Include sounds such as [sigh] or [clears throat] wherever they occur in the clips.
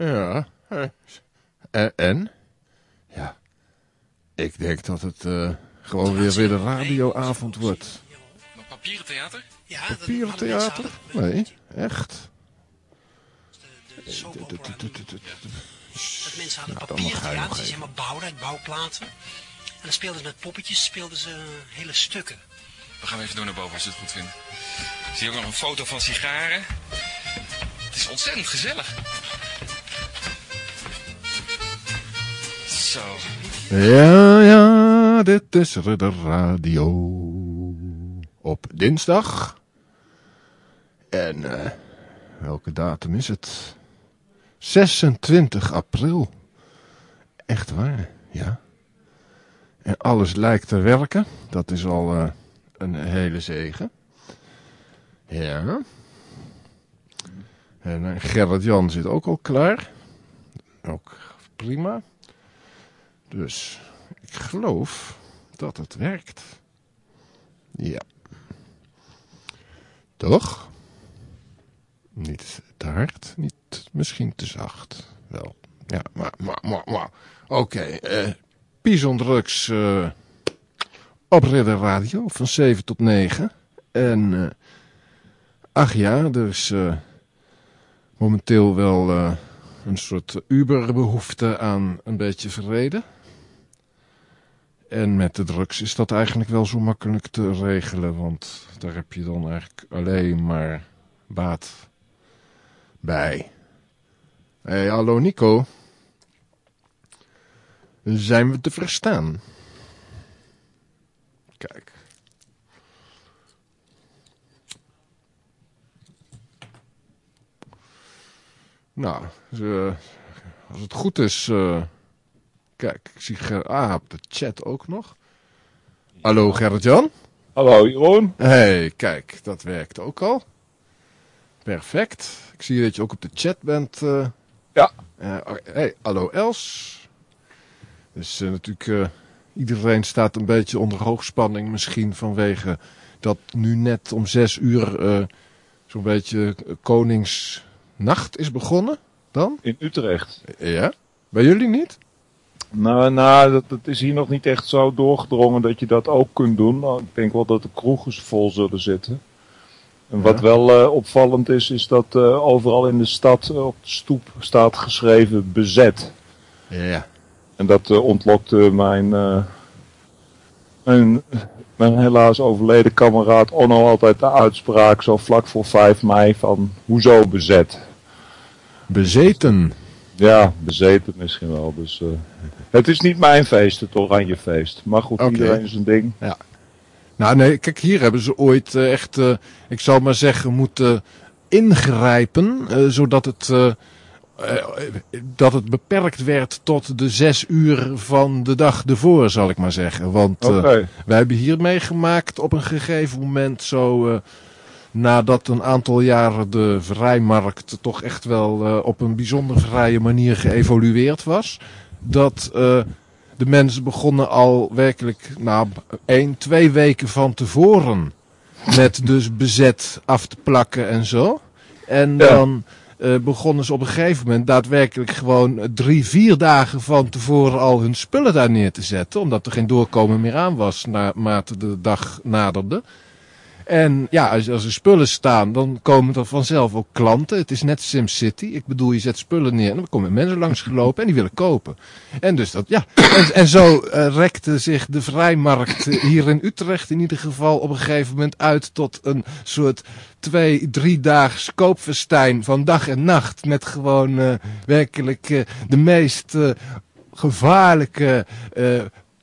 Ja. En? en? Ja. Ik denk dat het uh, gewoon weer weer de radioavond wordt. Nog papieren theater? Ja, papieren theater? Nee, echt. Dat mensen hadden papieren theater, ze helemaal bouwden uit bouwplaten. En dan speelden ze met poppetjes, speelden ze hele stukken. We gaan even door naar boven als je het goed vindt. Zie ook nog een foto van sigaren. Het is ontzettend gezellig. Ja, ja, dit is de radio. Op dinsdag. En uh, welke datum is het? 26 april. Echt waar, ja. En alles lijkt te werken. Dat is al uh, een hele zegen. Ja. En uh, Gerrit Jan zit ook al klaar. Ook prima. Dus ik geloof dat het werkt. Ja. Toch? Niet te hard, niet misschien te zacht. Wel. Ja, maar, maar, maar, maar. Oké, okay, Pison Drugs uh, op Ridder Radio van 7 tot 9. En uh, ach ja, er is uh, momenteel wel uh, een soort Uber-behoefte aan een beetje verreden. En met de drugs is dat eigenlijk wel zo makkelijk te regelen, want daar heb je dan eigenlijk alleen maar baat bij. Hé, hey, hallo Nico. Zijn we te verstaan? Kijk. Nou, uh, als het goed is... Uh, kijk, ik zie Ger ah, op de chat ook nog. Hallo Gerrit-Jan. Hallo Jeroen. hey, kijk, dat werkt ook al. Perfect. Ik zie dat je ook op de chat bent. Uh, ja. hey, hallo Els. Dus uh, natuurlijk, uh, iedereen staat een beetje onder hoogspanning misschien vanwege dat nu net om zes uur uh, zo'n beetje Koningsnacht is begonnen dan? In Utrecht. Ja, bij jullie niet? Nou, nou dat, dat is hier nog niet echt zo doorgedrongen dat je dat ook kunt doen. Nou, ik denk wel dat de kroegen vol zullen zitten. En wat ja. wel uh, opvallend is, is dat uh, overal in de stad uh, op de stoep staat geschreven bezet. Ja. En dat uh, ontlokte mijn, mijn, mijn, helaas overleden kameraad Onno altijd de uitspraak zo vlak voor 5 mei van hoezo bezet? Bezeten. Ja, bezeten misschien wel. Dus, het is niet mijn feest, het oranje feest. Maar goed, okay. iedereen zijn ding. Ja. Nou nee, kijk hier hebben ze ooit echt, ik zal maar zeggen, moeten ingrijpen. zodat het uh, dat het beperkt werd tot de zes uur van de dag ervoor, zal ik maar zeggen. Want okay. wij hebben hier meegemaakt op een gegeven moment zo... Nadat een aantal jaren de vrijmarkt toch echt wel op een bijzonder vrije manier geëvolueerd was. Dat de mensen begonnen al werkelijk nou, één, twee weken van tevoren met dus bezet af te plakken en zo. En ja. dan uh, begonnen ze op een gegeven moment daadwerkelijk gewoon drie, vier dagen van tevoren al hun spullen daar neer te zetten. Omdat er geen doorkomen meer aan was naarmate de dag naderde. En ja, als, als er spullen staan, dan komen er vanzelf ook klanten. Het is net SimCity. Ik bedoel, je zet spullen neer en dan komen mensen langs gelopen en die willen kopen. En dus dat, ja. En, en zo uh, rekte zich de vrijmarkt hier in Utrecht in ieder geval op een gegeven moment uit tot een soort twee, drie daags koopfestijn van dag en nacht. Met gewoon uh, werkelijk uh, de meest gevaarlijke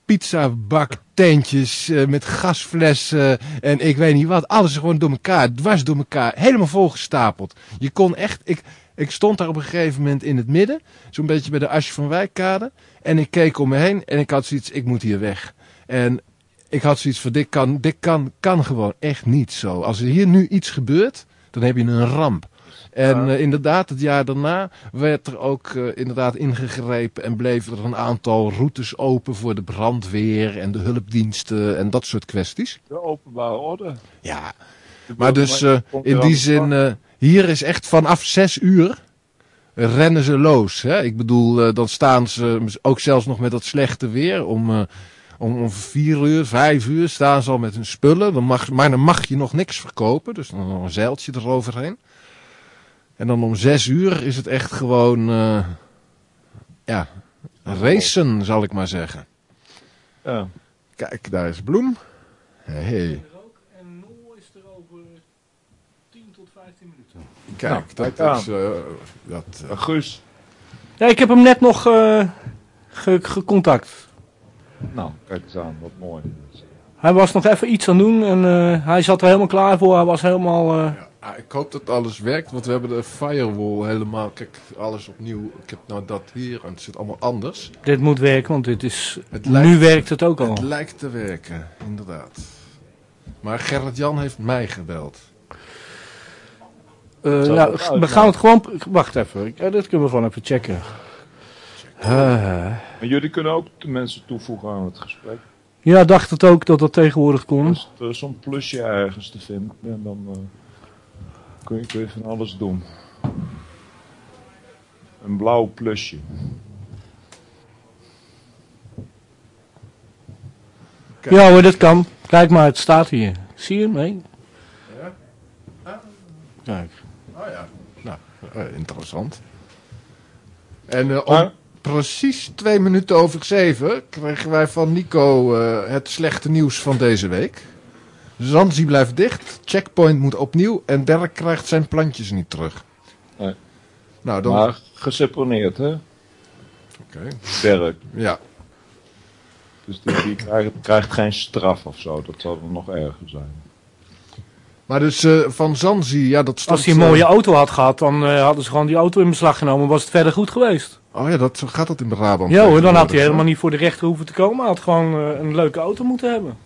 pizzabak-tentjes uh, met gasflessen en ik weet niet wat. Alles gewoon door elkaar, dwars door elkaar, helemaal volgestapeld. Je kon echt, ik, ik stond daar op een gegeven moment in het midden, zo'n beetje bij de Asje van Wijkkade. En ik keek om me heen en ik had zoiets, ik moet hier weg. En ik had zoiets van, dit kan, dit kan, kan gewoon echt niet zo. Als er hier nu iets gebeurt, dan heb je een ramp. En uh, inderdaad, het jaar daarna werd er ook uh, inderdaad ingegrepen en bleven er een aantal routes open voor de brandweer en de hulpdiensten en dat soort kwesties. De openbare orde. Ja, maar dus uh, in die zin, hier is echt vanaf zes uur rennen ze los. Hè? Ik bedoel, dan staan ze ook zelfs nog met dat slechte weer om om, om vier uur, vijf uur staan ze al met hun spullen. Dan mag, maar dan mag je nog niks verkopen. Dus dan nog een zeiltje eroverheen. En dan om zes uur is het echt gewoon... Uh, ja, racen zal ik maar zeggen. Ja. Kijk, daar is Bloem. Hey. En Nol is er over 10 tot 15 minuten. Kijk, nou, dat is... Uh, dat, uh, Guus. Ja, ik heb hem net nog gecontact. Nou, kijk eens aan, wat mooi. Hij was nog even iets aan doen en uh, hij zat er helemaal klaar voor. Hij was helemaal... Uh... Ja, ik hoop dat alles werkt, want we hebben de firewall helemaal... Kijk, alles opnieuw. Ik heb nou dat hier en het zit allemaal anders. Dit moet werken, want dit is... Het lijkt, nu werkt het ook al. Het lijkt te werken, inderdaad. Maar Gerrit-Jan heeft mij gebeld. Uh, nou, we gaan het gewoon... Wacht even, ja, dit kunnen we gewoon even checken. Maar jullie kunnen ook de mensen toevoegen aan het gesprek. Ja, dacht het ook dat dat tegenwoordig kon. Als er zo'n plusje ergens te vinden, dan uh, kun, je, kun je van alles doen. Een blauw plusje. Ja hoor, dat kan. Kijk maar, het staat hier. Zie je hem? Nee? Ja. Ah. Kijk. Oh ja. Nou, uh, interessant. En uh, om, precies twee minuten over zeven kregen wij van Nico uh, het slechte nieuws van deze week. Zanzi blijft dicht, checkpoint moet opnieuw en Dirk krijgt zijn plantjes niet terug. Nee. Nou, dan... Maar geseponeerd, hè? Oké. Okay. Dirk. Ja. Dus die, die krijgt, krijgt, geen straf of zo, dat zal dan nog erger zijn. Maar dus uh, van Zanzi, ja dat stond... Als hij een mooie auto had gehad, dan uh, hadden ze gewoon die auto in beslag genomen, was het verder goed geweest. Oh ja, dat, gaat dat in Brabant. Ja hoor, dan had hij helemaal niet voor de rechter hoeven te komen. Hij had gewoon uh, een leuke auto moeten hebben.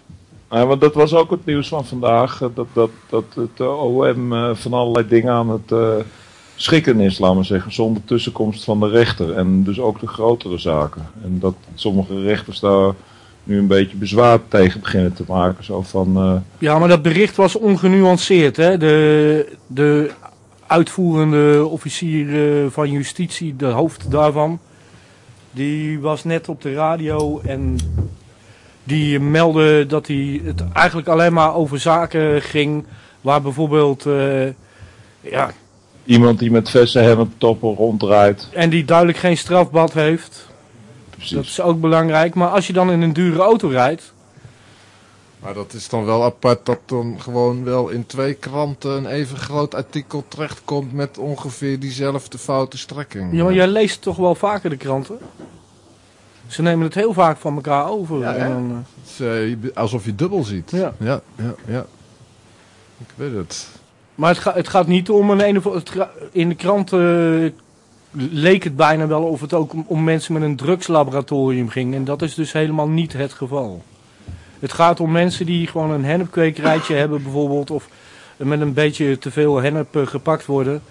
Ja, want dat was ook het nieuws van vandaag. Dat, dat, dat het OM uh, van allerlei dingen aan het schikken is, laten we zeggen. Zonder tussenkomst van de rechter. En dus ook de grotere zaken. En dat sommige rechters daar nu een beetje bezwaar tegen beginnen te maken. Zo van, Ja, maar dat bericht was ongenuanceerd. Hè? De, de uitvoerende officier van justitie, de hoofd daarvan, die was net op de radio en die meldde dat hij het eigenlijk alleen maar over zaken ging waar bijvoorbeeld, uh, ja... Iemand die met vesten hebben toppen ronddraait. En die duidelijk geen strafbad heeft. Precies. Dat is ook belangrijk. Maar als je dan in een dure auto rijdt, maar dat is dan wel apart dat dan gewoon wel in twee kranten een even groot artikel terechtkomt met ongeveer diezelfde foute strekking. Ja, maar jij leest toch wel vaker de kranten? Ze nemen het heel vaak van elkaar over. Ja, dan, uh... is, uh, alsof je dubbel ziet. Ja. ja, ja, ja. Ik weet het. Maar het, ga, het gaat niet om een een of In de kranten leek het bijna wel of het ook om, om mensen met een drugslaboratorium ging. En dat is dus helemaal niet het geval. Het gaat om mensen die gewoon een hennepkwekerijtje hebben bijvoorbeeld. Of met een beetje te veel hennep eh, gepakt worden.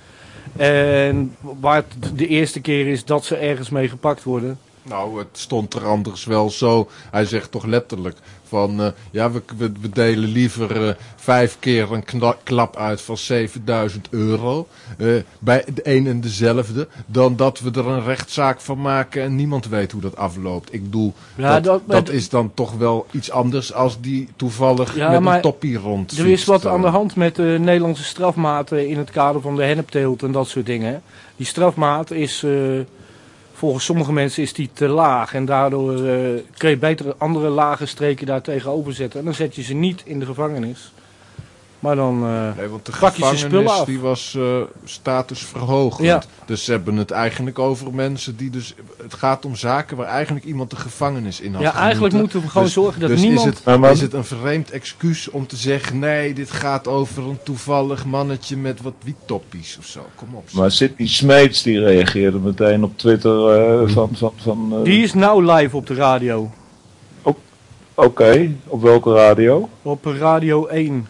En waar het de eerste keer is dat ze ergens mee gepakt worden. Nou, het stond er anders wel zo. Hij zegt toch letterlijk van, uh, ja, we, we, delen liever uh, vijf keer een klap uit van 7000 euro uh, bij de een en dezelfde, dan dat we er een rechtszaak van maken en niemand weet hoe dat afloopt. Ik bedoel, ja, dat, dat, dat, is dan toch wel iets anders als die toevallig ja, met een toppie rond. Er is wat aan de hand met de Nederlandse strafmaten in het kader van de hennepteelt en dat soort dingen. Die strafmaat is volgens sommige mensen is die te laag. En daardoor uh, kun je beter andere lage streken daar tegenover zetten. En dan zet je ze niet in de gevangenis. Maar dan uh, nee, want de pak je spullen af. die was uh, statusverhogend. Ja. Dus ze hebben het eigenlijk over mensen die dus... Het gaat om zaken waar eigenlijk iemand de gevangenis in had Ja, eigenlijk moeten we gewoon dus- zorgen dat dus niemand... Is het, is het een vreemd excuus om te zeggen... Nee, dit gaat over een toevallig mannetje met wat wiettoppies of zo. Kom op. Maar Sidney Smeets die reageerde meteen op Twitter uh, van... van, van Die is nou live op de radio. Oké, op welke radio? Op Radio 1.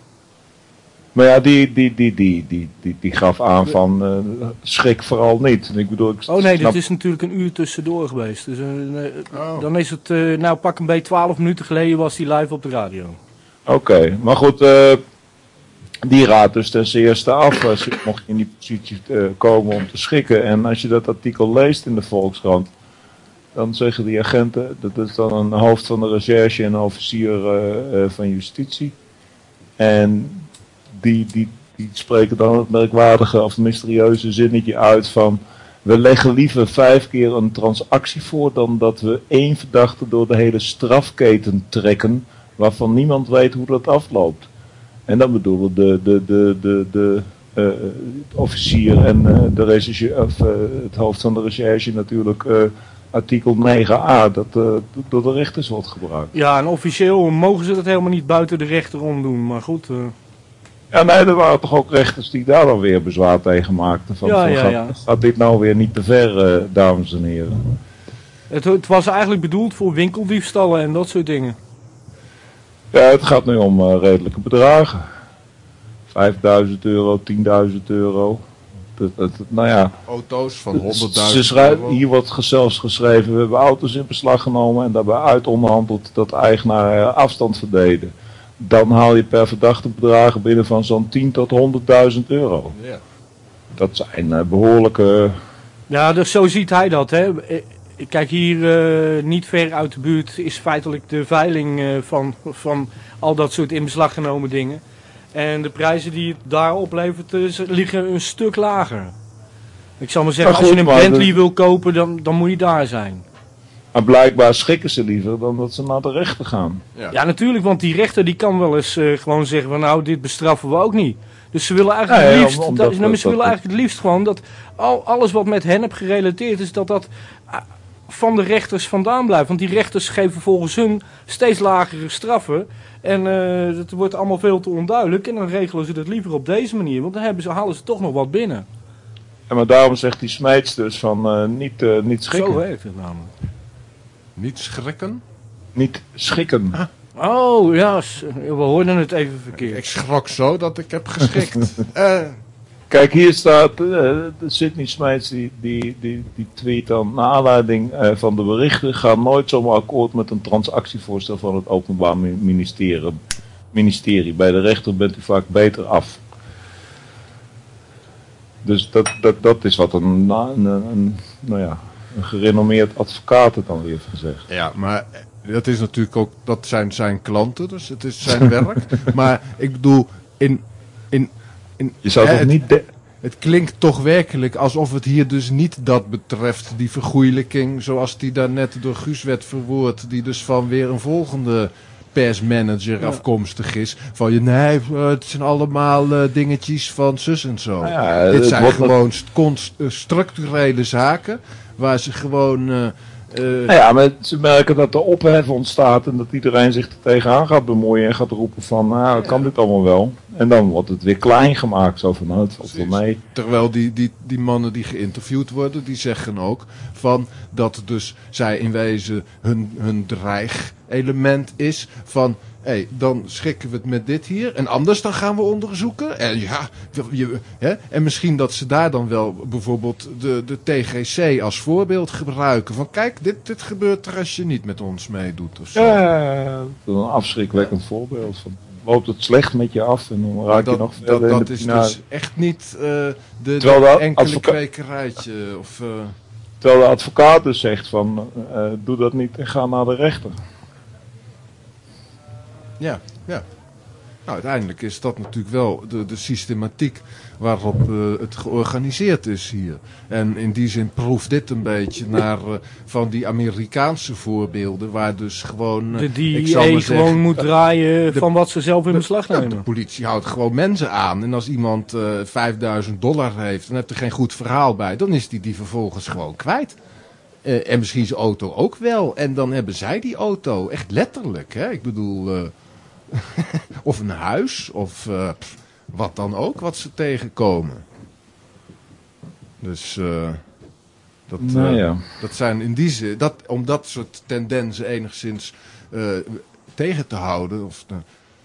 Maar ja, die, die, die, die, die, die, die gaf aan van uh, schrik vooral niet. Ik bedoel, ik oh nee, dit is natuurlijk een uur tussendoor geweest. Dus, uh, oh. Dan is het, uh, nou pak een beetje 12 minuten geleden was hij live op de radio. Oké, okay. maar goed, die raadt dus ten eerste af als je in die positie uh, komen om te schikken. En als je dat artikel leest in de Volkskrant, dan zeggen die agenten, dat is dan een hoofd van de recherche en een officier uh, uh, van justitie. En die, die, die spreken dan het merkwaardige of mysterieuze zinnetje uit van... We leggen liever vijf keer een transactie voor dan dat we één verdachte door de hele strafketen trekken, waarvan niemand weet hoe dat afloopt. En dan bedoelen de, de, de, de, de uh, officier en uh, de recherche, of, uh, het hoofd van de recherche natuurlijk artikel 9a, dat door de rechters wordt gebruikt. Ja, en officieel mogen ze dat helemaal niet buiten de rechter omdoen, maar goed... Ja, nee, er waren toch ook rechters die daar dan weer bezwaar tegen maakten. Van, ja, van, ja, gaat, ja. gaat, dit nou weer niet te ver, dames en heren? Het, het, was eigenlijk bedoeld voor winkeldiefstallen en dat soort dingen. Ja, het gaat nu om uh, redelijke bedragen. 5000 euro, 10.000 euro. Dat, dat, nou ja. Auto's van 100.000 euro. Hier wordt zelfs geschreven, we hebben auto's in beslag genomen en daarbij uitonderhandeld dat de eigenaar uh, afstand verdeden. Dan haal je per verdachte bedragen binnen van zo'n 10 tot 100.000 euro. Ja. Dat zijn uh, behoorlijke... Ja, dus zo ziet hij dat. Hè. Kijk, hier uh, niet ver uit de buurt is feitelijk de veiling uh, van, van al dat soort in beslag genomen dingen. En de prijzen die het daar oplevert uh, liggen een stuk lager. Ik zal maar zeggen, Maar als je een Bentley de- wil kopen, dan, dan moet je daar zijn. Maar blijkbaar schikken ze liever dan dat ze naar de rechter gaan. Ja, natuurlijk, want die rechter die kan wel eens eh, gewoon zeggen van nou, dit bestraffen we ook niet. Dus ze willen eigenlijk het liefst, dat, nou, dat- ze willen dat- eigenlijk het liefst gewoon dat al, alles wat met hennep gerelateerd is, dat dat ah, van de rechters vandaan blijft. Want die rechters geven volgens hun steeds lagere straffen. En eh, het wordt allemaal veel te onduidelijk. En dan regelen ze het liever op deze manier. Want dan hebben ze, halen ze toch nog wat binnen. En maar daarom zegt die Smeets dus van eh, niet, eh, niet schikken. Zo werkt het namelijk. Niet schrikken. Niet schikken. Oh ja, we hoorden het even Ik verkeerd. schrok zo dat ik heb geschikt. [laughs] Eh, Kijk, hier staat eh, de Sidney Smeets die, die, die, die tweet dan naar aanleiding eh, van de berichten gaan nooit zomaar akkoord met een transactievoorstel van het Openbaar Mi- Ministerie. ministerie. Bij de rechter bent u vaak beter af. Dus dat, dat, dat is wat een, een, nou ja, een gerenommeerd advocaat het dan weer gezegd. ja, maar dat is natuurlijk ook, dat zijn zijn klanten, dus het is zijn [laughs] werk. Maar ik bedoel, in, in, in, Je zou hè, toch niet... de- het klinkt toch werkelijk alsof het hier dus niet dat betreft, die vergoeilijking, zoals die daarnet door Guus werd verwoord, die dus van weer een volgende persmanager afkomstig is. Van je, nee, het zijn allemaal eh, dingetjes van zus en zo. Nou ja, Dit het zijn gewoon eh, structurele zaken waar ze gewoon. eh, eh, Nou ja, maar ze merken dat er ophef ontstaat en dat iedereen zich er tegenaan gaat bemoeien en gaat roepen van, nou, kan dit allemaal wel? En dan wordt het weer klein gemaakt, zo van, nou, het valt wel mee. Terwijl die, die, die mannen die geïnterviewd worden, die zeggen ook van dat dus zij in wezen hun, hun dreigelement is van. Hé, dan schikken we het met dit hier. En anders dan gaan we onderzoeken. En ja, je, hè, en misschien dat ze daar dan wel bijvoorbeeld de, de TGC als voorbeeld gebruiken. Van kijk, dit, dit gebeurt er als je niet met ons meedoet. Of zo. Ja, dat is een afschrikwekkend voorbeeld van, loopt het slecht met je af en dan raak je dat, nog dat, verder in dat de is dus echt niet eh, de, de enkele kwekerijtje. Of, eh, Terwijl de advocaat dus zegt van, eh, doe dat niet en ga naar de rechter. Ja, ja. Nou, uiteindelijk is dat natuurlijk wel de, de systematiek waarop eh, het georganiseerd is hier. En in die zin proeft dit een beetje naar eh, van die Amerikaanse voorbeelden, waar dus gewoon. eh, De ik zal DEA gewoon zeggen, moet draaien de- van wat ze zelf in beslag ja, de nemen. politie houdt gewoon mensen aan. En als iemand eh 5000 dollar heeft en heeft er geen goed verhaal bij, dan is die die vervolgens gewoon kwijt. Eh, en misschien zijn auto ook wel. En dan hebben zij die auto. Echt letterlijk. Hè? Ik bedoel. Eh, [laughs] of een huis. Of eh, pff, wat dan ook. Wat ze tegenkomen. Dus. eh, dat, eh, Nou ja. dat zijn in die zin. Dat, om dat soort tendensen enigszins eh, tegen te houden. Of te-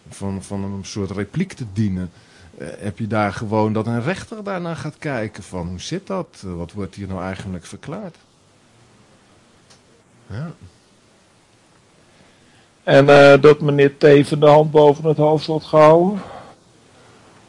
van, van een soort repliek te dienen. eh, heb je daar gewoon dat een rechter daarna gaat kijken van hoe zit dat? Eh, Wat wordt hier nou eigenlijk verklaard? Ja. En eh, dat meneer Teven de hand boven het hoofd wordt gehouden.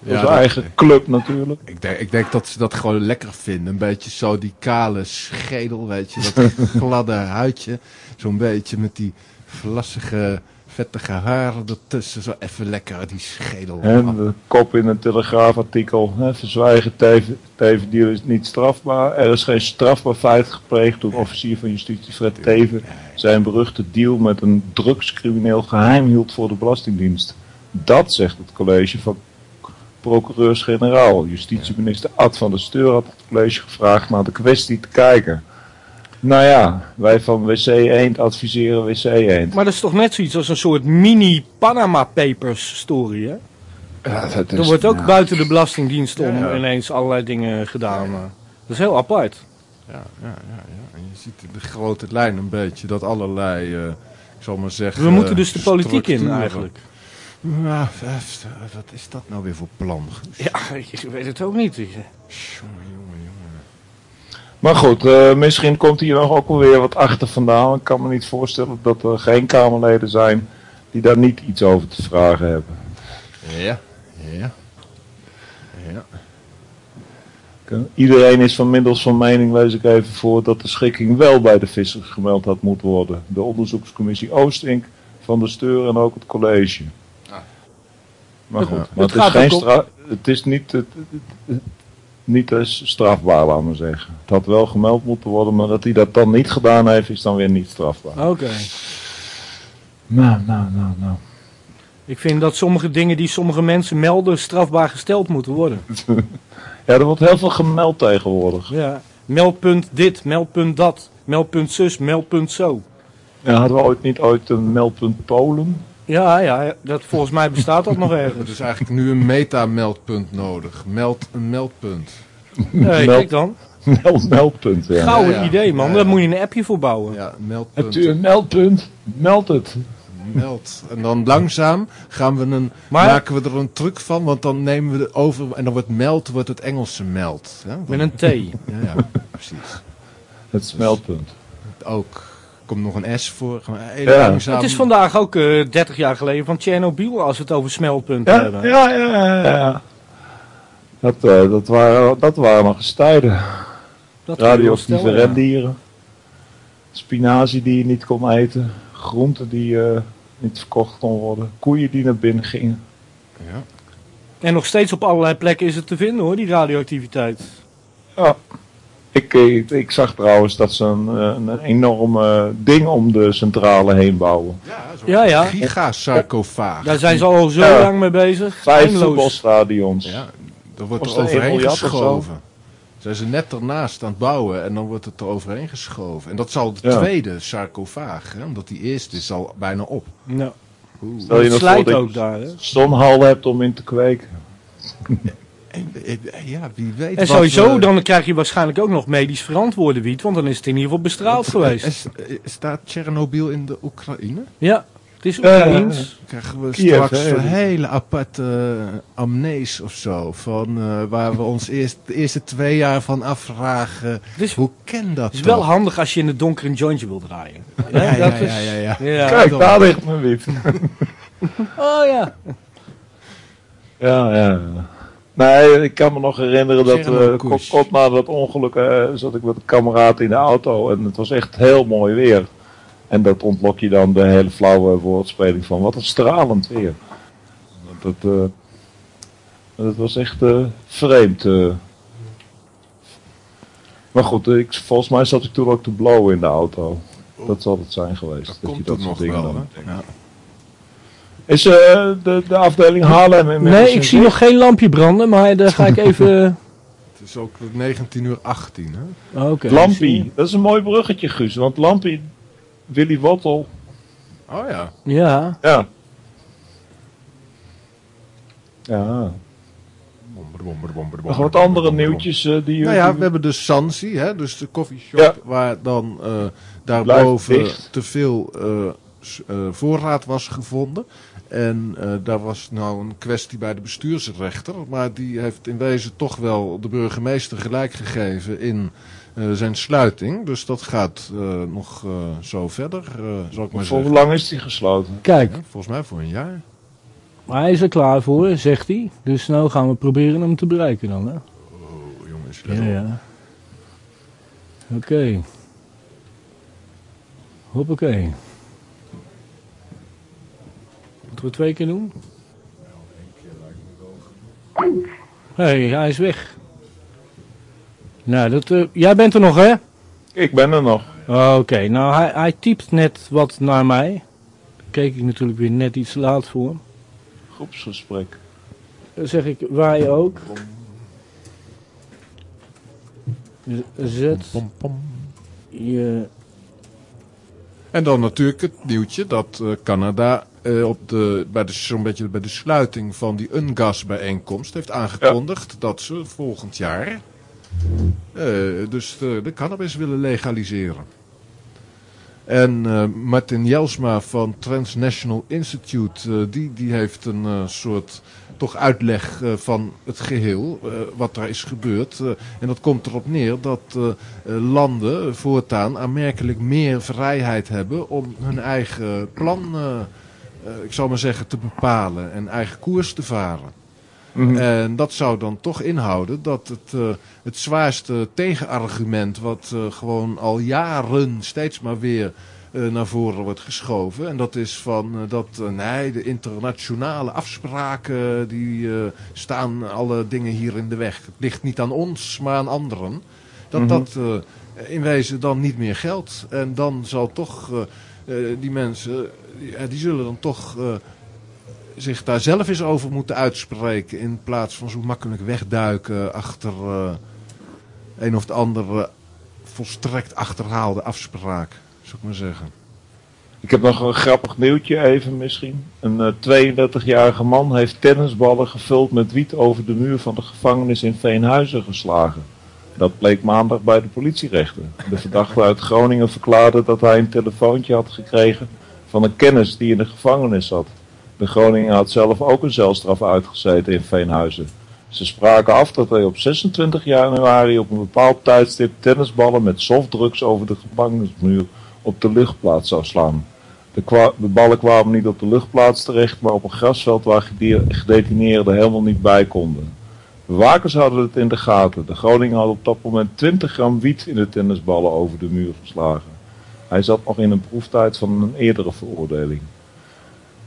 Onze dat- eigen club natuurlijk. Ik denk, ik denk dat ze dat gewoon lekker vinden. Een beetje zo die kale schedel, weet je. Dat [laughs] gladde huidje. Zo'n beetje met die vlassige, vettige haren ertussen. Zo even lekker die schedel. En de kop in een telegraafartikel. Hè, verzwijgen teven, tevendeal is niet strafbaar. Er is geen strafbaar feit gepleegd toen officier van justitie Fred Teven zijn beruchte deal met een drugscrimineel geheim hield voor de Belastingdienst. Dat zegt het college van procureurs-generaal. Justitieminister Ad van der Steur had het college gevraagd naar de kwestie te kijken. Nou ja, wij van WC Eend adviseren WC Eend. Maar dat is toch net zoiets als een soort mini Panama Papers story, hè? Ja, dat Er is- wordt ook ja. buiten de Belastingdienst om Ja, ja. ineens allerlei dingen gedaan. eh. Dat is heel apart. Ja, ja, ja, ja. En je ziet in de grote lijn een beetje dat allerlei, eh, ik zal maar zeggen... We moeten dus de politiek in eigenlijk. Ja, eh, wat is dat nou weer voor plan? Ja, [laughs] ik weet het ook niet. Jongen. Maar goed, eh, misschien komt hier nog ook wel weer wat achter vandaan. Ik kan me niet voorstellen dat er geen Kamerleden zijn die daar niet iets over te vragen hebben. Ja, ja. Ja. Iedereen is van middels van mening, lees ik even voor, dat de schikking wel bij de vissers gemeld had moeten worden. De onderzoekscommissie Oostink, Van de Steur en ook het college. Maar Het- goed, het maar is, geen ook om- stra- het is niet, het, het- het- niet eens strafbaar, laten we zeggen. Het had wel gemeld moeten worden, maar dat hij dat dan niet gedaan heeft, is dan weer niet strafbaar. Oké. Nou, nou, nou, nou. Ik vind dat sommige dingen die sommige mensen melden strafbaar gesteld moeten worden. [laughs] Ja, er wordt heel veel gemeld tegenwoordig. Ja. Meldpunt dit, meldpunt dat, meldpunt zus, meldpunt zo. Ja, hadden we ooit niet ooit een meldpunt Polen? Ja, ja, dat, volgens mij bestaat dat nog We hebben ergens. [laughs] dus eigenlijk nu een meta-meldpunt nodig. Meld een meldpunt. Nee, Meld- kijk dan. Meld, meldpunt, ja. Gouden ja. idee, man. Ja, Daar moet je een appje voor bouwen. Ja, Hebt meldpunt. u een meldpunt? Meld het. Meld. En dan langzaam gaan we een, Maar- maken we er een truc van, want dan nemen we het over en dan wordt meld, wordt het Engelse meld. Ja, dan- Met een T. ja, ja, precies. Het is meldpunt. Ook komt nog een S voor. Ja. langzaam. Het is vandaag ook eh 30 jaar geleden van Tsjernobyl, als we het over smeltpunten Ja, hebben. ja, ja, ja. ja. Dat, eh, dat, waren, dat waren nog eens tijden. Radioactieve rendieren. Spinazie die je niet kon eten. Groenten die eh, niet verkocht kon worden. Koeien die naar binnen gingen. Ja. En nog steeds op allerlei plekken is het te vinden hoor, die radioactiviteit. Ja. Ik, ik, ik zag trouwens dat ze een, eh, een enorm eh, ding om de centrale heen bouwen. Ja, ja. Gigasarcofaag. Daar zijn ze al zo Ja. lang mee bezig. Vijf voetbalstadions. Ja, daar wordt er er overheen geschoven. Zijn ze net ernaast aan het bouwen en dan wordt het er overheen geschoven. En dat zal de Ja. tweede sarcofaag, hè, omdat die eerste is al bijna op. Ja. Stel je nou voor dat ook je daar. Hè. zonhal hebt om in te kweken. [laughs] En, eh, ja, wie weet. En wat, sowieso, eh, dan krijg je waarschijnlijk ook nog medisch verantwoorde wiet, want dan is het in ieder geval bestraald geweest. Is, eh, staat Tsjernobyl in de Oekraïne? Ja, het is Oekraïens. ja. Krijgen we Kiev, straks een hele aparte uh, amnees of zo. Van, eh, waar we ons eerst, de eerste twee jaar van afvragen. Is, Hoe ken dat het is toch? wel handig als je in het donker een jointje wil draaien. [laughs] Ja, ja, dat ja, is- ja, ja. Ja. Kijk, daar ligt mijn wiet. Oh ja. Ja, ja. Nee, ik kan me nog herinneren dat eh, koers. kort, kort na dat ongeluk eh, zat ik met een kameraad in de auto en het was echt heel mooi weer. En dat ontlok je dan de hele flauwe woordspeling van wat een stralend weer. Dat, eh, dat was echt eh, vreemd. eh. Maar goed, ik, volgens mij zat ik toen ook te blowen in de auto. Dat zal het zijn geweest. Dat je komt dat er soort nog dingen wel. dan. Ja. Is eh, de, de afdeling Haarlem inmiddels Nee, in ik zie nog geen lampje branden, maar daar ga ik even... [laughs] Het is ook 19 uur 18, hè? Oké. Lampie, dat is een mooi bruggetje, Guus. Want Lampie, Willy Wottel, Oh ja. Ja. ja. Ja, Bomber, bomber, bomber, nog bomber, wat andere bomber, nieuwtjes eh, die Nou ja, we hebben dus Sansi, hè, dus de koffieshop, Ja. waar dan eh, daarboven te veel voorraad was gevonden. En eh, daar was nou een kwestie bij de bestuursrechter, maar die heeft in wezen toch wel de burgemeester gelijk gegeven in eh, zijn sluiting. Dus dat gaat eh, nog eh, zo verder, eh zal ik maar Voor hoe lang is die gesloten? Kijk, Ja, volgens mij voor een jaar. hij is er klaar voor, zegt hij. Dus nou gaan we proberen hem te bereiken dan, hè? Oh, jongens. Ja, ja. Oké. Hoppakee. Moeten we twee keer doen? Hé, hey, hij is weg. Nou, dat, uh, jij bent er nog, hè? Ik ben er nog. Oké, nou hij, hij typt net wat naar mij. Daar keek ik natuurlijk weer net iets laat voor. Groepsgesprek. Dan zeg ik, wij ook. Zet je... En dan natuurlijk het nieuwtje dat uh, Canada uh, op de, bij de, zo'n beetje bij de sluiting van die UNGAS-bijeenkomst heeft aangekondigd ja. dat ze volgend jaar uh, dus de, de, cannabis willen legaliseren. En uh, Martin Jelsma van Transnational Institute, die, die heeft een soort toch uitleg van het geheel, wat daar is gebeurd. En dat komt erop neer dat landen voortaan aanmerkelijk meer vrijheid hebben om hun eigen plan, ik zal maar zeggen, te bepalen en eigen koers te varen. Mm -hmm. En dat zou dan toch inhouden dat het, het zwaarste tegenargument, wat gewoon al jaren steeds maar weer uh, naar voren wordt geschoven. En dat is van dat, nee, de internationale afspraken die staan alle dingen hier in de weg. Het ligt niet aan ons, maar aan anderen. Dat mm -hmm. dat in wezen dan niet meer geldt. En dan zal toch die mensen, die, die, zullen dan toch zich daar zelf eens over moeten uitspreken. In plaats van zo makkelijk wegduiken achter een of de andere volstrekt achterhaalde afspraak zou ik maar zeggen. Ik heb nog een grappig nieuwtje even misschien. Een uh, 32-jarige man heeft tennisballen gevuld met wiet over de muur van de gevangenis in Veenhuizen geslagen. Dat bleek maandag bij de politierechter. De verdachte uit Groningen verklaarde dat hij een telefoontje had gekregen van een kennis die in de gevangenis zat. De Groningen had zelf ook een celstraf uitgezeten in Veenhuizen. Ze spraken af dat hij op 26 januari op een bepaald tijdstip tennisballen met softdrugs over de gevangenismuur op de luchtplaats zou slaan. De, de, ballen kwamen niet op de luchtplaats terecht, maar op een grasveld waar gedetineerden helemaal niet bij konden. Bewakers hadden het in de gaten. De Groningen had op dat moment 20 gram wiet in de tennisballen over de muur geslagen. Hij zat nog in een proeftijd van een eerdere veroordeling.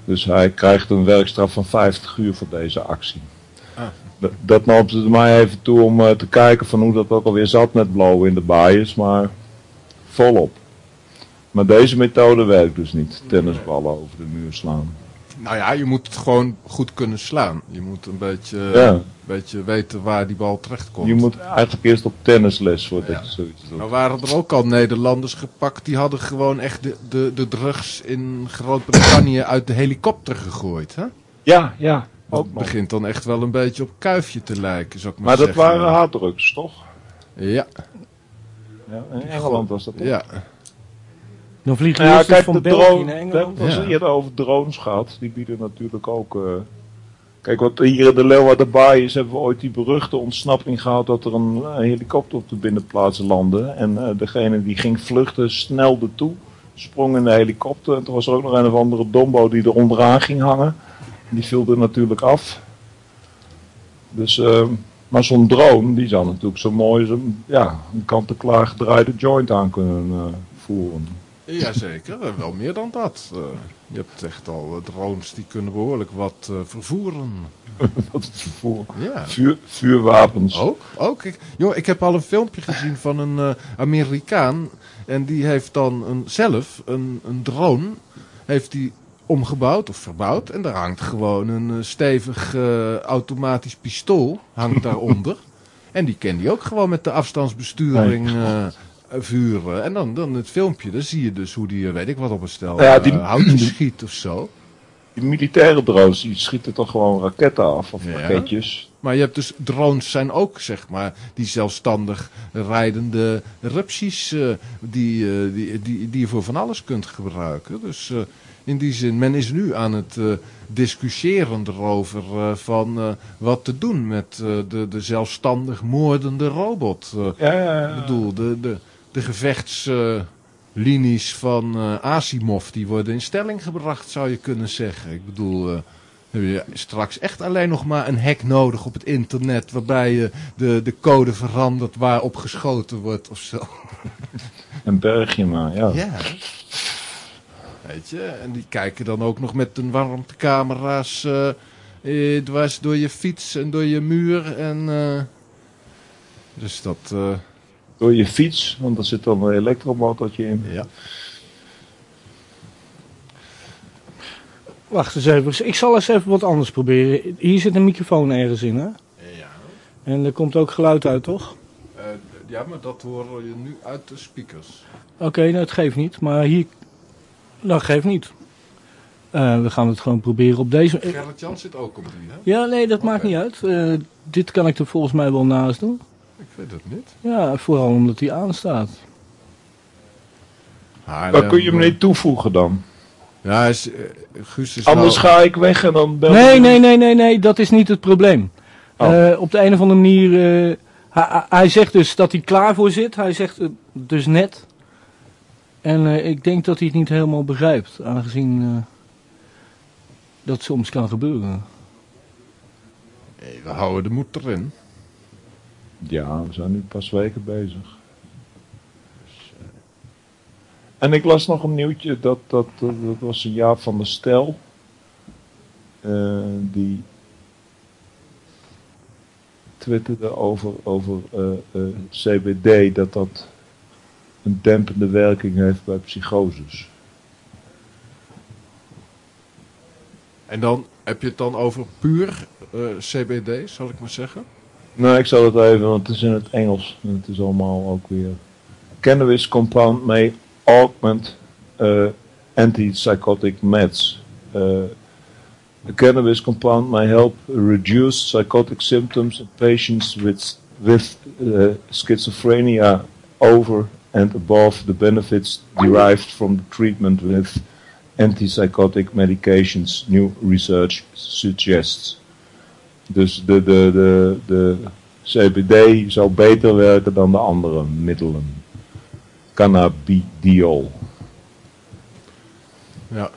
Dus hij krijgt een werkstraf van 50 uur voor deze actie. Ah. Dat, dat nam ze mij even toe om uh, te kijken van hoe dat ook alweer zat met blowen in de baaiers, maar volop. Maar deze methode werkt dus niet. Tennisballen over de muur slaan. Nou ja, je moet het gewoon goed kunnen slaan. Je moet een beetje, ja. een beetje weten waar die bal terecht komt. Je moet eigenlijk eerst op tennisles voordat ja. zoiets doet. Nou waren er ook al Nederlanders gepakt. Die hadden gewoon echt de, de, de drugs in Groot-Brittannië uit de helikopter gegooid. Hè? Ja, ja. Dat ook begint dan echt wel een beetje op kuifje te lijken, zou ik maar, maar zeggen. Maar dat waren harddrugs, toch? Ja. ja in Engeland was dat toch? Ja. Dan vliegen ja, eerst kijk, van de België drone, naar we Engeland. hebben het over drones gehad. Die bieden natuurlijk ook... eh, Kijk, wat hier in de Leeuwardenbaai is, hebben we ooit die beruchte ontsnapping gehad dat er een, eh, helikopter op de binnenplaats landde. En eh, degene die ging vluchten snelde toe, sprong in de helikopter. En toen was er ook nog een of andere dombo die er onderaan ging hangen. Die viel er natuurlijk af. Dus, maar zo'n drone, die zou natuurlijk zo mooi zo'n, ja, een kant-en-klaar gedraaide joint aan kunnen eh, voeren. Jazeker, en wel meer dan dat. Eh, je hebt echt al eh, drones die kunnen behoorlijk wat eh, vervoeren. [laughs] Wat vervoer. Ja. Vuur, vuurwapens. Ook, ook. Ik, joh, ik heb al een filmpje gezien van een eh, Amerikaan. En die heeft dan een, zelf een, een drone heeft die omgebouwd of verbouwd. En daar hangt gewoon een eh, stevig eh, automatisch pistool hangt [laughs] daaronder. en die kan die ook gewoon met de afstandsbesturing eh, vuren. En dan, dan het filmpje, dan zie je dus hoe die, eh, weet ik wat op een stel, Ja, die- eh, houtjes schiet of zo. Die militaire drones, die schieten toch gewoon raketten af of Ja. raketjes. Maar je hebt dus drones zijn ook zeg maar die zelfstandig rijdende rupsies eh, die, die, die, die je voor van alles kunt gebruiken. Dus in die zin, men is nu aan het discussiëren erover van wat te doen met de, de zelfstandig moordende robot. Ja, ja, ja. ik bedoel, de, de, de gevechtslinies van eh, Asimov die worden in stelling gebracht zou je kunnen zeggen. Ik bedoel, eh, heb je straks echt alleen nog maar een hack nodig op het internet. Waarbij je de, de code verandert waarop geschoten wordt of zo. [laughs] Een bergje maar, ja. Ja. Weet je, en die kijken dan ook nog met een warmtecamera's eh eh, dwars door je fiets en door je muur. En, dus dat, Door je fiets, want er zit dan een elektromotortje in. ja. Wacht eens even. Ik zal eens even wat anders proberen. Hier zit een microfoon ergens in, hè? Ja. En er komt ook geluid uit, toch? Eh, ja, maar dat horen je nu uit de speakers. Oké, nou, het geeft niet. Maar hier... Dat geeft niet. Eh, we gaan het gewoon proberen op deze... Gerrit Jan zit ook op die, hè? Ja, nee, dat maakt niet uit. Eh, dit kan ik er volgens mij wel naast doen. Ik weet het niet. Ja, vooral omdat hij aanstaat. Dan kun je hem niet toevoegen dan. Ja, is, eh, Guus is Anders nou- ga ik weg en dan bel Nee, nee, nee, nee, nee, dat is niet het probleem. Oh. Eh, op de een of andere manier... eh, hij, zegt dus dat hij klaar voor zit. Hij zegt het dus net. En eh, ik denk dat hij het niet helemaal begrijpt. Aangezien eh, dat soms kan gebeuren. Nee, we houden de moed erin. Ja, we zijn nu pas weken bezig. En ik las nog een nieuwtje, dat, dat, dat, was een Jaap van der Stel. Eh, die twitterde over, over eh, eh, CBD, dat dat een dempende werking heeft bij psychoses. En dan heb je het dan over puur CBD, zal ik maar zeggen. Nou, ik zal het even, want het is in het Engels. En het is allemaal ook weer. Cannabis compound may augment uh, antipsychotic meds. Uh, the cannabis compound may help reduce psychotic symptoms in patients with, with uh, schizophrenia over and above the benefits derived from the treatment with antipsychotic medications, new research suggests. Dus de, de, de, de CBD zou beter werken dan de andere middelen. Cannabidiol. Ja.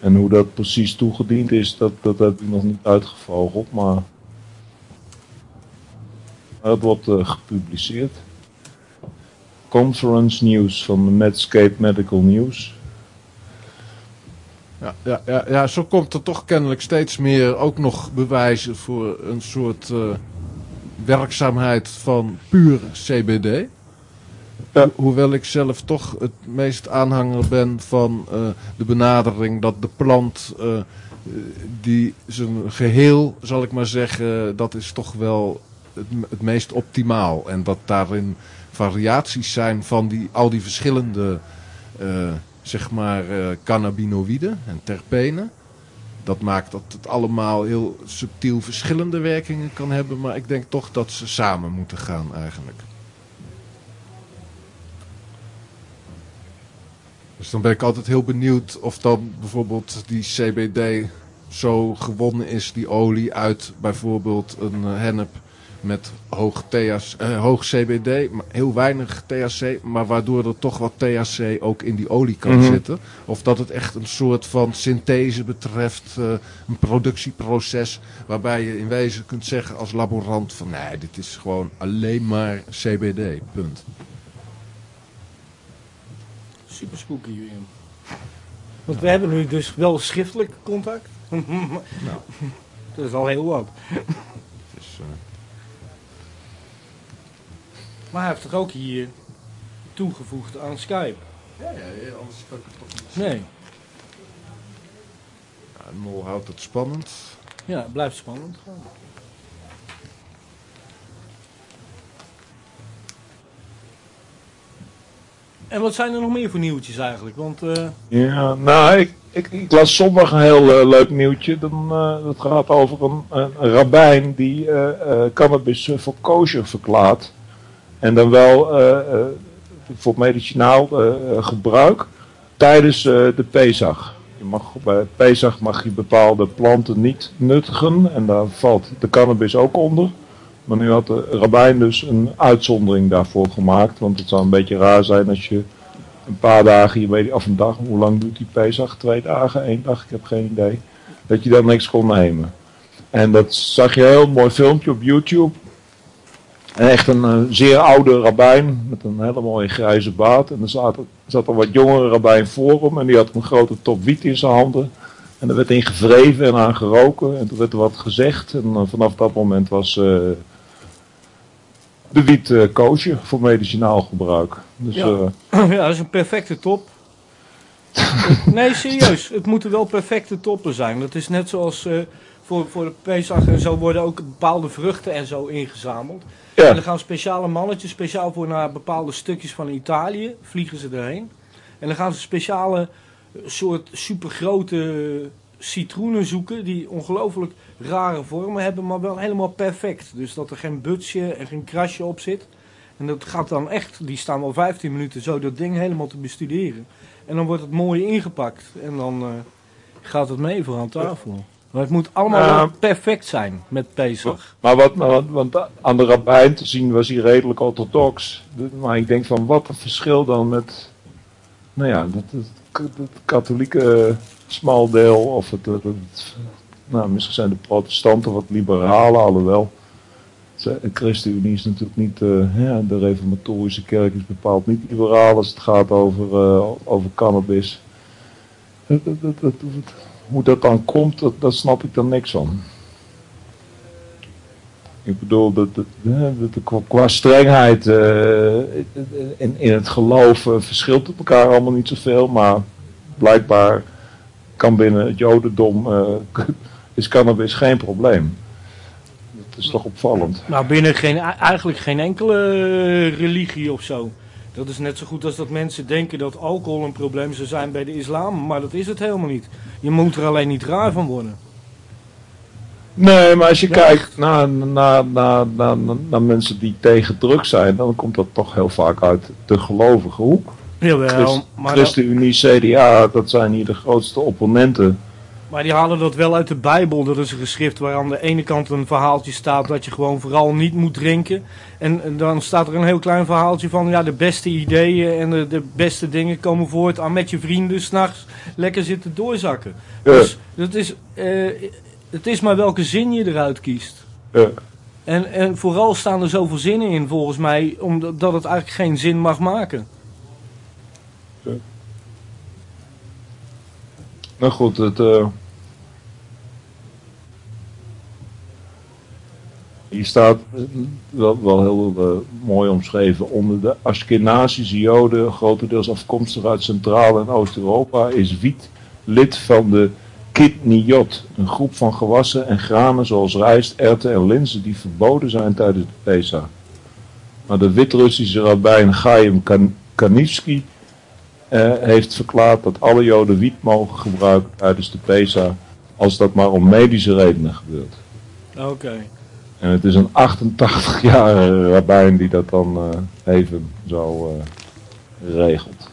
En hoe dat precies toegediend is, dat, dat heb ik nog niet uitgevogeld, maar het wordt eh, gepubliceerd. Conference News van de Medscape Medical News. Ja, ja, ja, ja, zo komt er toch kennelijk steeds meer ook nog bewijzen voor een soort eh, werkzaamheid van puur CBD. Ja. Hoewel ik zelf toch het meest aanhanger ben van eh, de benadering dat de plant, eh, die zijn geheel, zal ik maar zeggen, dat is toch wel het, meest optimaal. En dat daarin variaties zijn van die, al die verschillende zeg maar eh, cannabinoïden en terpenen. Dat maakt dat het allemaal heel subtiel verschillende werkingen kan hebben. Maar ik denk toch dat ze samen moeten gaan eigenlijk. Dus dan ben ik altijd heel benieuwd of dan bijvoorbeeld die CBD zo gewonnen is, die olie, uit bijvoorbeeld een eh, hennep met hoog, THC, eh, hoog CBD, maar heel weinig THC, maar waardoor er toch wat THC ook in die olie kan Mhm. zitten. Of dat het echt een soort van synthese betreft, eh, een productieproces, waarbij je in wezen kunt zeggen als laborant van nee, dit is gewoon alleen maar CBD, punt. Super spooky weer. Want we hebben nu dus wel schriftelijk contact. [laughs] Nou. Dat is al heel wat. Dus, eh, Maar hij heeft toch ook hier toegevoegd aan Skype? ja, ja, anders kan ik het toch niet Nee. Ja, Nol houdt het spannend. Ja, het blijft spannend. gewoon. En wat zijn er nog meer voor nieuwtjes eigenlijk? Want eh, Ja, nou, ik, ik, ik las zondag een heel eh, leuk nieuwtje. Dan, eh, dat gaat over een, een rabbijn die eh, eh, cannabis voor kosher verklaart. En dan wel eh, eh, voor medicinaal eh, gebruik tijdens de Pesach. Je mag, bij Pesach mag je bepaalde planten niet nuttigen en daar valt de cannabis ook onder. Maar nu had de rabbijn dus een uitzondering daarvoor gemaakt. Want het zou een beetje raar zijn als je een paar dagen, je weet, of een dag, hoe lang duurt die Pesach? Twee dagen, één dag, ik heb geen idee. dat je dan niks kon nemen. En dat zag je een heel mooi filmpje op YouTube. En echt een eh, zeer oude rabbijn met een hele mooie grijze baard. En er zat, zat een wat jongere rabbijn voor hem en die had een grote top wiet in zijn handen. En er werd in gevreven en aan geroken en toen werd er wat gezegd. En eh, vanaf dat moment was eh, de wiet uh, koosje voor medicinaal gebruik. Dus, Ja. [clears throat] ja, dat is een perfecte top. [laughs] nee, serieus. Het moeten wel perfecte toppen zijn. Dat is net zoals voor, voor de Pesach en zo worden ook bepaalde vruchten en zo ingezameld. En er gaan speciale mannetjes, speciaal voor naar bepaalde stukjes van Italië, vliegen ze erheen. En dan gaan ze speciale eh, soort supergrote citroenen zoeken die ongelooflijk rare vormen hebben, maar wel helemaal perfect. Dus dat er geen butsje en geen krasje op zit. En dat gaat dan echt, die staan wel 15 minuten zo dat ding helemaal te bestuderen. En dan wordt het mooi ingepakt en dan eh, gaat het mee voor aan tafel. Maar het moet allemaal perfect zijn met Pesach. Maar wat, maar wat, want aan de rabbijn te zien was hij redelijk orthodox. Maar ik denk van wat een verschil dan met, nou ja, dat, het, het katholieke smaldeel of het, het, het- nou misschien zijn de protestanten wat liberaler, alhoewel. Ze- De ChristenUnie is natuurlijk niet, eh, ja, de reformatorische kerk is bepaald niet liberaal als het gaat over, eh, over cannabis. Dat- hoe dat dan komt, dat, daar snap ik dan niks van. Ik bedoel, dat, qua- strengheid eh, in, in het geloof eh, verschilt het elkaar allemaal niet zoveel, maar blijkbaar kan binnen het jodendom eh, [laughs] is cannabis geen probleem. Dat is toch opvallend. Nou, binnen geen, eigenlijk geen enkele religie of zo. Dat is net zo goed als dat mensen denken dat alcohol een probleem zou zijn bij de islam. Maar dat is het helemaal niet. Je moet er alleen niet raar van worden. Nee, maar als je Ja. kijkt naar, naar, naar, naar, mensen die tegen drugs zijn, dan komt dat toch heel vaak uit de gelovige hoek. Jawel, Christ- maar, CDA, dat zijn hier de grootste opponenten. Maar die halen dat wel uit de Bijbel. Dat is een geschrift waar aan de ene kant een verhaaltje staat dat je gewoon vooral niet moet drinken. En, en dan staat er een heel klein verhaaltje van ja, de beste ideeën en de, de beste dingen komen voort aan met je vrienden s'nachts lekker zitten doorzakken. Ja. Dus dat is, eh, het is maar welke zin je eruit kiest. Ja. En, en vooral staan er zoveel zinnen in volgens mij, omdat dat het eigenlijk geen zin mag maken. Nou goed, het. eh, hier staat wel, wel heel eh, mooi omschreven. Onder de Ashkenazische Joden, grotendeels afkomstig uit Centraal- en Oost-Europa, is wiet lid van de Kitniyot, een groep van gewassen en granen zoals rijst, erwten en linzen die verboden zijn tijdens de Pesach. Maar de Wit-Russische rabbijn Chaim kan Kanivsky eh, heeft verklaard dat alle Joden wiet mogen gebruiken tijdens de Pesach, als dat maar om medische redenen gebeurt. Oké. En het is een 88-jarige [laughs] rabbijn die dat dan eh, even zo eh, regelt.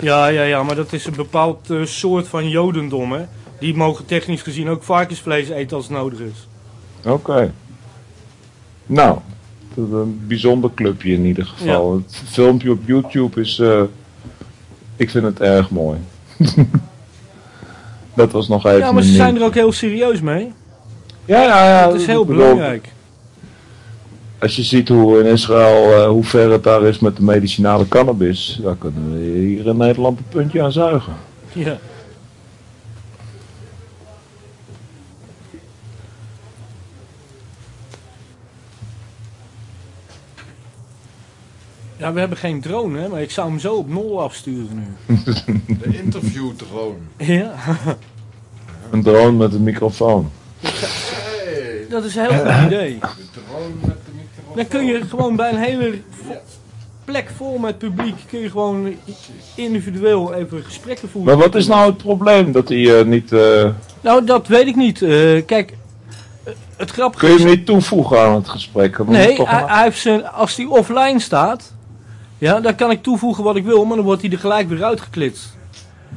Ja, ja, ja, maar dat is een bepaald eh, soort van jodendom, hè. Die mogen technisch gezien ook varkensvlees eten als het nodig is. Oké. Nou, dat is een bijzonder clubje in ieder geval. Het filmpje op YouTube is, eh, ik vind het erg mooi. [laughs] dat was nog even Ja, maar ze zijn er ook heel serieus mee. Ja, ja, ja. Dat is heel bedoel, belangrijk. Als je ziet hoe in Israël, eh, hoe ver het daar is met de medicinale cannabis, daar kunnen we hier in Nederland een puntje aan zuigen. Ja. Ja, we hebben geen drone, hè, maar ik zou hem zo op nul afsturen nu. De interviewdrone. Ja, Een drone met een microfoon. Hey, dat is een heel goed idee. de drone met. Dan kun je gewoon bij een hele plek vol met publiek, kun je gewoon individueel even gesprekken voeren. Maar wat is nou het probleem dat hij eh, niet... eh, Nou, dat weet ik niet. Eh, kijk, het grappige kun je is... hem niet toevoegen aan het gesprek? Dan Nee, toch hij, heeft zijn, als hij offline staat, ja, dan kan ik toevoegen wat ik wil, maar dan wordt hij er gelijk weer uitgeklitst.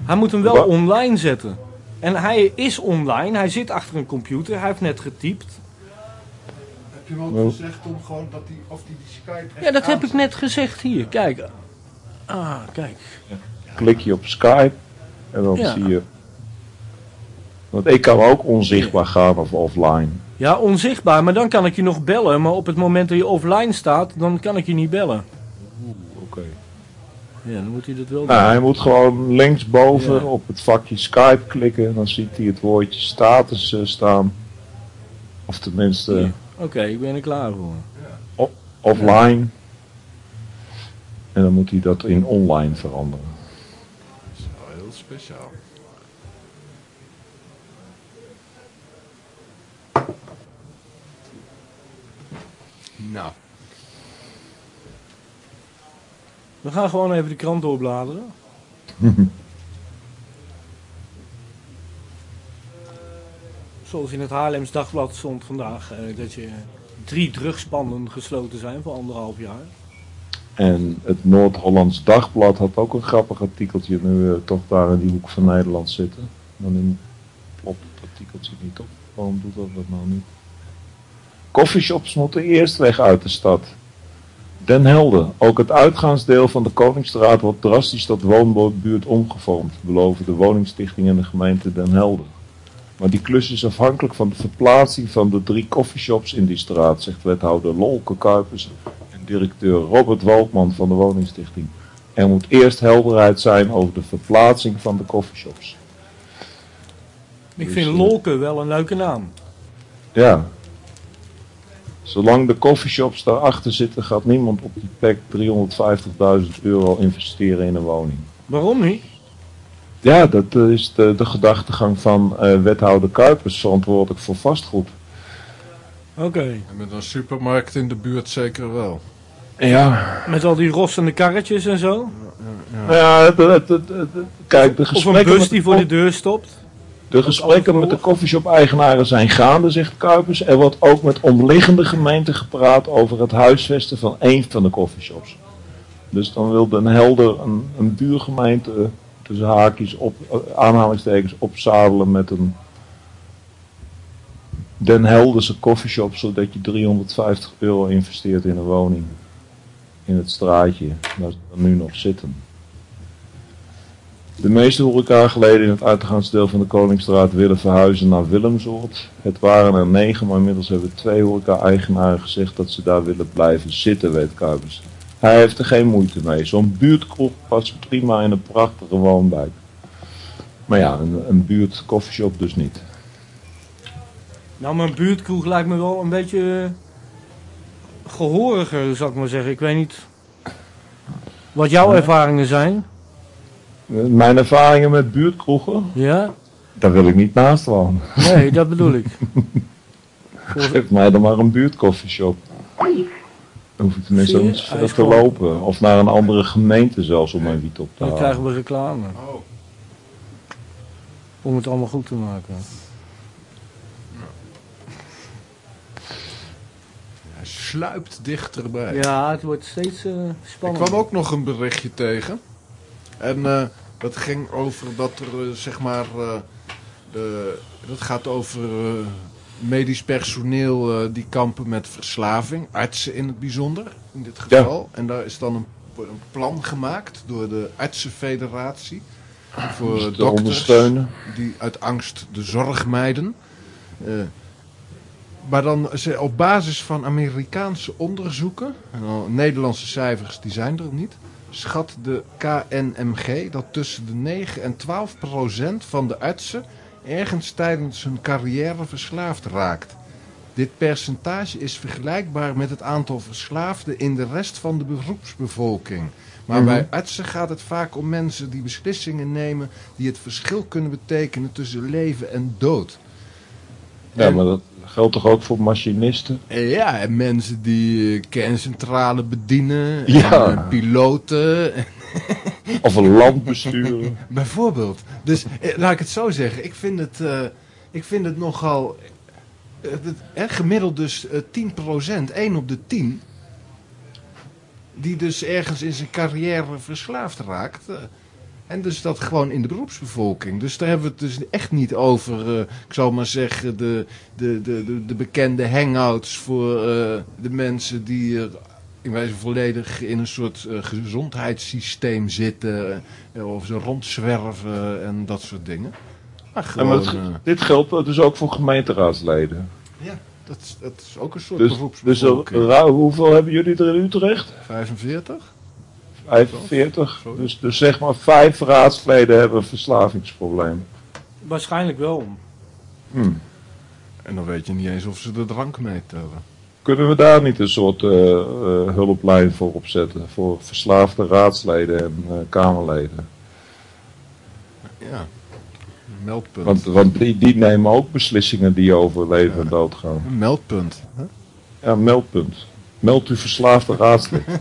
Hij moet hem wel online zetten. En hij is online, hij zit achter een computer, hij heeft net getypt. Je gezegd om gewoon dat die, of die, die Skype echt Ja, dat heb ik net gezegd hier, kijk. Ah, kijk. Klik je op Skype en dan Ja. zie je... Want ik kan ook onzichtbaar gaan of offline. Ja, onzichtbaar, maar dan kan ik je nog bellen. Maar op het moment dat je offline staat, dan kan ik je niet bellen. Oké. Ja, dan moet hij dat wel doen. Nou, hij moet gewoon linksboven Ja. op het vakje Skype klikken. Dan ziet hij het woordje status eh, staan. Of tenminste Ja. Oké, ik ben er klaar voor. offline. En dan moet hij dat in online veranderen. Zo, heel speciaal. Nou, We gaan gewoon even de krant doorbladeren. [laughs] Zoals in het Haarlems Dagblad stond vandaag eh, dat je drie drugspanden gesloten zijn voor anderhalf jaar. En het Noord-Hollands Dagblad had ook een grappig artikeltje. Nu we toch daar in die hoek van Nederland zitten. Dan in- het artikeltje niet op. Waarom doet dat dat nou niet? Coffeeshops moeten eerst weg uit de stad. Den Helder. Ook het uitgaansdeel van de Koningsstraat wordt drastisch tot woonbuurt omgevormd. Beloven de woningstichting en de gemeente Den Helder. Maar die klus is afhankelijk van de verplaatsing van de drie coffeeshops in die straat, zegt wethouder Lolke Kuipers en directeur Robert Waldman van de woningstichting. Er moet eerst helderheid zijn over de verplaatsing van de coffeeshops. Ik Dus, vind eh, Lolke wel een leuke naam. Ja. Zolang de coffeeshops daarachter zitten, gaat niemand op die plek 350.000 euro investeren in een woning. Waarom niet? Ja, dat eh, is de, de gedachtegang van eh, wethouder Kuipers, verantwoordelijk voor vastgoed. Oké. en met een supermarkt in de buurt zeker wel. Ja, Met al die rossende karretjes en zo. Ja, het- het- kijk, de Of een gesprekken, bus die voor de deur stopt. de gesprekken met de coffeeshop-eigenaren zijn gaande, zegt Kuipers. Er wordt ook met omliggende gemeenten gepraat over het huisvesten van één van de coffeeshops. Dus dan wil Den Helder een, een buurgemeente tussen haakjes op, eh, aanhalingstekens opzadelen met een Den Helderse coffeeshop, zodat je 350 euro investeert in een woning. In het straatje, waar ze nu nog zitten. De meeste horecageleden in het uitgaansdeel van de Koningsstraat willen verhuizen naar Willemsoord. Het waren er negen, maar inmiddels hebben twee horeca-eigenaren gezegd dat ze daar willen blijven zitten, weet Kuipers. Hij heeft er geen moeite mee. Zo'n buurtkroeg past prima in een prachtige woonwijk. Maar ja, een, een buurt dus niet. Nou, mijn buurtkroeg lijkt me wel een beetje eh, gehoriger, zou ik maar zeggen. Ik weet niet wat jouw ervaringen zijn. Mijn ervaringen met buurtkroegen, Ja? daar wil ik niet naast wonen. Nee, dat bedoel ik. [laughs] Geef mij dan maar een buurtcoffeeshop. Dan hoef ik tenminste je? niet Hij ver is te lopen. Of naar een andere gemeente zelfs om mijn wiet op te Dan halen. krijgen we reclame. Oh. Om het allemaal goed te maken. Hij sluipt dichterbij. Ja, het wordt steeds eh Ik spannender. kwam ook nog een berichtje tegen. En eh, dat ging over dat er, eh, zeg maar, eh, de, dat gaat over eh, medisch personeel eh, die kampen met verslaving. Artsen in het bijzonder, in dit geval. En daar is dan een, een plan gemaakt door de artsenfederatie. Voor Dus te dokters ondersteunen. die uit angst de zorg mijden. Eh, maar dan op basis van Amerikaanse onderzoeken, Nederlandse cijfers die zijn er niet, schat de KNMG dat tussen de 9 en 12 procent van de artsen ergens tijdens hun carrière verslaafd raakt. Dit percentage is vergelijkbaar met het aantal verslaafden in de rest van de beroepsbevolking. Maar Mhm. bij artsen gaat het vaak om mensen die beslissingen nemen die het verschil kunnen betekenen tussen leven en dood. Ja, maar dat geldt toch ook voor machinisten? En ja, en mensen die eh, kerncentrale bedienen, Ja. en, piloten, [laughs] Of een land besturen? [laughs] bijvoorbeeld. Dus eh, laat ik het zo zeggen, ik vind het, eh, ik vind het nogal, eh, gemiddeld dus eh 10%, 1 op de 10, die dus ergens in zijn carrière verslaafd raakt. en dus dat gewoon in de beroepsbevolking. Dus daar hebben we het dus echt niet over, ik zal maar zeggen, de, de, de, de, de bekende hangouts voor de mensen die in wijze volledig in een soort eh, gezondheidssysteem zitten. eh, of ze rondzwerven en dat soort dingen. Maar En gewoon, maar het- eh, dit geldt dus ook voor gemeenteraadsleden. ja, dat is, dat is ook een soort Dus, dus beroepsbevolking. er- hoeveel hebben jullie er in Utrecht? 45? 45. Sorry. Dus, dus zeg maar vijf raadsleden hebben een verslavingsprobleem. Waarschijnlijk wel. Hm. En dan weet je niet eens of ze de drank meetellen. Kunnen we daar niet een soort eh, eh, hulplijn voor opzetten? Voor verslaafde raadsleden en eh, Kamerleden? Ja, een meldpunt. Want, want die, die nemen ook beslissingen die over leven en dood gaan. Een meldpunt. Hè? Ja, meldpunt. Meld u verslaafde raadslid. [laughs]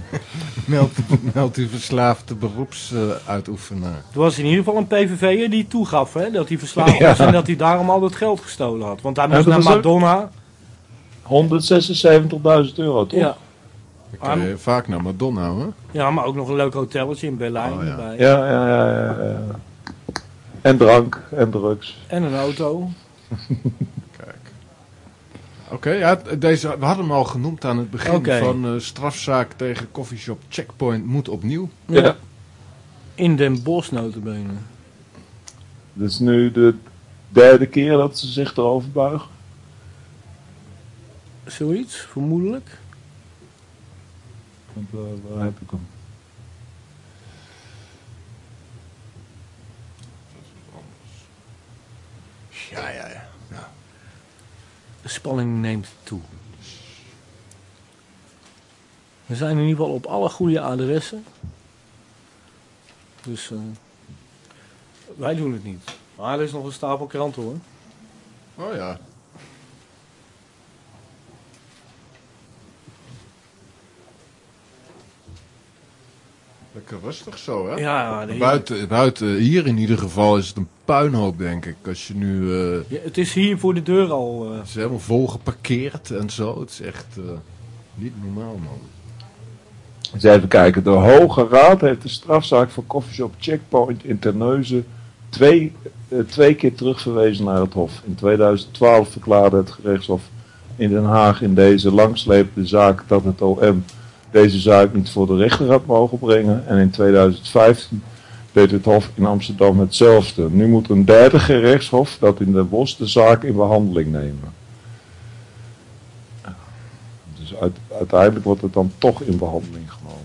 Meld, meld u verslaafde beroepsuitoefenaar. Er was in ieder geval een PVV'er die toegaf hè, dat hij verslaafd [laughs] Ja. was en dat hij daarom al het geld gestolen had. Want hij moest dat naar ook- Madonna. 176.000 euro, toch? Ja. Dan kan je vaak naar Madonna hoor. ja, maar ook nog een leuk hotelletje in Berlijn. Oh, ja. erbij. Ja, ja, ja, ja, ja. En drank en drugs. En een auto. [laughs] Kijk. Oké, ja, deze, we hadden hem al genoemd aan het begin van eh, strafzaak tegen coffeeshop Checkpoint moet opnieuw. Ja. In Den Bosch notabene. Dit is nu de derde keer dat ze zich erover buigen. Zoiets, vermoedelijk. Want, eh, waar heb ik hem? Ja, ja, ja. De spanning neemt toe. We zijn in ieder geval op alle goede adressen. Dus eh, wij doen het niet. Maar er is nog een stapel kranten hoor. Oh ja. Lekker rustig zo, hè? Ja, Buiten, buiten hier in ieder geval is het een puinhoop, denk ik. Als je nu... eh, Ja, het is hier voor de deur al. eh, het is helemaal vol geparkeerd en zo. Het is echt eh, niet normaal, man. Eens even kijken. De Hoge Raad heeft de strafzaak voor Coffeeshop Checkpoint in Terneuzen twee, twee keer terugverwezen naar het Hof. In 2012 verklaarde het gerechtshof in Den Haag in deze langslepende zaak dat het OM deze zaak niet voor de rechter had mogen brengen. En in 2015 deed het Hof in Amsterdam hetzelfde. Nu moet een derde gerechtshof dat in Den Bosch de zaak in behandeling nemen. Dus uit- uiteindelijk wordt het dan toch in behandeling genomen.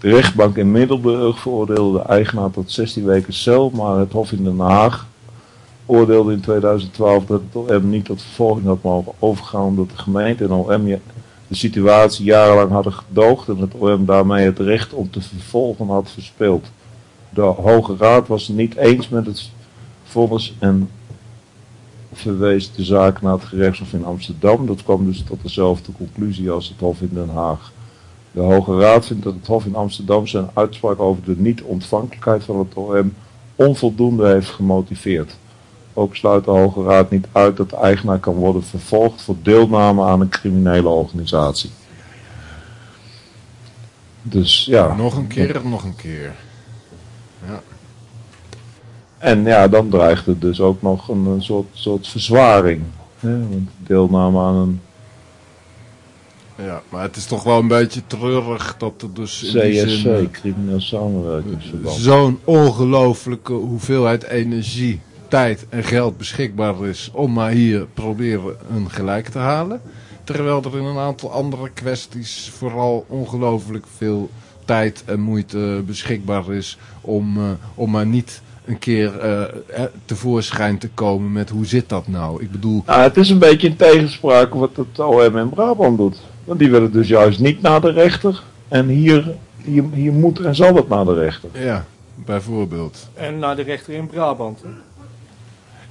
De rechtbank in Middelburg veroordeelde de eigenaar tot 16 weken cel, maar het Hof in Den Haag oordeelde in 2012 dat het OM niet tot vervolging had mogen overgaan omdat de gemeente en OM de situatie jarenlang hadden gedoogd en het OM daarmee het recht om te vervolgen had verspeeld. De Hoge Raad was het niet eens met het vonnis en verwees de zaak naar het gerechtshof in Amsterdam. Dat kwam dus tot dezelfde conclusie als het Hof in Den Haag. De Hoge Raad vindt dat het Hof in Amsterdam zijn uitspraak over de niet-ontvankelijkheid van het OM onvoldoende heeft gemotiveerd. Ook sluit de Hoge Raad niet uit dat de eigenaar kan worden vervolgd voor deelname aan een criminele organisatie. Dus ja. Nog een keer nog een keer. En ja, dan dreigt het dus ook nog een, een soort, soort verzwaring. Hè? Want deelname aan een Ja, maar het is toch wel een beetje treurig dat er dus in die zin... CSC, crimineel samenwerkingsverband. zo'n ongelooflijke hoeveelheid energie, tijd en geld beschikbaar is om maar hier proberen een gelijk te halen. Terwijl er in een aantal andere kwesties vooral ongelooflijk veel tijd en moeite beschikbaar is om, eh, om maar niet een keer eh, eh, tevoorschijn te komen met hoe zit dat nou. Ik bedoel, Nou, het is een beetje in tegenspraak wat het OM in Brabant doet. Want die willen dus juist niet naar de rechter. En hier, hier, hier moet en zal het naar de rechter. ja, bijvoorbeeld. En naar de rechter in Brabant. hè.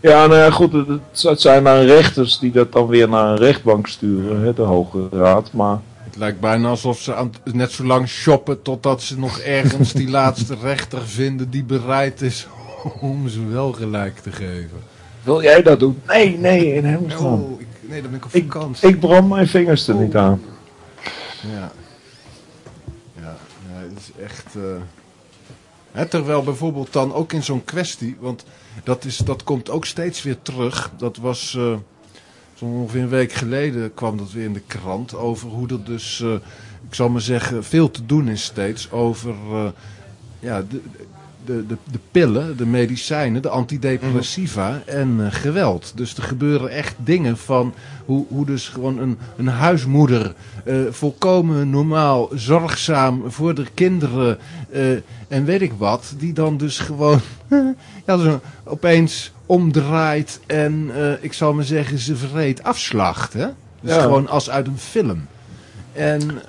Ja, nou ja, goed, het, zijn dan rechters die dat dan weer naar een rechtbank sturen, hè, de Hoge Raad. Maar Het lijkt bijna alsof ze aan, net zo lang shoppen totdat ze nog ergens die [laughs] laatste rechter vinden die bereid is om ze wel gelijk te geven. wil jij dat doen? Nee, nee, in Hemelsland. Oh, ik, nee, dan ben ik op vakantie. ik brand mijn vingers er niet aan. Ja. Ja, ja, het is echt... Hè, terwijl bijvoorbeeld dan ook in zo'n kwestie, want dat, is, dat komt ook steeds weer terug. Dat was eh, zo'n ongeveer een week geleden kwam dat weer in de krant over hoe er dus, eh, ik zal maar zeggen, veel te doen is steeds over eh, ja, de, de, de, de pillen, de medicijnen, de antidepressiva en eh, geweld. Dus er gebeuren echt dingen van hoe, hoe dus gewoon een, een huismoeder volkomen normaal, zorgzaam voor de kinderen en weet ik wat, die dan dus gewoon [laughs] ja, zo opeens omdraait en ik zal maar zeggen ze vreed afslacht. Hè? Dus gewoon als uit een film. En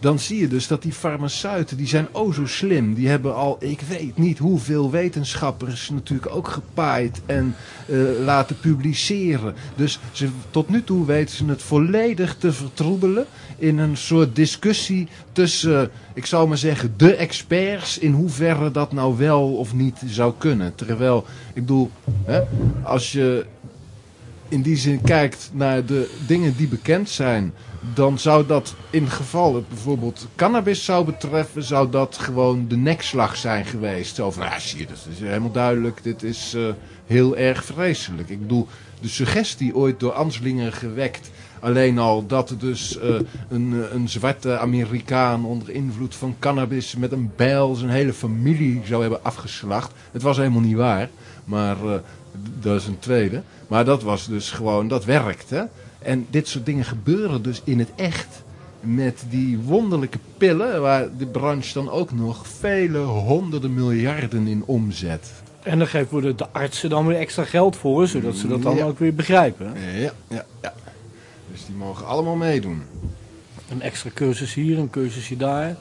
dan zie je dus dat die farmaceuten, die zijn oh zo slim. Die hebben al, ik weet niet hoeveel wetenschappers natuurlijk ook gepaaid en uh, laten publiceren. Dus ze, tot nu toe weten ze het volledig te vertroebelen in een soort discussie tussen, ik zou maar zeggen, de experts. In hoeverre dat nou wel of niet zou kunnen. Terwijl, ik bedoel, hè, als je in die zin kijkt naar de dingen die bekend zijn dan zou dat in geval het bijvoorbeeld cannabis zou betreffen, zou dat gewoon de nekslag zijn geweest. Zo van, ja zie je, dat is helemaal duidelijk, dit is uh, heel erg vreselijk. Ik bedoel, de suggestie ooit door Anslinger gewekt, alleen al dat dus uh, een, een zwarte Amerikaan onder invloed van cannabis met een bijl zijn hele familie zou hebben afgeslacht. Het was helemaal niet waar, maar uh, dat is een tweede. Maar dat was dus gewoon, dat werkt hè. En dit soort dingen gebeuren dus in het echt. Met die wonderlijke pillen, waar de branche dan ook nog vele honderden miljarden in omzet. En dan geven de artsen dan weer extra geld voor, zodat ze dat dan ook weer begrijpen. Ja, ja, ja. Dus die mogen allemaal meedoen. Een extra cursus hier, een cursusje daar,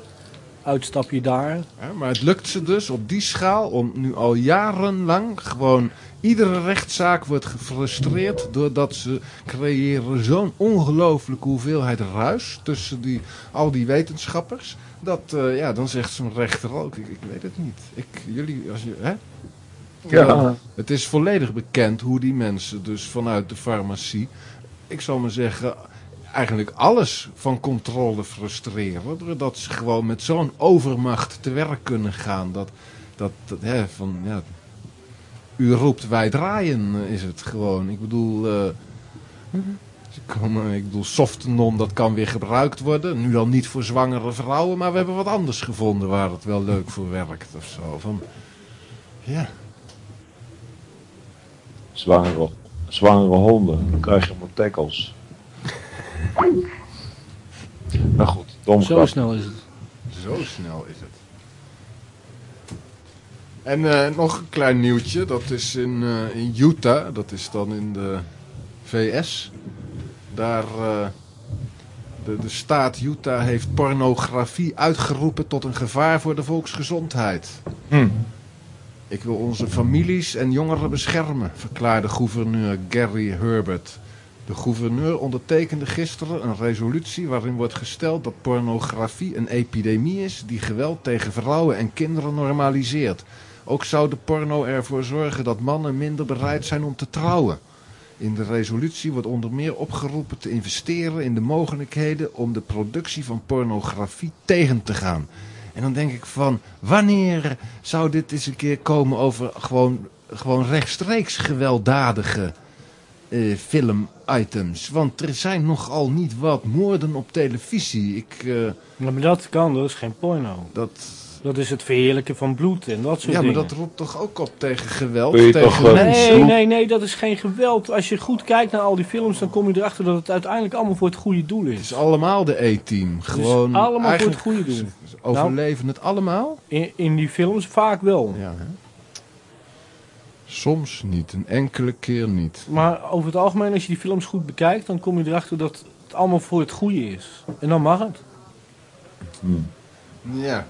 uitstapje daar. Ja, maar het lukt ze dus op die schaal om nu al jarenlang gewoon Iedere rechtszaak wordt gefrustreerd doordat ze creëren zo'n ongelooflijke hoeveelheid ruis tussen die, al die wetenschappers. Dat, uh, ja, dan zegt zo'n rechter ook, ik, ik, weet het niet. Ik, jullie, als je, hè? Ja. het is volledig bekend hoe die mensen dus vanuit de farmacie, ik zal maar zeggen, eigenlijk alles van controle frustreren. Doordat ze gewoon met zo'n overmacht te werk kunnen gaan. Dat, dat, dat hè, van, ja, u roept wij draaien eh, is het gewoon. Ik bedoel, uh, ik bedoel softenon dat kan weer gebruikt worden. Nu dan niet voor zwangere vrouwen, maar we hebben wat anders gevonden waar het wel leuk voor werkt of zo. Van, ja. Zwangere, zwangere honden, dan krijg je maar tackles. nou goed, dom Zo snel is het. Zo snel is het. En uh, nog een klein nieuwtje, dat is in, uh, in Utah, dat is dan in de VS. Daar, uh, de, de staat Utah heeft pornografie uitgeroepen tot een gevaar voor de volksgezondheid. Hmm. Ik wil onze families en jongeren beschermen, verklaarde gouverneur Gary Herbert. De gouverneur ondertekende gisteren een resolutie waarin wordt gesteld dat pornografie een epidemie is die geweld tegen vrouwen en kinderen normaliseert. Ook zou de porno ervoor zorgen dat mannen minder bereid zijn om te trouwen. In de resolutie wordt onder meer opgeroepen te investeren in de mogelijkheden om de productie van pornografie tegen te gaan. En dan denk ik van, wanneer zou dit eens een keer komen over gewoon, gewoon rechtstreeks gewelddadige uh, filmitems? Want er zijn nogal niet wat moorden op televisie. Ik, uh, maar dat kan, is geen porno. Dat, dat is het verheerlijken van bloed en dat soort ja, dingen. Ja, maar dat roept toch ook op tegen geweld? Tegen toch, uh, nee, nee, nee, dat is geen geweld. Als je goed kijkt naar al die films, dan kom je erachter dat het uiteindelijk allemaal voor het goede doel is. Het is allemaal de E-team. Gewoon allemaal voor het goede doel. Overleven het allemaal? In, in die films vaak wel. Ja, hè? Soms niet, een enkele keer niet. Maar over het algemeen, als je die films goed bekijkt, dan kom je erachter dat het allemaal voor het goede is. En dan mag het. Hmm. Ja,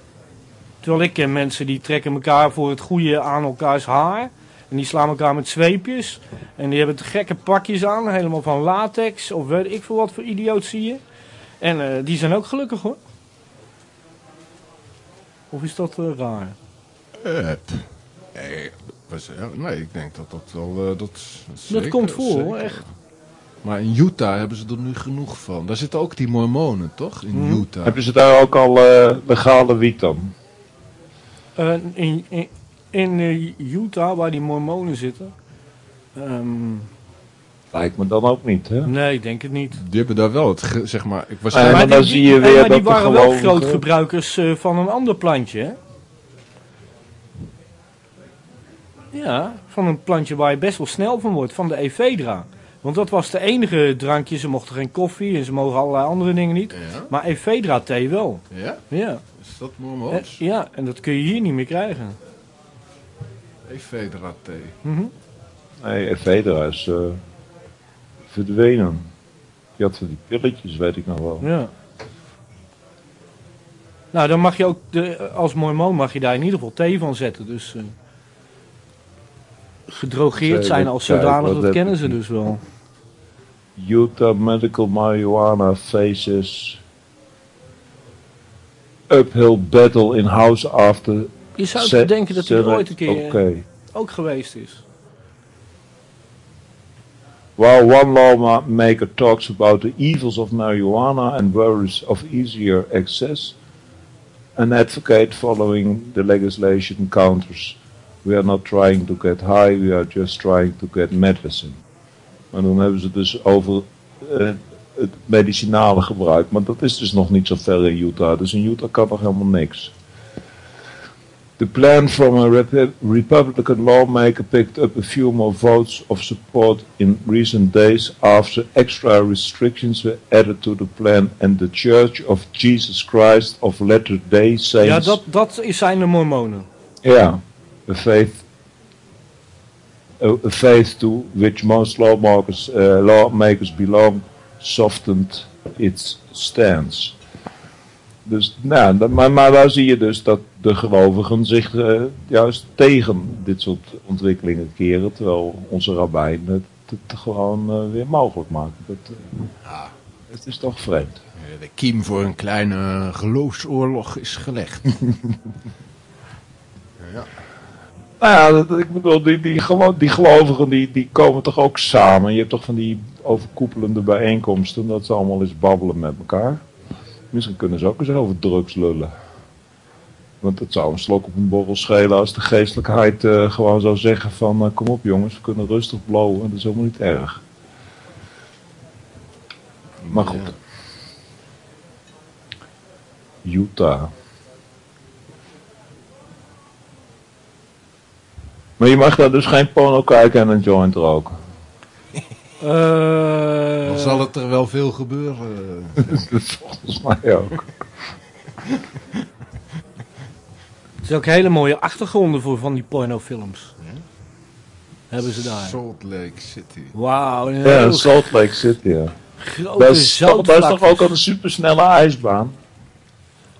Terwijl ik ken mensen die trekken elkaar voor het goede aan elkaars haar. En die slaan elkaar met zweepjes. En die hebben te gekke pakjes aan, helemaal van latex of weet ik veel wat voor idioot zie je. En uh, die zijn ook gelukkig hoor. Of is dat uh, raar? Uh, nee, nee, ik denk dat dat wel... dat, dat, zeker, dat komt voor hoor, echt. Maar in Utah hebben ze er nu genoeg van. Daar zitten ook die mormonen, toch? In hmm. Utah. Hebben ze daar ook al legale wiet dan? Uh, in, in, in Utah, waar die mormonen zitten. Um, Lijkt me dan ook niet, hè? Nee, ik denk het niet. Die hebben daar wel het, zeg maar... Ik was maar dan zie je weer maar die waren wel grootgebruikers uh, van een ander plantje, hè? Ja, van een plantje waar je best wel snel van wordt, van de Ephedra. Want dat was de enige drankje. Ze mochten geen koffie en ze mogen allerlei andere dingen niet. Ja? Maar Ephedra thee wel. Ja? Ja. Is dat Eh, Mormoons? ja, en dat kun je hier niet meer krijgen. Ephedra thee. Mhm. Nee, Ephedra is eh, verdwenen. Je had van die pilletjes, weet ik nog wel. Ja. Nou, dan mag je ook, de, als mormoon mag je daar in ieder geval thee van zetten. Dus eh, gedrogeerd zijn als zodanig, dat kennen ze dus wel. Utah Medical Marijuana faces uphill battle in house after... Je zou se- denken dat hij er ooit een keer eh, ook geweest is. While one lawmaker talks about the evils of marijuana and worries of easier access, an advocate following the legislation counters. We are not trying to get high, we are just trying to get medicine. Maar dan hebben ze dus over eh, het medicinale gebruik. Maar dat is dus nog niet zo ver in Utah. Dus in Utah kan nog helemaal niks. The plan from a Rep- Republican lawmaker picked up a few more votes of support in recent days after extra restrictions were added to the plan and the Church of Jesus Christ of Latter-day Saints. Ja, dat, dat is- zijn de mormonen. Yeah, a faith, a, a faith to which most lawmakers, uh, lawmakers belong, softened its stance. Dus, nou, maar, maar daar zie je dus dat de gelovigen zich eh, juist tegen dit soort ontwikkelingen keren, terwijl onze rabbijnen het, het gewoon eh, weer mogelijk maken. Dat, eh, het is toch vreemd. De kiem voor een kleine geloofsoorlog is gelegd. [laughs] Nou ja, dat, ik bedoel, die, die, gelo- die gelovigen die, die komen toch ook samen. Je hebt toch van die overkoepelende bijeenkomsten, dat ze allemaal eens babbelen met elkaar. Misschien kunnen ze ook eens over drugs lullen. Want het zou een slok op een borrel schelen als de geestelijkheid eh, gewoon zou zeggen van... eh, kom op jongens, we kunnen rustig blowen, dat is helemaal niet erg. Maar goed. Utah. Maar je mag daar dus geen porno kijken en een joint roken. Eh, Dan zal het er wel veel gebeuren. [laughs] Volgens mij ook. Het is ook hele mooie achtergronden voor van die pornofilms. Hebben ze daar. Salt Lake City. Wauw, een Ja, Salt Lake City, ja. grote Dat is, dat is toch ook al een supersnelle ijsbaan?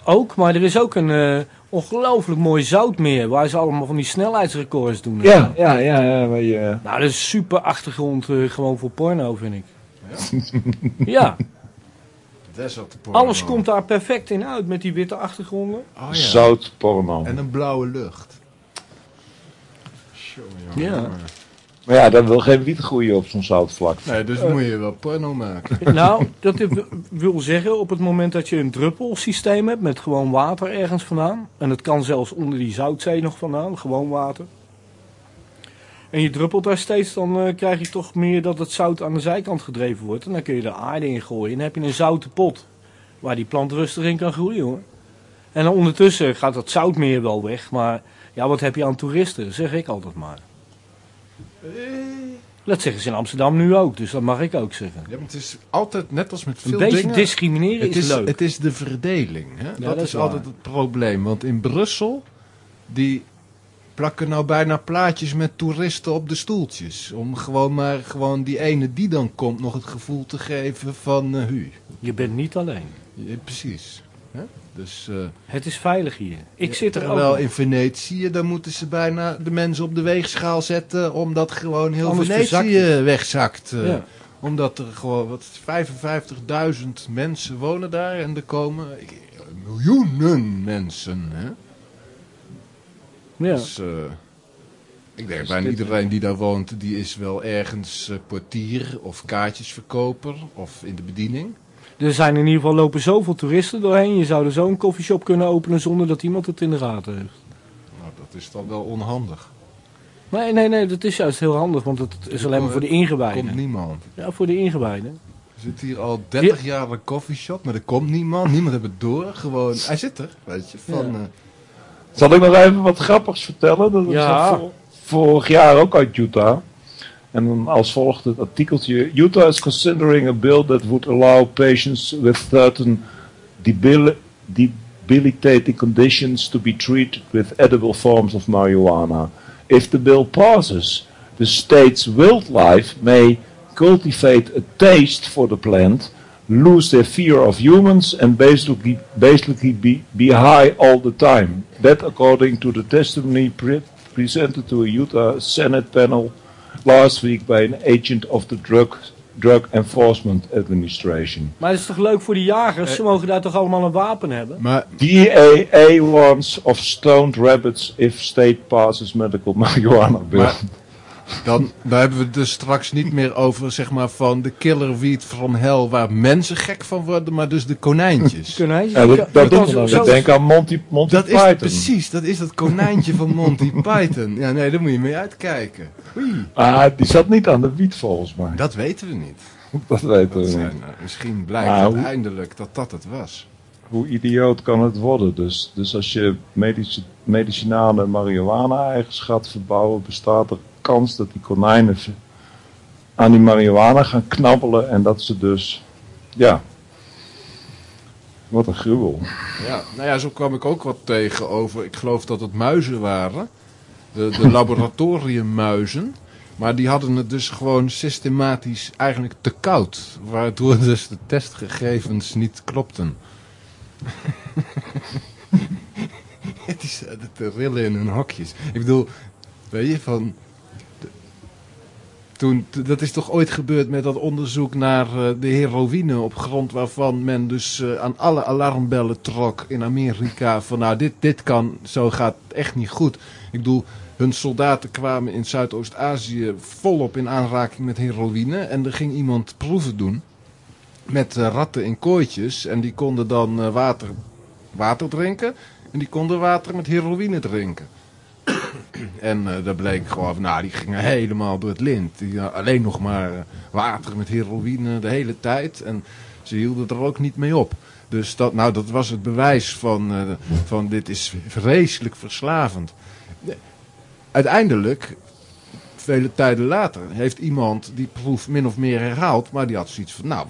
Ook, maar er is ook een eh, ongelooflijk mooi zoutmeer waar ze allemaal van die snelheidsrecords doen. Ja, ja, ja. ja maar je, Nou, dat is super achtergrond eh, gewoon voor porno, vind ik. Ja, [laughs] Desert porno. alles komt daar perfect in uit met die witte achtergronden. Oh, ja. Zoutporno. En een blauwe lucht. Jongen, Ja. Maar ja, daar wil geen wiet groeien op zo'n zoutvlak. Nee, dus moet je wel porno maken. [laughs] Nou, dat wil- zeggen, op het moment dat je een druppelsysteem hebt met gewoon water ergens vandaan. En het kan zelfs onder die zoutzee nog vandaan, gewoon water. En je druppelt daar steeds, dan eh, krijg je toch meer dat het zout aan de zijkant gedreven wordt. En dan kun je er aarde in gooien. En dan heb je een zoute pot waar die plant rustig in kan groeien hoor. En dan ondertussen gaat dat zoutmeer wel weg. Maar ja, wat heb je aan toeristen? Zeg ik altijd maar. Dat zeggen ze in Amsterdam nu ook, dus dat mag ik ook zeggen. Ja, maar het is altijd, net als met Een veel beetje dingen... discrimineren Het is, is, leuk. het is de verdeling. Hè? dat, dat is, waar. altijd het probleem. Want in Brussel, die plakken nou bijna plaatjes met toeristen op de stoeltjes. Om gewoon maar gewoon die ene die dan komt nog het gevoel te geven van eh hu. Je bent niet alleen. Ja, precies. Hè? Dus, eh, Het is veilig hier. Ik zit er ook. in Venetië, dan moeten ze bijna de mensen op de weegschaal zetten. Omdat gewoon heel Anders Venetië verzakt wegzakt. eh. Ja. Omdat er gewoon wat 55.000 mensen wonen daar en er komen ik- miljoenen mensen. Hè? Ja. Dus, eh, ik denk bijna iedereen die daar woont, die is wel ergens eh, portier of kaartjesverkoper of in de bediening. Er zijn in ieder geval lopen zoveel toeristen doorheen. Je zou er zo een koffieshop kunnen openen zonder dat iemand het in de gaten heeft. Nou, dat is dan wel onhandig. Nee, nee, nee, dat is juist heel handig, want het is alleen maar voor de Er komt ingewijden. niemand. Ja, voor de ingewijden. Er zit hier al 30 jaar een koffieshop, maar er komt niemand. Niemand heeft het door. Gewoon, hij zit er, weet je. Van, Ja. eh, Zal ik nog even wat grappigs vertellen? Dat Ja. vorig jaar ook uit Utah. En dan als volgt het artikeltje. Utah is considering a bill that would allow patients with certain debil debilitating conditions to be treated with edible forms of marijuana. If the bill passes, the state's wildlife may cultivate a taste for the plant, lose their fear of humans, and basically, basically be, be high all the time. That according to the testimony pre presented to a Utah Senate panel last week by an agent of the drug, drug Enforcement Administration. Maar het is toch leuk voor de jagers? Ze mogen daar toch allemaal een wapen hebben? Maar DAA warns of stoned rabbits if state passes medical marijuana bill. Maar- dan, dan hebben we het dus straks niet meer over zeg maar, van de killer weed from hell waar mensen gek van worden, maar dus de konijntjes. [laughs] Ja, dat, dat doen we dan. Denk aan Monty, Monty Dat is Python. precies, dat is dat konijntje van Monty [laughs] Python. Ja, nee, daar moet je mee uitkijken. Oei, Ah, die zat niet aan de wiet volgens mij. dat weten we niet. [laughs] Dat weten Dat we zijn, niet. nou, misschien blijkt hoe- uiteindelijk dat dat het was. Hoe idioot kan het worden? Dus, dus als je medici- medicinale marihuana-eigens gaat verbouwen, bestaat er kans dat die konijnen aan die marihuana gaan knabbelen en dat ze dus, ja, wat een gruwel. Ja, nou ja, zo kwam ik ook wat tegen over, ik geloof dat het muizen waren. De, de [laughs] laboratoriummuizen. Maar die hadden het dus gewoon systematisch eigenlijk te koud. Waardoor dus de testgegevens niet klopten. [laughs] [laughs] Het is eh, te rillen in hun hokjes. Ik bedoel, weet je, van... Toen, dat is toch ooit gebeurd met dat onderzoek naar eh, de heroïne op grond waarvan men dus eh, aan alle alarmbellen trok in Amerika van nou dit, dit kan, zo gaat het echt niet goed. Ik bedoel, hun soldaten kwamen in Zuidoost-Azië volop in aanraking met heroïne en er ging iemand proeven doen met eh, ratten in kooitjes en die konden dan water, water drinken en die konden water met heroïne drinken. [coughs] En eh dat bleek gewoon, nou, die gingen helemaal door het lint. Die, alleen nog maar eh, water met heroïne de hele tijd. En ze hielden er ook niet mee op. Dus dat, nou, dat was het bewijs van, eh, van dit is vreselijk verslavend. De- Uiteindelijk, vele tijden later, heeft iemand die proef min of meer herhaald. Maar die had zoiets van, nou,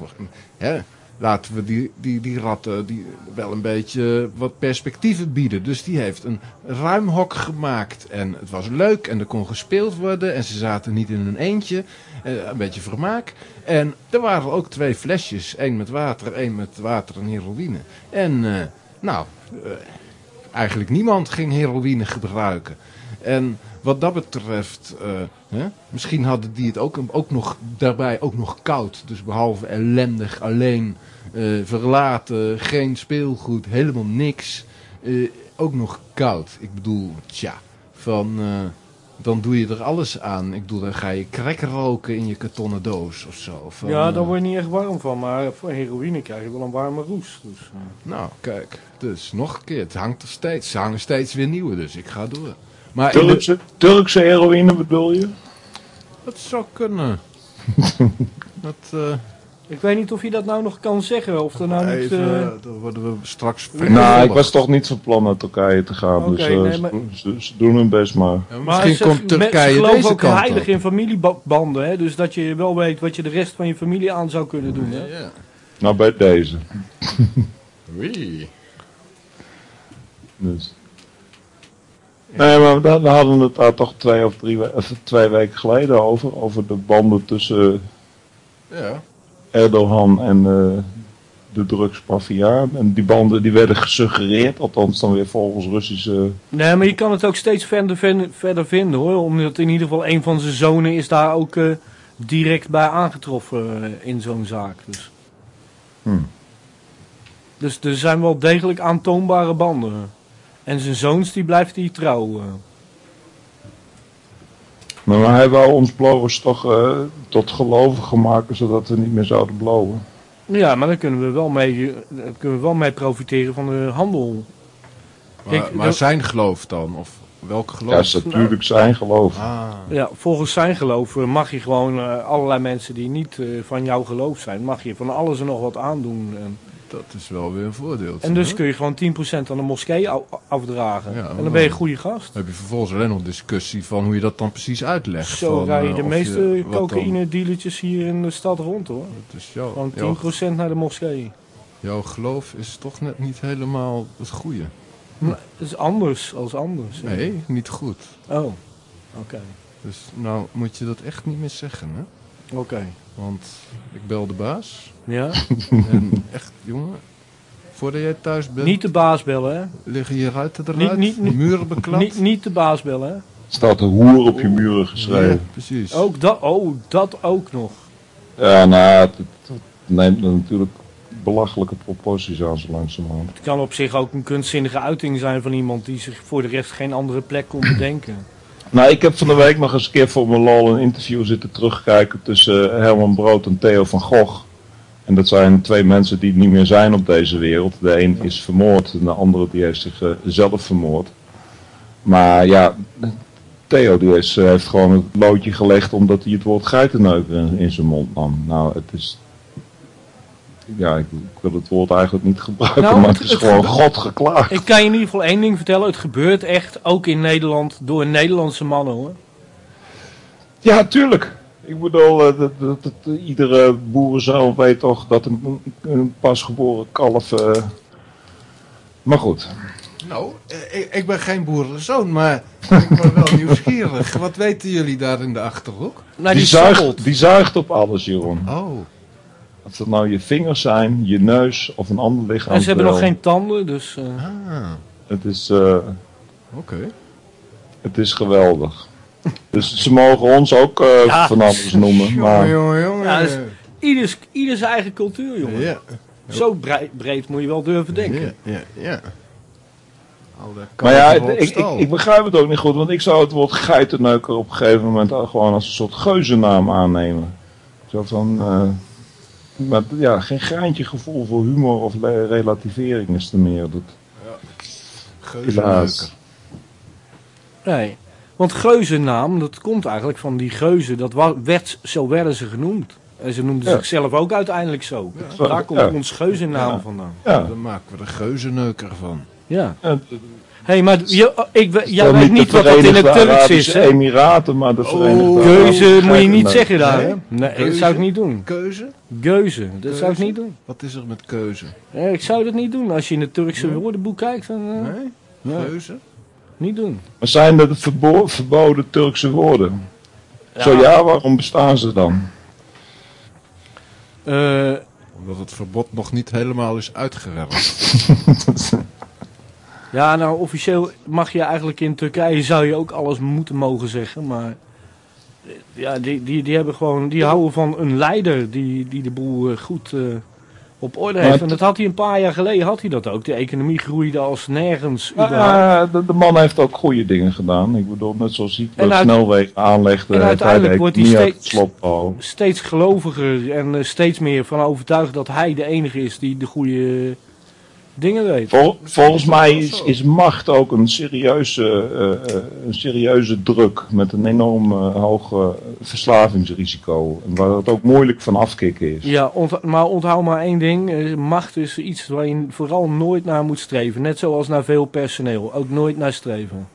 hè, laten we die, die, die ratten die wel een beetje wat perspectieven bieden. Dus die heeft een ruim hok gemaakt. En het was leuk en er kon gespeeld worden. En ze zaten niet in een eentje. Eh, een beetje vermaak. En er waren ook twee flesjes. één met water, één met water en heroïne. En eh, nou, eh, eigenlijk niemand ging heroïne gebruiken. En wat dat betreft, eh, hè, misschien hadden die het ook, ook nog, daarbij ook nog koud. Dus behalve ellendig, alleen, eh, verlaten, geen speelgoed, helemaal niks. eh, ook nog koud. Ik bedoel, tja, van, dan doe je er alles aan. Ik bedoel, dan ga je crack roken in je kartonnen doos of zo. Van, Ja, daar word je niet echt warm van, maar voor heroïne krijg je wel een warme roes. Dus. Nou, kijk, dus nog een keer. Het hangt er steeds. Er hangen steeds weer nieuwe, dus ik ga door. Maar de- Turkse, Turkse heroïne bedoel je? dat zou kunnen. [laughs] dat, eh Ik weet niet of je dat nou nog kan zeggen, of er nou niet... even, eh, dan worden we straks Nou, ik was toch niet van plan naar Turkije te gaan. Oké, dus eh, nee, maar- ze, doen hun best maar. Ja, Maar misschien ze, komt Turkije ze geloven deze ook kant heilig op. in familiebanden, hè? dus dat je wel weet wat je de rest van je familie aan zou kunnen doen. Hè? Ja. Nou, bij deze. Oei. Dus. Nee, maar we, we hadden het daar toch twee of drie we- of twee weken geleden over. Over de banden tussen Ja. Erdogan en eh, de drugsmafia. En die banden die werden gesuggereerd, althans dan weer volgens Russische... Nee, maar je kan het ook steeds verder, verder vinden hoor. Omdat in ieder geval een van zijn zonen is daar ook eh, direct bij aangetroffen eh, in zo'n zaak. Dus. Hmm. dus er zijn wel degelijk aantoonbare banden. En zijn zoons die blijft hij trouw. eh. Maar, hij wou ons blowers toch eh, tot gelovigen maken, zodat we niet meer zouden blowen. Ja, maar daar kunnen we wel mee, daar kunnen we wel mee profiteren van de handel. Maar, Kijk, maar dat- zijn geloof dan? Of welke geloof? Ja, dat is natuurlijk zijn geloof. Ah. Ja, volgens zijn geloof eh, mag je gewoon eh, allerlei mensen die niet eh, van jouw geloof zijn, mag je van alles en nog wat aandoen. En Dat is wel weer een voordeel. En dus kun je gewoon 10% aan de moskee afdragen. Ja, en dan ben je een goede gast. heb je vervolgens alleen nog discussie van hoe je dat dan precies uitlegt. Zo van, rijden eh, de meeste dan- cocaïne-dealertjes hier in de stad rond hoor. Het is jou- Gewoon jouw, 10% naar de moskee. jouw geloof is toch net niet helemaal het goede. Dat is anders als anders. Nee, niet goed. Oh, oké. Dus nou moet je dat echt niet meer zeggen, hè? Oké. Want ik bel de baas. Ja? [laughs] En echt, jongen, voordat jij thuis bent, Niet de baas bellen hè? liggen je ruiten Niet- eruit, niet- niet- muren beklad. Niet, niet de baas bellen hè? Staat een hoer op je muren geschreven. Ja, precies. Ook dat, oh, dat ook nog. Ja, nou, het, het neemt natuurlijk belachelijke proporties aan zo langzamerhand. Het kan op zich ook een kunstzinnige uiting zijn van iemand die zich voor de rest geen andere plek kon bedenken. Nou, ik heb van de week nog eens een keer voor mijn lol een interview zitten terugkijken tussen eh, Herman Brood en Theo van Gogh. En dat zijn twee mensen die niet meer zijn op deze wereld. De een is vermoord en de andere die heeft zichzelf zelf vermoord. Maar ja, Theo die is, eh, heeft gewoon het loodje gelegd omdat hij het woord geitenneuker in zijn mond nam. Nou, het is... Ja, ik, ik wil het woord eigenlijk niet gebruiken, Nou, maar het- het is het gewoon God geklaagd. Ik kan je in ieder geval één ding vertellen. Het gebeurt echt, ook in Nederland, door Nederlandse mannen hoor. Ja, tuurlijk. Ik bedoel, eh, dat, dat, dat- iedere boerenzoon weet toch dat een, een pasgeboren kalf... eh, Maar goed. Nou, eh, ik, ik ben geen boerenzoon, maar ik ben wel nieuwsgierig. [laughs] Wat weten jullie daar in de Achterhoek? Nou, Die die zuigt, die zuigt op alles, Jeroen. Oh, Of dat nou je vingers zijn, je neus of een ander lichaam. En ze hebben nog geen tanden, dus... eh, ah, Het is, eh, oké. het is geweldig. Dus ze mogen ons ook eh, Ja. van alles noemen. Jongen, Maar jongen, jongen. Ja, dat is- ieder, ieder zijn eigen cultuur, jongen. ja, Zo breed, breed moet je wel durven denken. ja, ja, Maar ja, ik, ik, begrijp het ook niet goed, want ik zou het woord geitenneuker op een gegeven moment al gewoon als een soort geuzennaam aannemen. Zo van, eh, maar ja, geen greintje gevoel voor humor of relativering is er meer. Dat, helaas. Nee. Want geuzennaam, dat komt eigenlijk van die geuzen. Dat werd, zo werden ze genoemd. En ze noemden Ja. zichzelf ook uiteindelijk zo. Daar komt Ja. ons geuzennaam Ja. vandaan. Ja, Dan maken we er geuzeneuker van. Ja. en- hey, maar je, ik, jij wel weet niet wat dat in het Turks is, hè? Emiraten, maar de Verenigde Oh. Geuze Arabische moet je niet zeggen daar? Nee. Nee, dat zou ik niet doen. Keuze? Geuze, dat zou ik niet doen. Wat is er met keuze? Eh, Ik zou dat niet doen. Als je in het Turkse woordenboek kijkt, dan eh, Nee? Keuze? niet doen. Maar zijn dat de verbo- verboden Turkse woorden? Zo ja, waarom bestaan ze dan? Eh, Omdat het verbod nog niet helemaal is uitgewerkt. [laughs] ja, nou officieel mag je eigenlijk in Turkije zou je ook alles moeten mogen zeggen, maar eh, ja, die, die, die hebben gewoon, die houden van een leider die, die de boel eh, goed eh, op orde heeft. En dat had hij een paar jaar geleden had hij dat ook. De economie groeide als nergens. Ja, de, de man heeft ook goede dingen gedaan. Ik bedoel, net zoals Hitler En uit- snelwegen aanlegde, en hij de uiteindelijk wordt hij steeds-. Steeds geloviger en steeds meer van overtuigd dat hij de enige is die de goede dingen weet. Vol- volgens dat mij is, macht ook een serieuze, eh, eh, een serieuze druk met een enorm eh, hoog verslavingsrisico. En waar het ook moeilijk van afkicken is. Ja, ont- maar onthoud maar één ding. Macht is iets waar je vooral nooit naar moet streven. Net zoals naar veel personeel. Ook nooit naar streven.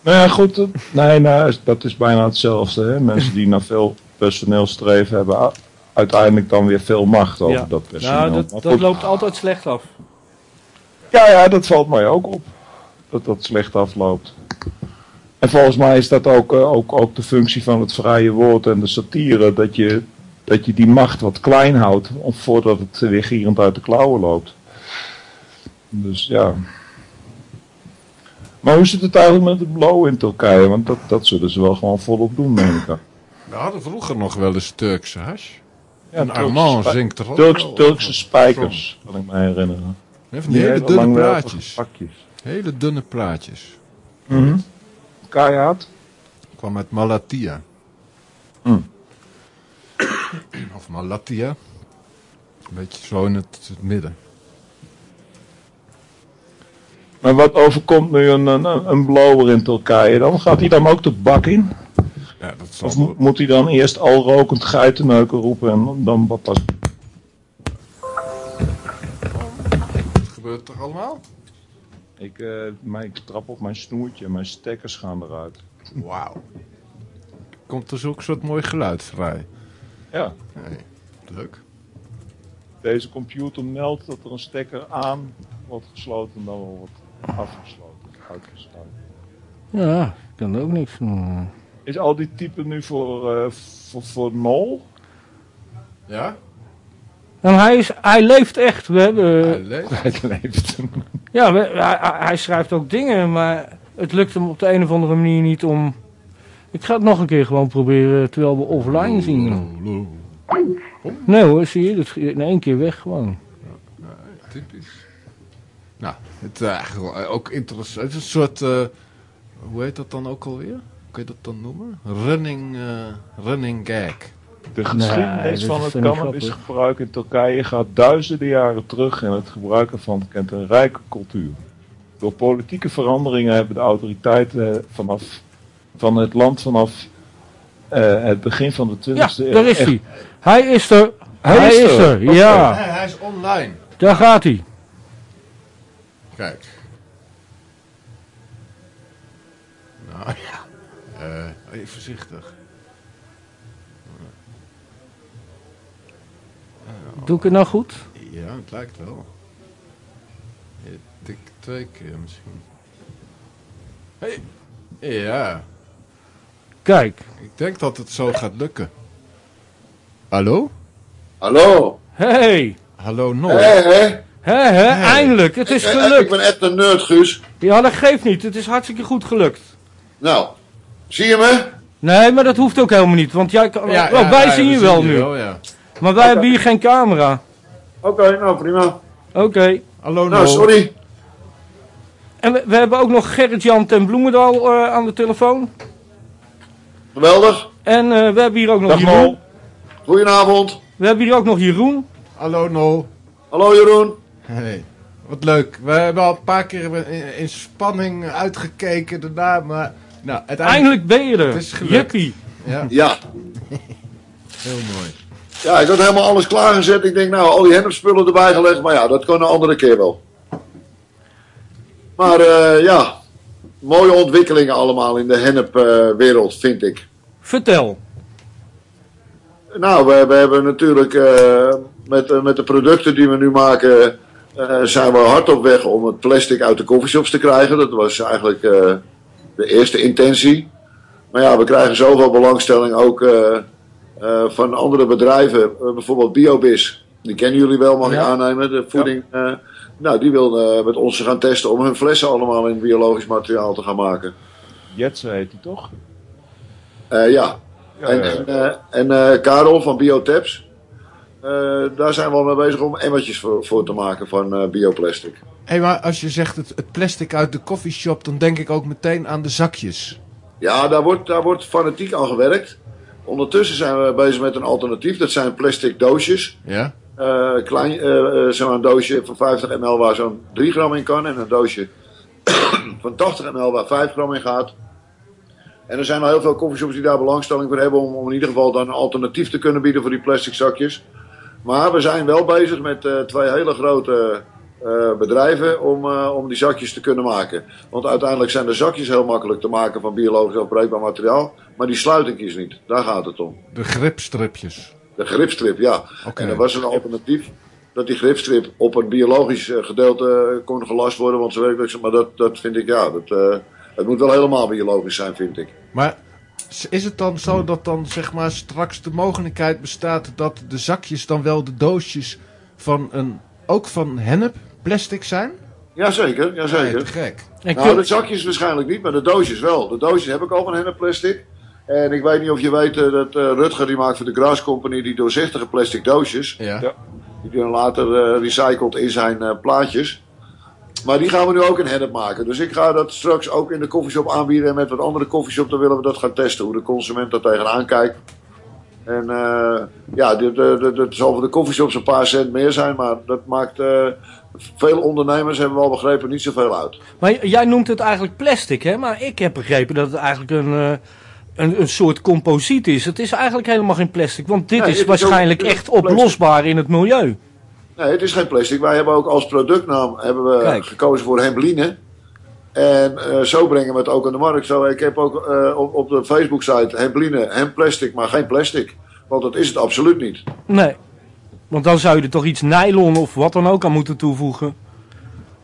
Nou ja, goed, eh, nee, nou, dat is bijna hetzelfde. Hè? Mensen die naar veel personeel streven hebben uiteindelijk dan weer veel macht over Ja. dat personeel. Nou, Maar dat, dat loopt altijd slecht af. Ja, ja, dat valt mij ook op. Dat dat slecht afloopt. En volgens mij is dat ook, eh, ook, ook de functie van het vrije woord en de satire. Dat je, dat je die macht wat klein houdt voordat het weer gierend uit de klauwen loopt. Dus ja. Maar hoe zit het eigenlijk met het blow in Turkije? Want dat, dat zullen ze wel gewoon volop doen, neem ik. We hadden vroeger nog wel eens Turkse hash. Ja, en Armand zingt er ook Turks, wel Turkse spijkers, kan ik me herinneren. Hè, Van die hele dunne langwerpige plaatjes. Pakjes. Hele dunne plaatjes. Mhm. Keihard. Kwam uit Malatia. Hmm. Of Malatia. Een beetje zo in het, het midden. Maar wat overkomt nu een, een, een blower in Turkije dan? Gaat hij dan ook de bak in? Ja, dat zal Of mo- moet hij dan eerst al rokend geitenneuken roepen en dan wat pas... gebeurt er allemaal? Ik, eh, mijn, ik trap op mijn snoertje en mijn stekkers gaan eruit. Wauw. Komt er zo'n soort mooi geluid vrij? Ja, Nee, leuk. deze computer meldt dat er een stekker aan wordt gesloten en dan wordt afgesloten, uitgesloten. Ja, ik kan er ook niks doen. Is al die typen nu voor, eh, voor, voor nul? Ja? En hij, is, hij leeft echt. We hebben, Hij leeft. [laughs] Het leeft. ja, we- hij, hij schrijft ook dingen, maar het lukt hem op de een of andere manier niet om... Ik ga het nog een keer gewoon proberen terwijl we offline zien. Nee hoor, zie je, dat in één keer weg gewoon. Typisch. Nou, het is eigenlijk wel, eh, ook interessant. Het is een soort, eh, hoe heet dat dan ook alweer? Kun je dat dan noemen? Running, eh, running gag. De geschiedenis van het cannabisgebruik in Turkije gaat duizenden jaren terug en het gebruik ervan kent een rijke cultuur. Door politieke veranderingen hebben de autoriteiten vanaf, van het land vanaf eh, het begin van de 20e Ja, daar is echt- hij. Hij is er. Hij, Hij is is er. er, ja. Hij is online. Daar gaat hij. Kijk. Nou ja. Eh, even voorzichtig. Doe ik het nou goed? Ja, het lijkt wel. Ik denk twee keer misschien. Hey. Ja, Kijk. ik denk dat het zo gaat lukken. Hallo? Hallo. Hey. Hallo Noor. Hé, hé. Hè, hè, eindelijk. Het is Eh, eh, Ik gelukt. ben echt een nerd, Guus. Ja, dat geeft niet. Het is hartstikke goed gelukt. Nou, zie je me? Nee, maar dat hoeft ook helemaal niet. Want jij kan... Ja, oh, ja, wij ja, zien je wel nu. ja. Maar wij hebben hier geen camera. Oké, nou prima. Oké. Hallo Nou, sorry. En we, we hebben ook nog Gerrit-Jan ten Bloemendaal eh, aan de telefoon. Geweldig. En eh, we hebben hier ook nog Dag Jeroen. Mol. Goedenavond. We hebben hier ook nog Jeroen. Hallo Noor. Hallo Jeroen. Hey, wat leuk. We hebben al een paar keer in, in spanning uitgekeken daarna, maar nou, uiteindelijk... Eindelijk ben je er. Het is gelukt. Jippie. Ja, Ja. heel mooi. Ja, ik had helemaal alles klaargezet. Ik denk, nou, al die hennepspullen erbij gelegd. Maar ja, dat kan een andere keer wel. Maar eh, ja, mooie ontwikkelingen allemaal in de hennepwereld, vind ik. Vertel. Nou, we, we hebben natuurlijk eh, met, eh, met de producten die we nu maken, zijn we hard op weg om het plastic uit de coffeeshops te krijgen. Dat was eigenlijk de eerste intentie. Maar ja, we krijgen zoveel belangstelling ook eh, van andere bedrijven. Eh, bijvoorbeeld Biobis. Die kennen jullie wel, mag ik Ja. aannemen. De voeding. eh, nou, die wil eh, met ons gaan testen om hun flessen allemaal in biologisch materiaal te gaan maken. Jetsen heet die toch? Eh, ja, Ja, en, en, eh, en eh, Karel van Biotabs. eh, daar zijn we al mee bezig om emmertjes voor, voor te maken van eh, bioplastic. Hé, maar als je zegt het, het plastic uit de koffieshop, dan denk ik ook meteen aan de zakjes. Ja, daar wordt, daar wordt fanatiek aan gewerkt. Ondertussen zijn we bezig met een alternatief. Dat zijn plastic doosjes. Ja? Eh, klein, eh, eh, zo'n doosje van 50 ml waar zo'n 3 gram in kan. En een doosje [coughs] van 80 ml waar 5 gram in gaat. En er zijn al heel veel koffieshops die daar belangstelling voor hebben. Om, om in ieder geval dan een alternatief te kunnen bieden voor die plastic zakjes. Maar we zijn wel bezig met twee hele grote eh, bedrijven om, eh, om die zakjes te kunnen maken. Want uiteindelijk zijn de zakjes heel makkelijk te maken van biologisch afbreekbaar materiaal. Maar die sluitingjes niet. Daar gaat het om. De gripstripjes. De gripstrip, ja. En er was een alternatief dat die gripstrip op een biologisch eh, gedeelte kon gelast worden. Want ze werkt, maar dat, dat vind ik, ja, dat, het moet wel helemaal biologisch zijn, vind ik. Maar is het dan zo dat dan zeg maar straks de mogelijkheid bestaat dat de zakjes dan wel de doosjes van een, ook van hennep plastic zijn? Jazeker, Nee, jazeker. te gek. En Nou, kun- de zakjes waarschijnlijk niet, maar de doosjes wel. De doosjes heb ik al van hennep-plastic. En ik weet niet of je weet eh, dat eh, Rutger die maakt voor de Grass Company die doorzichtige plastic doosjes. Ja. Ja. Die dan later eh, recycled in zijn eh, plaatjes. Maar die gaan we nu ook in hennep maken. Dus ik ga dat straks ook in de koffieshop aanbieden. En met wat andere koffieshops dan willen we dat gaan testen. Hoe de consument daar tegenaan kijkt. En eh, ja, dit zal voor de koffieshops een paar cent meer zijn. Maar dat maakt eh, veel ondernemers, hebben we al begrepen, niet zoveel uit. Maar jij noemt het eigenlijk plastic, hè? Maar ik heb begrepen dat het eigenlijk een, eh, een, een soort composiet is. Het is eigenlijk helemaal geen plastic, want dit Nee, is het is waarschijnlijk echt oplosbaar in het milieu. Nee, het is geen plastic. Wij hebben ook als productnaam hebben we Kijk. gekozen voor hembeline. En eh, zo brengen we het ook aan de markt. Zo, ik heb ook eh, op, op de Facebook-site hembeline, hemplastic, maar geen plastic. Want dat is het absoluut niet. Nee. Want dan zou je er toch iets nylon of wat dan ook aan moeten toevoegen.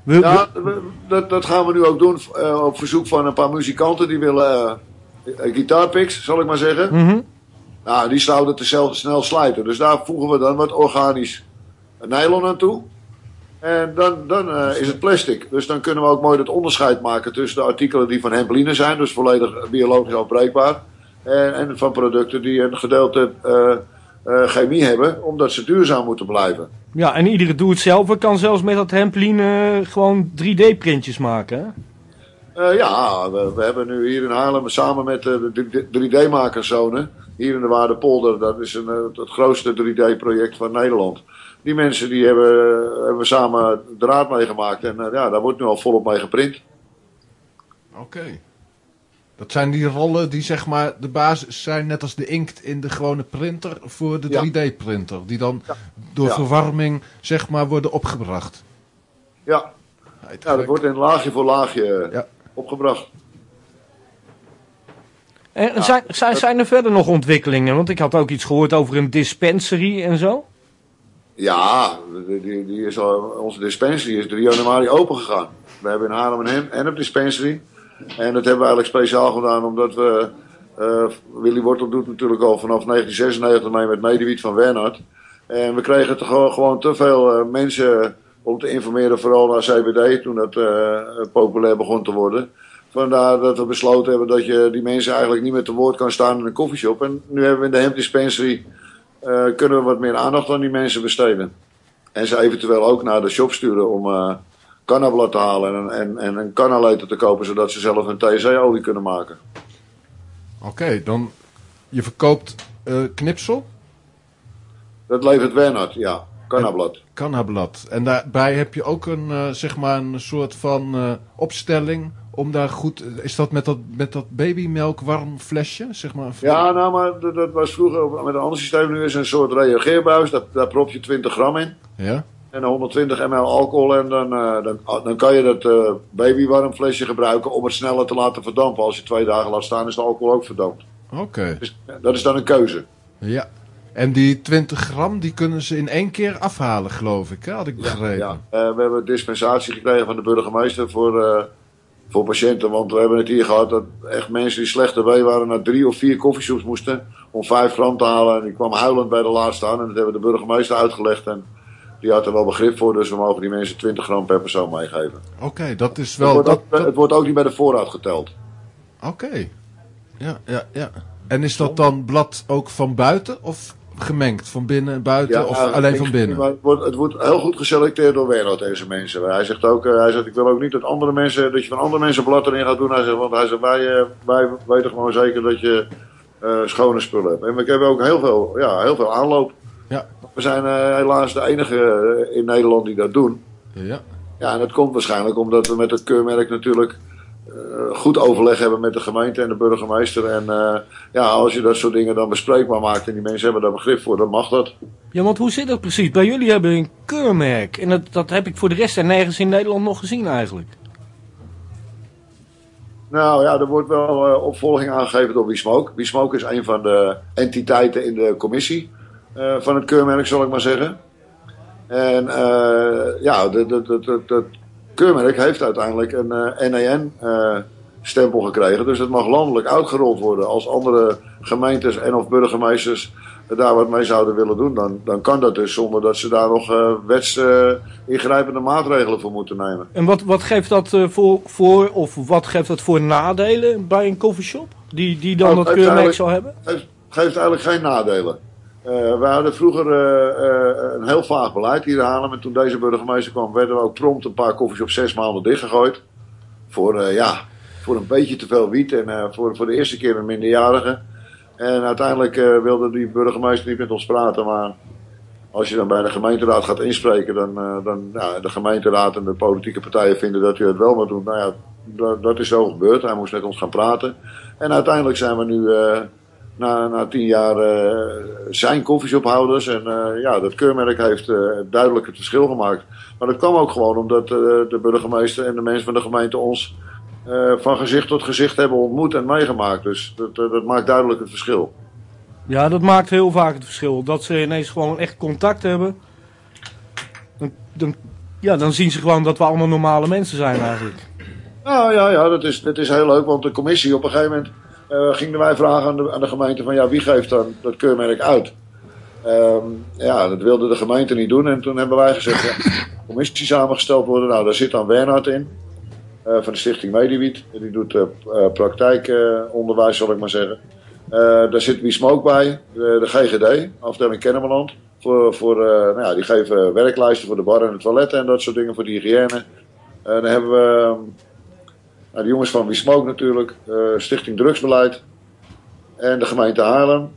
Wil- Ja, we- dat, dat gaan we nu ook doen eh, op verzoek van een paar muzikanten die willen gitaarpicks, zal ik maar zeggen. Mhm. Nou, die zouden te snel slijten. Dus daar voegen we dan wat organisch nylon aan toe. En dan, dan eh, is het plastic. Dus dan kunnen we ook mooi het onderscheid maken tussen de artikelen die van hempeline zijn, dus volledig biologisch afbreekbaar. En, en van producten die een gedeelte eh, eh, chemie hebben, omdat ze duurzaam moeten blijven. Ja, en iedere doe het zelf kan zelfs met dat hemplin eh, gewoon 3D-printjes maken. Hè? Eh, ja, we, we hebben nu hier in Haarlem samen met eh, de 3D-makerszone, hier in de Waardepolder, dat is een, eh, het grootste 3D-project van Nederland. Die mensen die hebben, hebben we samen draad mee gemaakt en eh, ja, daar wordt nu al volop mee geprint. Oké. Dat zijn die rollen die zeg maar de basis zijn, net als de inkt in de gewone printer, voor de Ja. 3D-printer. Die dan door Ja. verwarming zeg maar worden opgebracht. Ja, ja dat wordt in laagje voor laagje eh, Ja. opgebracht. En zijn, zijn, zijn er verder nog ontwikkelingen? Want ik had ook iets gehoord over een dispensary en zo. Ja, die, die, is onze dispensary is 3 januari open gegaan. We hebben in Haarlem hem- en een dispensary. En dat hebben we eigenlijk speciaal gedaan omdat we... eh, Willy Wortel doet natuurlijk al vanaf 1996 mee met Medewiet van Wernhard. En we kregen toch gewoon, te veel eh, mensen om te informeren, vooral naar CBD, toen dat eh, populair begon te worden. Vandaar dat we besloten hebben dat je die mensen eigenlijk niet meer te woord kan staan in een koffieshop. En nu hebben we in de hemp dispensary eh, kunnen we wat meer aandacht aan die mensen besteden. En ze eventueel ook naar de shop sturen om cannablad te halen en, en, en een cannaleter te kopen, zodat ze zelf een THC-olie kunnen maken. Oké, dan je verkoopt eh, knipsel, Dat levert Wernhard, ja, cannablad. cannablad. En daarbij heb je ook een, zeg maar een soort van opstelling om daar goed... Is dat met dat, met dat babymelk warm flesje? Zeg maar, Ja, nou, maar dat, dat was vroeger met een ander systeem. Nu is een soort reageerbuis, daar, daar prop je 20 gram in. Ja? En 120 ml alcohol en dan, eh, dan, dan kan je dat eh babywarm flesje gebruiken om het sneller te laten verdampen. Als je twee dagen laat staan is de alcohol ook verdampt. Oké. Dus dat is dan een keuze. Ja. En die 20 gram, die kunnen ze in één keer afhalen, geloof ik. Hè? Had ik begrepen. Ja, eh, we hebben dispensatie gekregen van de burgemeester voor, eh, voor patiënten. Want we hebben het hier gehad dat echt mensen die slecht erbij waren naar drie of vier koffieshops moesten om vijf gram te halen. En die kwam huilend bij de laatste staan en dat hebben de burgemeester uitgelegd. En die had er wel begrip voor, dus we mogen die mensen 20 gram per persoon meegeven. Oké, dat is het, wel... wordt Dat, ook, dat- het wordt ook niet bij de voorraad geteld. Oké. Ja, ja, ja. En is dat dan blad ook van buiten of gemengd? Van binnen en buiten of nou, alleen van binnen? Het wordt, het wordt heel goed geselecteerd door Wernold, deze mensen. Hij zegt ook, eh, hij zegt, ik wil ook niet dat andere mensen, dat je van andere mensen blad erin gaat doen. Hij zegt, want hij zegt, wij, eh, wij weten gewoon zeker dat je eh, schone spullen hebt. En we hebben ook heel veel, ja, heel veel aanloop. Ja. We zijn helaas de enige in Nederland die dat doen. Ja. Ja, en dat komt waarschijnlijk omdat we met het keurmerk natuurlijk goed overleg hebben met de gemeente en de burgemeester. En eh, ja, als je dat soort dingen dan bespreekbaar maakt en die mensen hebben daar begrip voor, dan mag dat. Ja, want hoe zit dat precies? Bij jullie hebben een keurmerk. En dat, dat heb ik voor de rest er nergens in Nederland nog gezien eigenlijk. Nou ja, er wordt wel eh, opvolging aangegeven door Wiesmoke. Wiesmoke is een van de entiteiten in de commissie eh, van het keurmerk, zal ik maar zeggen. En eh, ja, dat keurmerk heeft uiteindelijk een eh NEN-stempel gekregen. Dus het mag landelijk uitgerold worden. Als andere gemeentes en of burgemeesters daar wat mee zouden willen doen, dan, dan kan dat dus zonder dat ze daar nog wets eh, ingrijpende maatregelen voor moeten nemen. En wat, wat geeft dat eh, voor, voor, of wat geeft dat voor nadelen bij een coffeeshop? Die, die dan Oh, dat keurmerk zou hebben? geeft, geeft eigenlijk geen nadelen. Eh we hadden vroeger een heel vaag beleid hier in Haarlem. En toen deze burgemeester kwam, werden we ook prompt een paar koffies op zes maanden dichtgegooid. Voor, ja, voor een beetje te veel wiet en eh, voor, voor de eerste keer een minderjarige. En uiteindelijk eh, wilde die burgemeester niet met ons praten. Maar als je dan bij de gemeenteraad gaat inspreken, dan, eh, dan de gemeenteraad en de politieke partijen vinden dat u het wel moet doen. Nou ja, dat, is zo gebeurd. Hij moest met ons gaan praten. En uiteindelijk zijn we nu na, na tien jaar zijn koffieshophouders. En ja, dat keurmerk heeft duidelijk het verschil gemaakt. Maar dat kwam ook gewoon omdat de burgemeester en de mensen van de gemeente ons van gezicht tot gezicht hebben ontmoet en meegemaakt. Dus dat, dat maakt duidelijk het verschil. Ja, dat maakt heel vaak het verschil. Dat ze ineens gewoon echt contact hebben. Dan, dan, ja, dan zien ze gewoon dat we allemaal normale mensen zijn eigenlijk. Nou ja, ja dat, is, dat is heel leuk. Want de commissie op een gegeven moment uh, gingen wij vragen aan de, aan de gemeente van ja, wie geeft dan dat keurmerk uit? Um, ja, dat wilde de gemeente niet doen. En toen hebben wij gezegd, ja, commissie samengesteld worden. Nou, daar zit dan Bernhard in. Uh, van de stichting Mediwiet. Die doet uh, praktijkonderwijs, zal ik maar zeggen. Uh, daar zit Wie bij, de, GGD, afdeling Kennemerland. Voor, voor, uh, nou ja, die geven werklijsten voor de bar en de toiletten en dat soort dingen voor de hygiëne. Uh, dan hebben we nou, de jongens van Wie Smoke natuurlijk, Stichting Drugsbeleid en de gemeente Haarlem.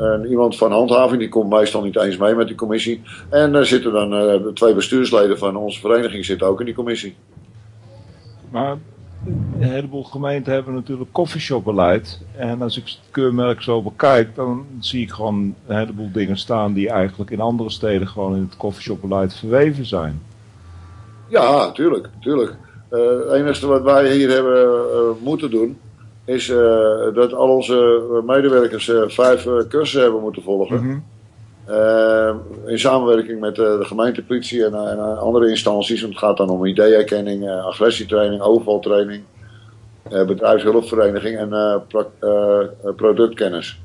en iemand van handhaving, die komt meestal niet eens mee met die commissie. En er zitten dan de twee bestuursleden van onze vereniging zitten ook in die commissie. Maar een heleboel gemeenten hebben natuurlijk koffieshopbeleid. En als ik het keurmerk zo bekijk, dan zie ik gewoon een heleboel dingen staan die eigenlijk in andere steden gewoon in het koffieshopbeleid verweven zijn. Ja, tuurlijk, tuurlijk. Uh, het enige wat wij hier hebben uh, moeten doen, is uh, dat al onze medewerkers vijf cursussen hebben moeten volgen. Mm -hmm. In samenwerking met de gemeentepolitie en, en, andere instanties. Het gaat dan om ideeërkenning, agressietraining, overvaltraining, bedrijfshulpvereniging en productkennis.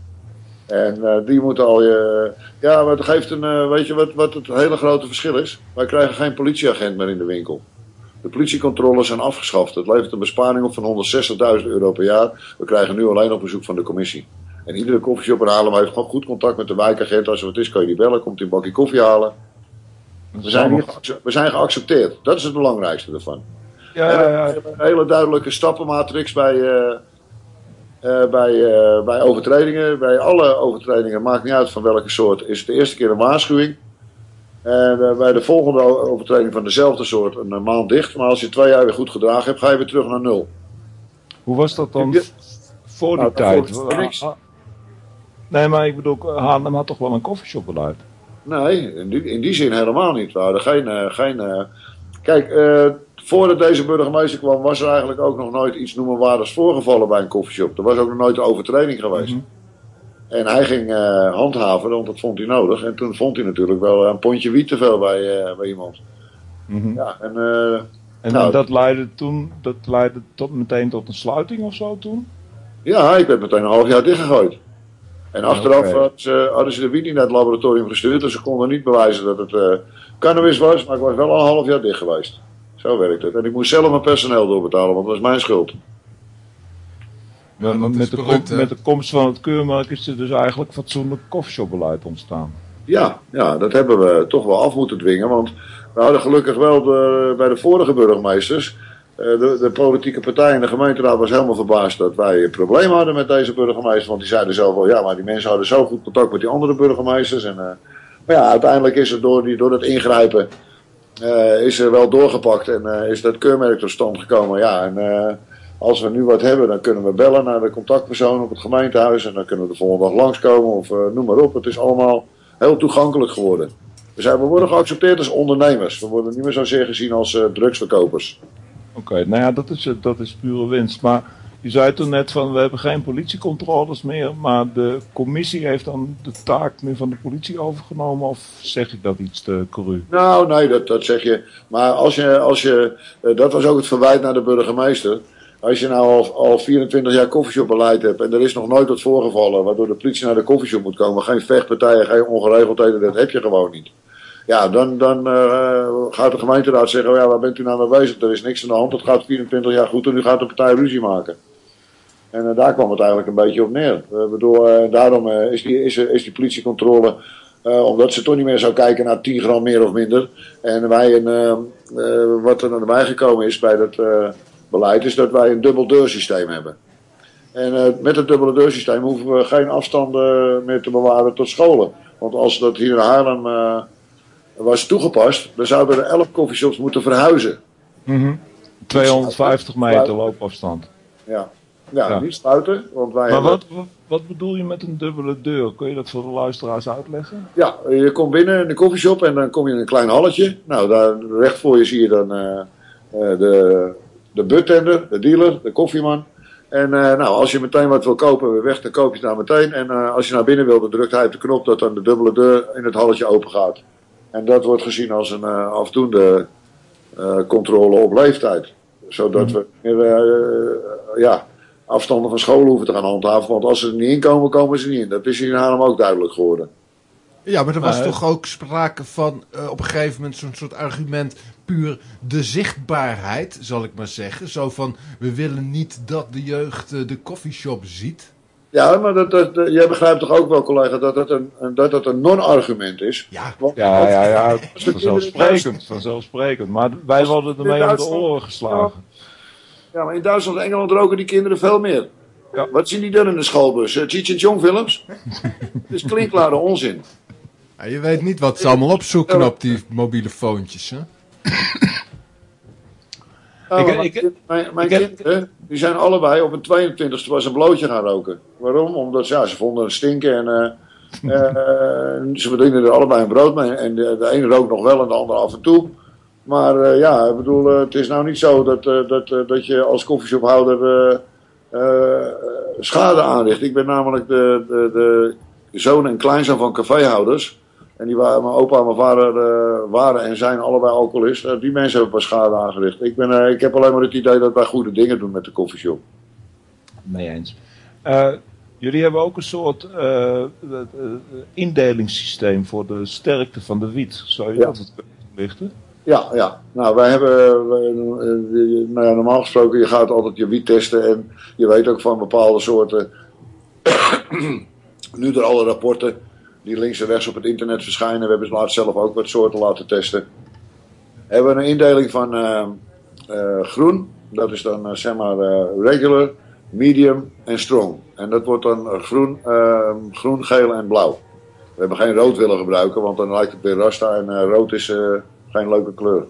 En die moeten al je. Ja, maar het geeft een. weet je wat, wat het hele grote verschil is? Wij krijgen geen politieagent meer in de winkel. De politiecontroles zijn afgeschaft. Het levert een besparing op van 160.000 euro per jaar. We krijgen nu alleen op bezoek van de commissie. En iedere koffieshop in Haarlem heeft gewoon goed contact met de wijkagent. Als er wat is, kan je die bellen, komt hij een bakje koffie halen. We zijn, hier, we zijn geaccepteerd. Dat is het belangrijkste ervan. Ja, ja, ja. Een hele duidelijke stappenmatrix bij, uh, uh, bij, uh, bij overtredingen. Bij alle overtredingen, maakt niet uit van welke soort, is het de eerste keer een waarschuwing. En bij de volgende overtreding van dezelfde soort een maand dicht. Maar als je twee jaar weer goed gedragen hebt, ga je weer terug naar nul. Hoe was dat dan voor die nou, tijd? Voor Nee, maar ik bedoel, Haarlem had toch wel een koffieshopbeleid? Nee, in die, in die zin helemaal niet. We hadden geen... Uh, geen uh... Kijk, uh, voordat deze burgemeester kwam, was er eigenlijk ook nog nooit iets noemenwaardigs voorgevallen bij een koffieshop. Er was ook nog nooit een overtreding geweest. Mm -hmm. En hij ging handhaven, want dat vond hij nodig. En toen vond hij natuurlijk wel een pondje wiet te veel bij, bij iemand. Mm -hmm. Ja, en... en nou, dat leidde toen, dat leidde tot, meteen tot een sluiting of zo toen? Ja, ik werd meteen een half jaar dichtgegooid. En achteraf okay. hadden, ze, hadden ze de wiet niet naar het laboratorium gestuurd. Dus ze konden niet bewijzen dat het uh, cannabis was. Maar ik was wel al een half jaar dicht geweest. Zo werkt het. En ik moest zelf mijn personeel doorbetalen, want dat was mijn schuld. Ja, met, de met, de komst van het keurmerk is er dus eigenlijk fatsoenlijk koffieshopbeleid ontstaan. Ja, ja, dat hebben we toch wel af moeten dwingen. Want we hadden gelukkig wel de, bij de vorige burgemeesters eh, de, de, politieke partij in de gemeenteraad was helemaal verbaasd dat wij een probleem hadden met deze burgemeester. Want die zeiden zelf wel, ja, maar die mensen hadden zo goed contact met die andere burgemeesters. En, uh, maar ja, uiteindelijk is het door, die, door dat ingrijpen, uh, is er wel doorgepakt en is dat keurmerk tot stand gekomen. Ja, en als we nu wat hebben, dan kunnen we bellen naar de contactpersoon op het gemeentehuis. En dan kunnen we de volgende dag langskomen of noem maar op. Het is allemaal heel toegankelijk geworden. We, zijn, we worden geaccepteerd als ondernemers. We worden niet meer zozeer gezien als drugsverkopers. Oké, nou ja, dat is, dat is pure winst. Maar je zei toen net van we hebben geen politiecontroles meer, maar de commissie heeft dan de taak nu van de politie overgenomen of zeg ik dat iets te cru? Nou, nee, dat, dat zeg je. Maar als je, als je, dat was ook het verwijt naar de burgemeester. Als je nou al, al 24 jaar koffieshopbeleid hebt en er is nog nooit wat voorgevallen waardoor de politie naar de koffieshop moet komen, geen vechtpartijen, geen ongeregeldheden, dat heb je gewoon niet. Ja, dan, dan uh, gaat de gemeenteraad zeggen, oh ja, waar bent u nou mee bezig? Er is niks aan de hand, het gaat 24 jaar goed en nu gaat de partij ruzie maken. En uh, daar kwam het eigenlijk een beetje op neer. Uh, bedoel, daarom is, die, is, is die politiecontrole, omdat ze toch niet meer zou kijken naar 10 gram meer of minder. En wij een, wat er naar bij gekomen is bij dat beleid, is dat wij een dubbel deursysteem hebben. En met het dubbele deursysteem hoeven we geen afstanden meer te bewaren tot scholen. Want als dat hier in Haarlem was toegepast, dan zouden er 11 coffeeshops moeten verhuizen. Mm -hmm. 250 meter loopafstand. Ja. Ja, Ja. niet sluiten, want wij Maar wat, wat, wat bedoel je met een dubbele deur? Kun je dat voor de luisteraars uitleggen? Ja, je komt binnen in de koffieshop en dan kom je in een klein halletje. Nou, daar recht voor je zie je dan eh, eh, de, de buttender, de dealer, de koffieman. En eh, nou, als je meteen wat wil kopen, weer weg, dan koop je het daar meteen. En als je naar binnen wil, dan drukt hij op de knop dat dan de dubbele deur in het halletje open gaat. En dat wordt gezien als een eh, afdoende eh, controle op leeftijd. Zodat we meer, eh, ja, afstanden van scholen hoeven te gaan handhaven. Want als ze er niet in komen, komen ze niet in. Dat is hier in Haarlem ook duidelijk geworden. Ja, maar er was toch ook sprake van eh, op een gegeven moment zo'n soort argument puur de zichtbaarheid, zal ik maar zeggen. Zo van, we willen niet dat de jeugd eh, de coffeeshop ziet. Ja, maar dat, dat, dat- jij begrijpt toch ook wel, collega, dat dat een, dat dat een non-argument is? Ja, Want- Ja, ja, [laughs] Vanzelfsprekend, vanzelfsprekend. Maar wij worden ermee om de oren geslagen. Ja, maar in Duitsland en Engeland roken die kinderen veel meer. Ja. Wat zien die dan in de schoolbus? Uh, Cheech and Chong films? [laughs] Het is klinkklare onzin. Ja, je weet niet wat ze allemaal opzoeken op die mobiele foontjes, hè? [coughs] Oh, Ik- mijn ik- kind- mijn mijn ik- kinderen, die zijn allebei op een 22e was een blootje gaan roken. Waarom? Omdat ja, ze vonden het stinken en eh, [laughs] eh, ze verdienen er allebei een brood mee. En de, de ene rookt nog wel en de andere af en toe. Maar eh, ja, ik bedoel, het is nou niet zo dat, dat, dat je als koffieshophouder schade aanricht. Ik ben namelijk de, de, de zoon en kleinzoon van caféhouders. En die waren, mijn opa en mijn vader eh, waren en zijn allebei alcoholist. Eh, die mensen hebben pas schade aangericht. Ik, ben, eh, ik heb alleen maar het idee dat wij goede dingen doen met de koffieshop. Mee eens. Jullie hebben ook een soort indelingssysteem voor de sterkte van de wiet. Zou je Ja. dat toelichten? Ja, ja. Nou, wij hebben, wij- nou ja, normaal gesproken, je gaat altijd je wiet testen en je weet ook van bepaalde soorten. [coughs] nu door alle rapporten die links en rechts op het internet verschijnen, we hebben laatst zelf ook wat soorten laten testen. Hebben we een indeling van eh, eh, groen, dat is dan eh, zeg maar regular, medium en strong. En dat wordt dan groen, eh, groen, geel en blauw. We hebben geen rood willen gebruiken, want dan lijkt het weer rasta en rood is geen leuke kleur.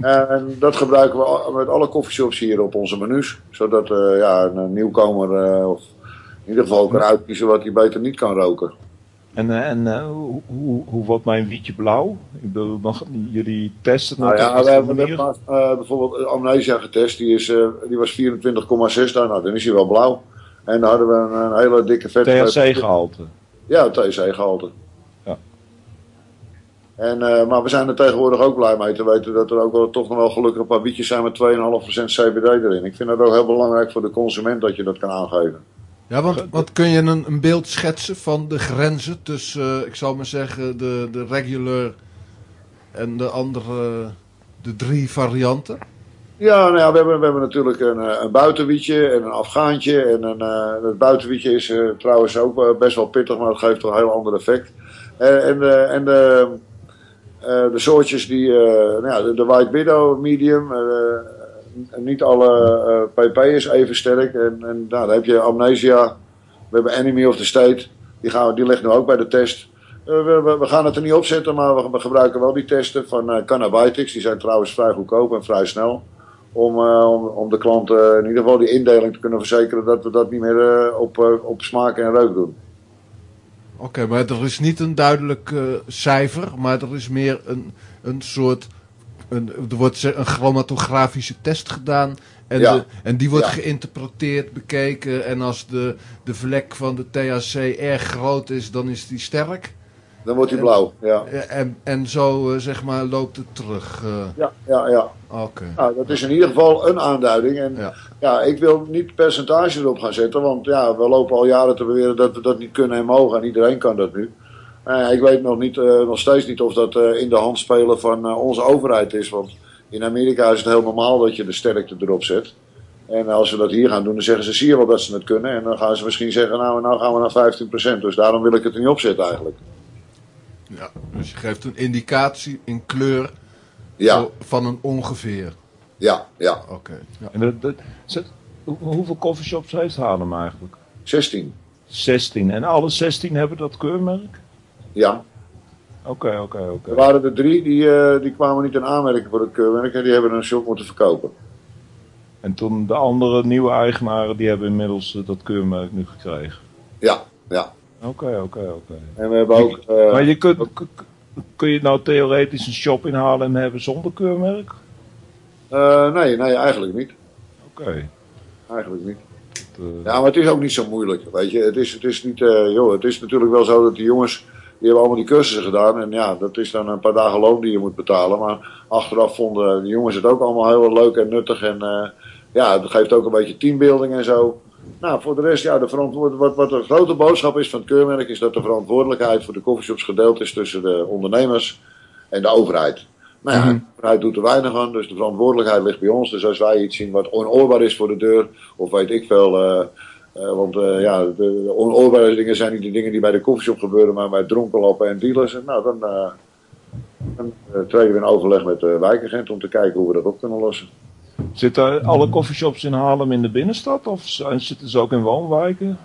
En dat gebruiken we met alle koffieshops hier op onze menus. Zodat eh, ja, een nieuwkomer eh, of in ieder geval kan uitkiezen wat hij beter niet kan roken. En, eh, en eh, hoe, hoe, hoe wordt mijn wietje blauw? Ik bedoel, nog, jullie testen Nou het ja, op we hebben manier? net maar, eh, bijvoorbeeld Amnesia getest. Die, is, die was 24,6 daar. Nou, dan is hij wel blauw. En dan hadden we een, een hele dikke vet... THC-gehalte. Ja, THC-gehalte. Ja. En, maar we zijn er tegenwoordig ook blij mee te weten dat er ook wel, toch nog wel gelukkig een paar bietjes zijn met 2,5% CBD erin. Ik vind dat ook heel belangrijk voor de consument dat je dat kan aangeven. Ja, want, want kun je een, een beeld schetsen van de grenzen tussen, eh, ik zal maar zeggen, de, de regular en de andere, de drie varianten? Ja, nou ja, we hebben, we hebben natuurlijk een, eh, een buitenwietje en een afgaantje. En een, eh, het buitenwietje is trouwens ook best wel pittig, maar het geeft toch een heel ander effect. Eh, en de, en de, de soortjes die, nou ja, de, de White Widow medium, niet alle eh, pp is even sterk. En, en nou, dan heb je Amnesia, we hebben Enemy of the State, die, gaan, die ligt nu ook bij de test. Eh, we, we, gaan het er niet op zetten, maar we, gebruiken wel die testen van eh Cannabitics. Die zijn trouwens vrij goedkoop en vrij snel. Om, eh, om, de klant eh, in ieder geval die indeling te kunnen verzekeren dat we dat niet meer eh, op, eh, op smaak en reuk doen. Oké, maar er is niet een duidelijk eh, cijfer, maar er is meer een, een soort. Een, er wordt een chromatografische test gedaan. En, Ja. de, en die wordt Ja. geïnterpreteerd, bekeken. En als de, de vlek van de THC erg groot is, dan is die sterk. Dan wordt hij blauw. Ja, En, en zo, eh, zeg maar, loopt het terug. eh. ja, ja. ja. Oké. Nou, dat is in ieder geval een aanduiding. En Ja. ja. ik wil niet percentage erop gaan zetten, want ja, we lopen al jaren te beweren dat we dat niet kunnen en mogen. En iedereen kan dat nu. Eh, ik weet nog, niet, eh, nog steeds niet of dat eh, in de hand spelen van eh, onze overheid is. Want in Amerika is het heel normaal dat je de sterkte erop zet. En als we dat hier gaan doen, dan zeggen ze, zie je wel dat ze het kunnen. En dan gaan ze misschien zeggen, nou, nou gaan we naar 15%. Dus daarom wil ik het er niet opzetten eigenlijk. Ja, dus je geeft een indicatie in kleur Ja, zo- van een ongeveer. ja, ja. Oké. Ja. En dat, dat, zet- hoe- hoeveel coffeeshops heeft Haarlem eigenlijk? 16. 16. En alle 16 hebben dat keurmerk? Ja. Oké, oké, oké. Er waren er drie die, eh, die kwamen niet in aanmerking voor het keurmerk en die hebben een shop moeten verkopen. En toen de andere nieuwe eigenaren, die hebben inmiddels dat keurmerk nu gekregen. Ja, ja. Oké, oké, oké. En we hebben ook... Uh, maar je kunt, kun je nou theoretisch een shop in Haarlem hebben zonder keurmerk? Uh, nee, nee, eigenlijk niet. Oké. Eigenlijk niet. Uh... Ja, maar het is ook niet zo moeilijk, weet je. Het is, het is niet, joh, het is natuurlijk wel zo dat die jongens die hebben allemaal die cursussen gedaan. En ja, dat is dan een paar dagen loon die je moet betalen. Maar achteraf vonden de jongens het ook allemaal heel leuk en nuttig. En uh, ja, het geeft ook een beetje teambuilding en zo. Nou, voor de rest, ja, de verantwoord wat, wat de grote boodschap is van het keurmerk, is dat de verantwoordelijkheid voor de coffeeshops gedeeld is tussen de ondernemers en de overheid. Nou ja, de overheid doet er weinig aan, dus de verantwoordelijkheid ligt bij ons. Dus als wij iets zien wat onoorbaar is voor de deur, of weet ik veel, uh, uh, want uh, ja, de onoorbare dingen zijn niet de dingen die bij de koffieshop gebeuren, maar bij dronkenlappen en dealers. En, nou, dan, uh, dan treden we in overleg met de wijkagent om te kijken hoe we dat op kunnen lossen. Zitten alle koffieshops in Haarlem in de binnenstad of zitten ze ook in woonwijken?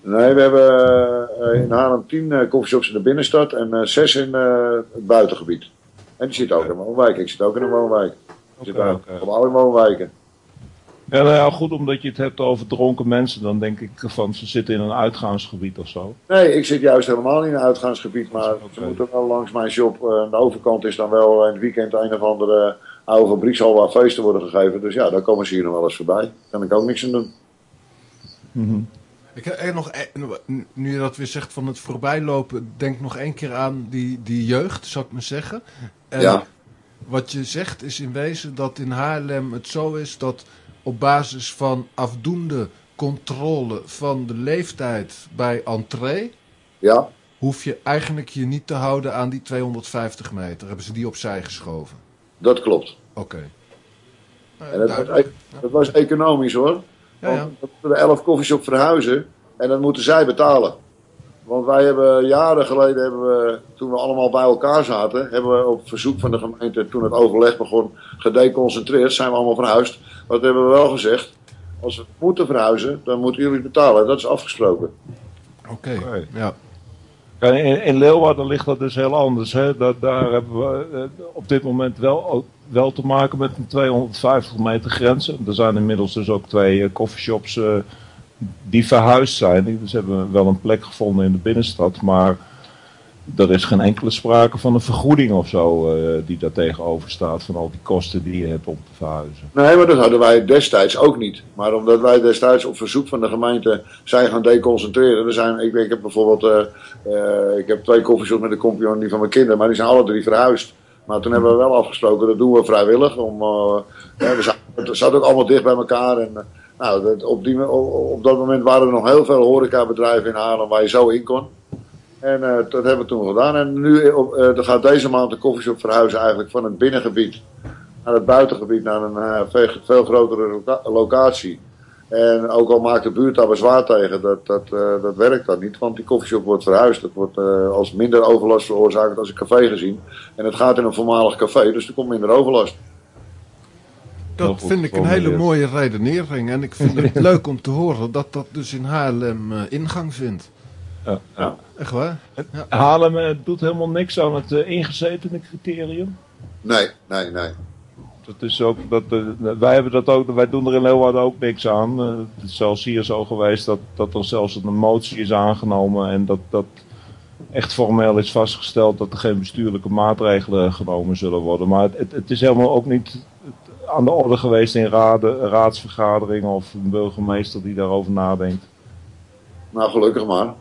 Nee, we hebben in Haarlem tien koffieshops in de binnenstad en zes in het buitengebied. En die zitten ook in woonwijken. Ik zit ook in een woonwijk. Ik zit ook okay. in woonwijken. Ja, nou ja, goed, omdat je het hebt over dronken mensen, dan denk ik van ze zitten in een uitgaansgebied of zo. Nee, ik zit juist helemaal niet in een uitgaansgebied, maar okay. ze moeten wel langs mijn shop. Uh, aan de overkant is dan wel in het weekend een of andere oude fabriekshal waar feesten worden gegeven. Dus ja, daar komen ze hier nog wel eens voorbij. Daar kan ik ook niks aan doen. Mm -hmm. Ik heb nog, nu je dat weer zegt van het voorbijlopen, denk nog één keer aan die, die jeugd, zou ik maar zeggen. En ja. Wat je zegt is in wezen dat in Haarlem het zo is dat op basis van afdoende controle van de leeftijd bij entree... Ja. hoef je eigenlijk je niet te houden aan die 250 meter. Hebben ze die opzij geschoven? Dat klopt. Oké. Okay. En dat, was, dat was economisch hoor. Ja, ja. Want er 11 koffieshop verhuizen en dat moeten zij betalen. Want wij hebben jaren geleden, hebben we, toen we allemaal bij elkaar zaten, hebben we op verzoek van de gemeente, toen het overleg begon, gedeconcentreerd, zijn we allemaal verhuisd. Wat hebben we wel gezegd? Als we moeten verhuizen, dan moeten jullie betalen. Dat is afgesproken. Oké, okay. ja. In, in, Leeuwarden ligt dat dus heel anders. Hè? Dat, daar hebben we uh, op dit moment wel, wel te maken met een 250 meter grens. Er zijn inmiddels dus ook twee uh, coffeeshops uh, die verhuisd zijn. Dus hebben wel een plek gevonden in de binnenstad. Maar er is geen enkele sprake van een vergoeding of zo uh, die daar tegenover staat. Van al die kosten die je hebt om te verhuizen. Nee, maar dat hadden wij destijds ook niet. Maar omdat wij destijds op verzoek van de gemeente zijn gaan deconcentreren. Er zijn, ik, ik heb bijvoorbeeld uh, uh, ik heb twee koffieshops met de compagnon die van mijn kinderen. Maar die zijn alle drie verhuisd. Maar toen hebben we wel afgesproken, dat doen we vrijwillig. Om, we zaten, het zat ook allemaal dicht bij elkaar. En, nou, op, die, op dat moment waren er nog heel veel horecabedrijven in Haarlem waar je zo in kon. En uh, dat hebben we toen gedaan. En nu uh, er gaat deze maand de koffieshop verhuizen eigenlijk van het binnengebied naar het buitengebied, naar een uh, veel, veel, grotere loca locatie. En ook al maakt de buurt daar bezwaar tegen, dat, dat, dat werkt dan niet. Want die koffieshop wordt verhuisd. Dat wordt als minder overlast veroorzaakt als een café gezien. En het gaat in een voormalig café, dus er komt minder overlast. Dat vind ik een hele mooie redenering. En ik vind het [laughs] leuk om te horen dat dat dus in Haarlem ingang vindt. Ja, ja. Echt waar? Ja. Haarlem uh, doet helemaal niks aan het uh, ingezetene criterium? Nee, nee, nee. Dat is ook, dat, uh, wij, hebben dat ook, wij doen er in Leeuwarden ook niks aan. het is zelfs hier zo geweest dat, dat er zelfs een motie is aangenomen en dat, dat echt formeel is vastgesteld dat er geen bestuurlijke maatregelen genomen zullen worden. Maar het, het, het is helemaal ook niet aan de orde geweest in raden, raadsvergaderingen of een burgemeester die daarover nadenkt. Nou, gelukkig maar.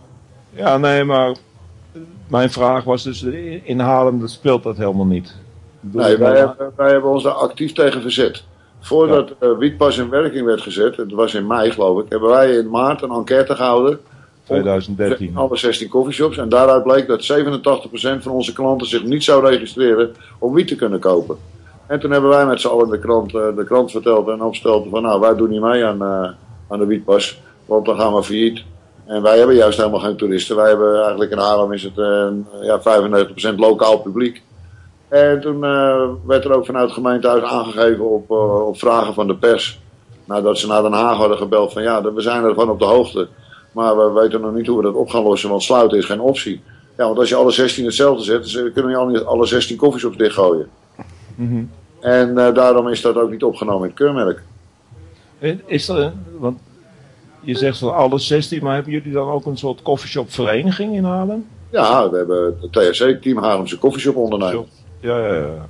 Ja, nee, maar mijn vraag was dus, in Haarlem dat speelt dat helemaal niet. Nee, wij hebben, wij hebben ons daar actief tegen verzet. Voordat ja. uh, Wietpas in werking werd gezet, het was in mei geloof ik, hebben wij in maart een enquête gehouden. 2013. Alle 16 coffeeshops. En daaruit bleek dat 87% van onze klanten zich niet zou registreren om wiet te kunnen kopen. En toen hebben wij met z'n allen de krant, uh, de krant verteld en opstelten van nou, wij doen niet mee aan, uh, aan de wietpas, want dan gaan we failliet. En wij hebben juist helemaal geen toeristen. Wij hebben eigenlijk in Haarlem is het uh, ja, 95% lokaal publiek. En toen uh, werd er ook vanuit het gemeentehuis aangegeven op, uh, op vragen van de pers. Nadat ze naar Den Haag hadden gebeld van ja, we zijn ervan op de hoogte. Maar we weten nog niet hoe we dat op gaan lossen, want sluiten is geen optie. Ja, want als je alle 16 hetzelfde zet, dan kunnen je alle 16 koffieshops dichtgooien. Mm -hmm. En daarom is dat ook niet opgenomen in het keurmerk. Is er, want je zegt van alle 16, maar hebben jullie dan ook een soort coffeeshop vereniging in Haarlem? Ja, we hebben het THC, Team Haarlemse Koffieshop ondernemen. Ja, ja, ja.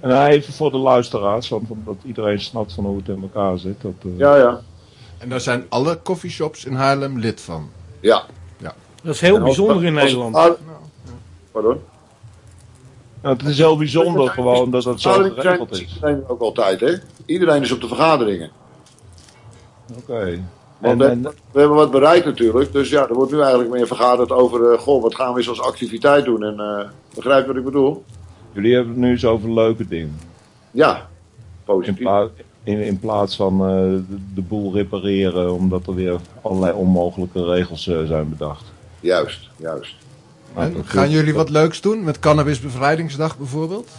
En even voor de luisteraars, want dat iedereen snapt van hoe het in elkaar zit. Dat, uh... Ja, ja. En daar zijn alle coffeeshops in Haarlem lid van. Ja. ja. Dat is heel bijzonder in Nederland. Als, Pardon? Nou, het is heel bijzonder gewoon dat het zo geregeld is. Iedereen ook altijd, hè? Iedereen is op de vergaderingen. Oké. Okay. Want en, en... we hebben wat bereikt natuurlijk. Dus ja, er wordt nu eigenlijk meer vergaderd over... Uh, goh, wat gaan we eens als activiteit doen? En uh, begrijp wat ik bedoel? Jullie hebben het nu eens over leuke dingen. Ja, positief. In, pla in, in plaats van uh, de, de, boel repareren... omdat er weer allerlei onmogelijke regels zijn bedacht. Juist, juist. En gaan jullie wat leuks doen? Met Cannabis Bevrijdingsdag bijvoorbeeld?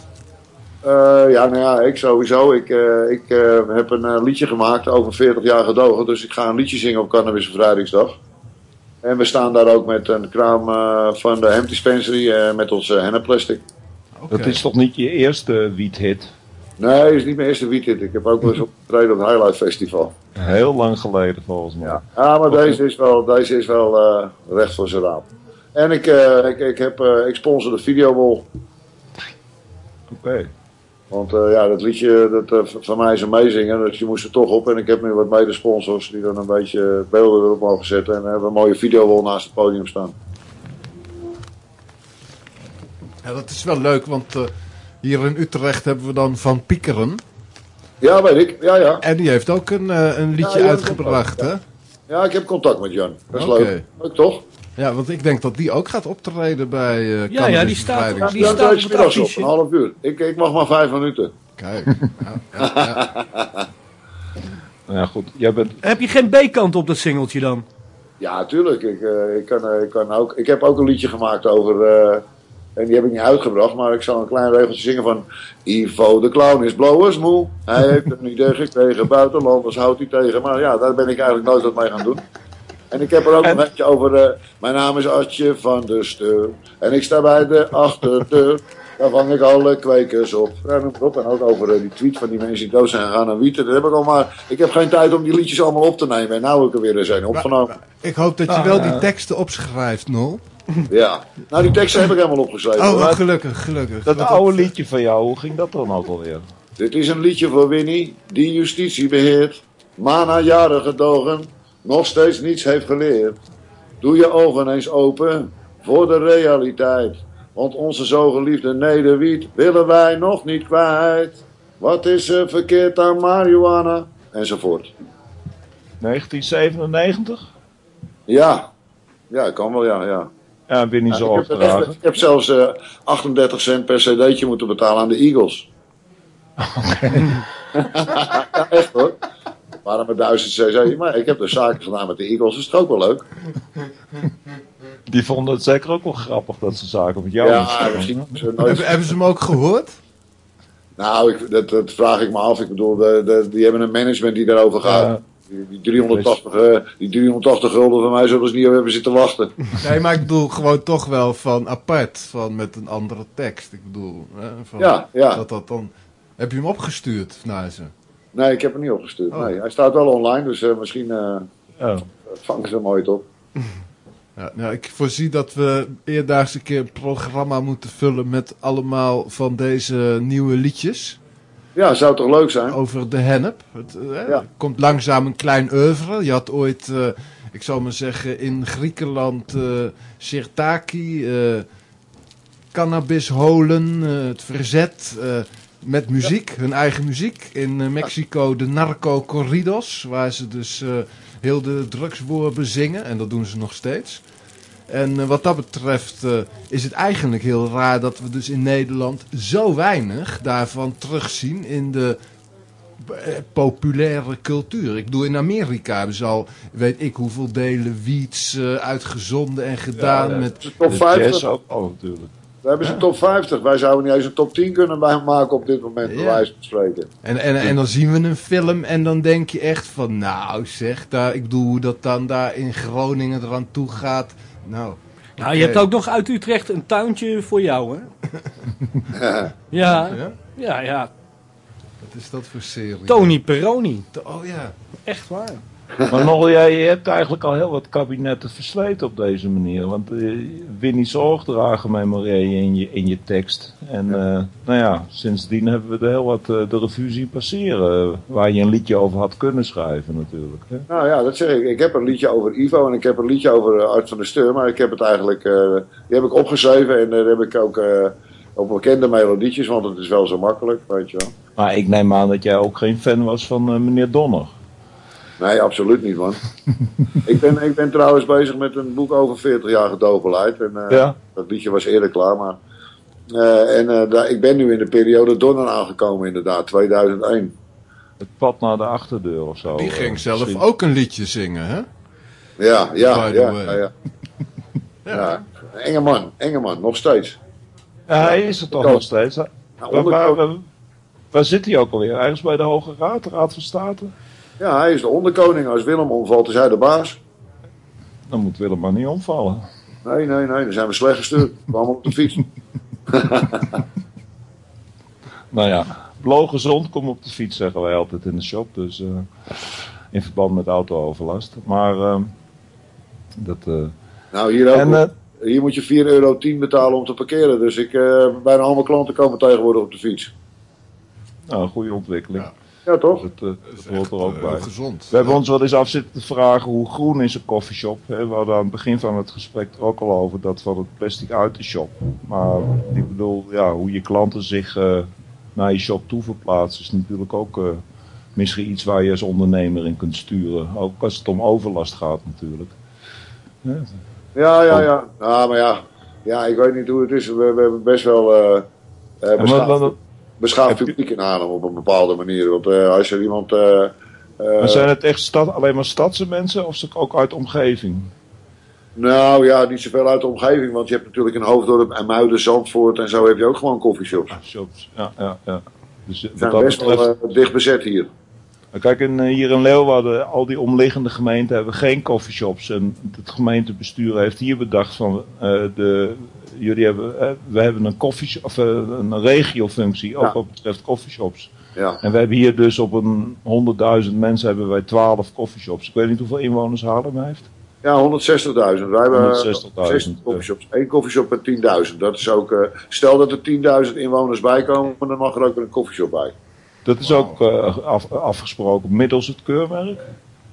Uh, ja, nou ja, ik sowieso. Ik, uh, ik uh, heb een liedje gemaakt over 40 jaar gedogen. Dus ik ga een liedje zingen op Cannabis Bevrijdingsdag. En we staan daar ook met een kraam van de Hemp Dispensary met onze henneplastic. Okay. Dat is toch niet je eerste wiethit? Nee, dat is niet mijn eerste wiethit. Ik heb ook wel eens [laughs] opgetreden op het Highlight Festival. Heel lang geleden volgens mij. Ja, ja maar okay. deze is wel, deze is wel recht voor zijn raam. En ik, ik, ik, heb, ik sponsor de videowall. Oké. Okay. Want uh, ja, dat liedje dat, uh, van mij is een meezingen, dus je moest er toch op. En ik heb nu wat medesponsors die dan een beetje beelden erop mogen zetten. En hebben een mooie videowall naast het podium staan. Ja, dat is wel leuk, want uh, hier in Utrecht hebben we dan Van Piekeren. Ja, weet ik. Ja, ja. En die heeft ook een, een liedje ja, uitgebracht, hè? Ja, ik heb contact met Jan. Dat is okay. leuk. Leuk, toch? Ja, want ik denk dat die ook gaat optreden bij uh, Ja, ja, die staat, die die staat op het op, een half uur. Ik, ik mag maar vijf minuten. Kijk. Ja, ja, ja. [laughs] ja goed. Jij bent... Heb je geen B-kant op dat singeltje dan? Ja, tuurlijk. Ik, uh, ik, kan, uh, ik, kan ook, ik heb ook een liedje gemaakt over... en die heb ik niet uitgebracht, maar ik zal een klein regeltje zingen van... Ivo de clown is blowers moe. Hij heeft een idee gekregen, buitenlanders houdt hij tegen. Maar ja, daar ben ik eigenlijk nooit wat mee gaan doen. En ik heb er ook en... nog eentje over. Uh, mijn naam is Adje van der Steur. En ik sta bij de achterdeur. Daar vang ik alle kwekers op. Ja, op. En ook over uh, die tweet van die mensen die dood zijn gegaan aan wieten. Dat heb ik al maar. Ik heb geen tijd om die liedjes allemaal op te nemen. En nou heb ik er weer eens een opgenomen. Maar, ik hoop dat je ah, wel ja. die teksten opschrijft, Nol. Ja, nou die teksten heb ik helemaal opgeschreven. Oh, maar, gelukkig, gelukkig. Dat oude liedje van jou, hoe ging dat dan ook alweer? Dit is een liedje voor Winnie, die justitie beheert. Maar na jaren gedogen, nog steeds niets heeft geleerd. Doe je ogen eens open voor de realiteit. Want onze zo geliefde nederwiet willen wij nog niet kwijt. Wat is er verkeerd aan marihuana? Enzovoort. 1997? Ja. Ja, kan wel, ja. Ja, ja ben niet ja, zo ik heb, ik heb zelfs uh, 38 cent per cd'tje moeten betalen aan de Eagles. Oké. [laughs] [laughs] ja, echt hoor. Waarom met duizend cc? Maar ik heb dus zaken gedaan met de Eagles, is het ook wel leuk. Die vonden het zeker ook wel grappig dat ze zaken met jou ja, misschien nooit... Hebben ze hem ook gehoord? Nou, ik, dat, dat, vraag ik me af. Ik bedoel, de, de, die hebben een management die daarover gaat. Ja. Die, die, 380, uh, die 380 gulden van mij zullen ze niet hebben zitten wachten. Nee, maar ik bedoel gewoon toch wel van apart, van met een andere tekst. Ik bedoel, hè, van, ja, ja. Dat dat dan... Heb je hem opgestuurd naar ze? Nee, ik heb hem niet opgestuurd. Oh. Nee, hij staat wel online, dus uh, misschien uh, oh. vangen ze hem ooit op. [laughs] Ja, nou, ik voorzie dat we eerdaags een keer een programma moeten vullen met allemaal van deze nieuwe liedjes. Ja, zou toch leuk zijn? Over de hennep. Het ja. komt langzaam een klein oeuvre. Je had ooit, uh, ik zou maar zeggen, in Griekenland uh, Sirtaki, cannabisholen, het verzet met muziek, hun eigen muziek. In uh, Mexico de Narco Corridos, waar ze dus uh, heel de drugswoorden bezingen. En dat doen ze nog steeds. En uh, wat dat betreft is het eigenlijk heel raar dat we dus in Nederland zo weinig daarvan terugzien in de populaire cultuur. Ik bedoel, in Amerika hebben ze al, weet ik hoeveel delen wiets uitgezonden en gedaan. Ja, ja. met de top 50. ook, oh, natuurlijk. We hebben ze ja. top 50. Wij zouden niet eens een top 10 kunnen maken op dit moment, bij ja. wijze van spreken. En, en, en dan zien we een film en dan denk je echt van, nou zeg, daar, ik bedoel hoe dat dan daar in Groningen eraan toe gaat. Nou, nou, je hebt ook nog uit Utrecht een tuintje voor jou, hè? [laughs] ja, ja, ja. ja. Wat is dat voor serie? Tony Peroni. Oh ja. Echt waar. Maar nog, jij je hebt eigenlijk al heel wat kabinetten versleten op deze manier. Want uh, Winnie Zorgdragen memoreer je in je, in je tekst. En uh, nou ja, sindsdien hebben we er heel wat uh, de revue zien passeren. waar je een liedje over had kunnen schrijven natuurlijk. Hè? Nou ja, dat zeg ik. Ik heb een liedje over Ivo en ik heb een liedje over Art van der Steur. Maar ik heb het eigenlijk, die heb ik opgeschreven en daar heb ik ook op bekende melodietjes. Want het is wel zo makkelijk, weet je wel. Maar ik neem aan dat jij ook geen fan was van meneer Donner. Nee, absoluut niet, man. [laughs] ik, ben, ik ben trouwens bezig met een boek over 40 jaar gedoogbeleid. En, uh, ja. Dat liedje was eerder klaar, maar... Uh, en uh, daar, ik ben nu in de periode Donner aangekomen, inderdaad, 2001. Het pad naar de achterdeur of zo. Die ging zelf misschien. ook een liedje zingen, hè? Ja, ja, ja, ja, ja. ja. Enge man, enge man, nog steeds. Ja, hij is er toch nog steeds. Nou, waar, waar, waar, waar, zit hij ook alweer? Ergens bij de Hoge Raad, de Raad van State? Ja, hij is de onderkoning. Als Willem omvalt, is hij de baas. Dan moet Willem maar niet omvallen. Nee, nee, nee. Dan zijn we slecht gestuurd. We allemaal op de fiets. [laughs] nou ja, bloog gezond, kom op de fiets, zeggen wij altijd in de shop. Dus uh, in verband met auto-overlast. Maar uh, dat... Uh, nou, hier ook. En, hier moet je 4,10 euro betalen om te parkeren. Dus ik, bijna allemaal klanten komen tegenwoordig op de fiets. Nou, een goede ontwikkeling. Ja. Ja, toch? Dat, uh, dat hoort er ook uh, bij. Gezond. We hebben ons wel eens af zitten te vragen hoe groen is een koffieshop. We hadden aan het begin van het gesprek er ook al over dat van het plastic uit de shop. Maar ik bedoel, ja, hoe je klanten zich uh, naar je shop toe verplaatsen is natuurlijk ook misschien iets waar je als ondernemer in kunt sturen. Ook als het om overlast gaat natuurlijk. Ja, ja, ja. ja. Nou, maar ja, ja, ik weet niet hoe het is. We, we hebben best wel... beschaafd beschaafd publiek in Haarlem op een bepaalde manier. Want uh, als er iemand... Uh, maar zijn het echt stad, alleen maar stadse mensen of ook uit de omgeving? Nou ja, niet zoveel uit de omgeving. Want je hebt natuurlijk in Hoofddorp en Muiden, Zandvoort en zo heb je ook gewoon koffieshops. Ah, shops, ja, ja, ja. Dus, We zijn best wel dicht bezet hier. Kijk, in, hier in Leeuwarden, al die omliggende gemeenten hebben geen coffeeshops. En het gemeentebestuur heeft hier bedacht van de jullie hebben, eh, we hebben een, koffie, of, eh, een regiofunctie, ook ja. wat betreft coffeeshops. Ja. En we hebben hier dus op een 100.000 mensen hebben wij 12 coffeeshops. Ik weet niet hoeveel inwoners Haarlem heeft. Ja, 160.000. Wij hebben 160.000 coffeeshops. Eén coffeeshop per 10.000. Dat is ook, stel dat er 10.000 inwoners bij komen, dan mag er ook een coffeeshop bij. Dat is ook uh, af, afgesproken middels het keurmerk?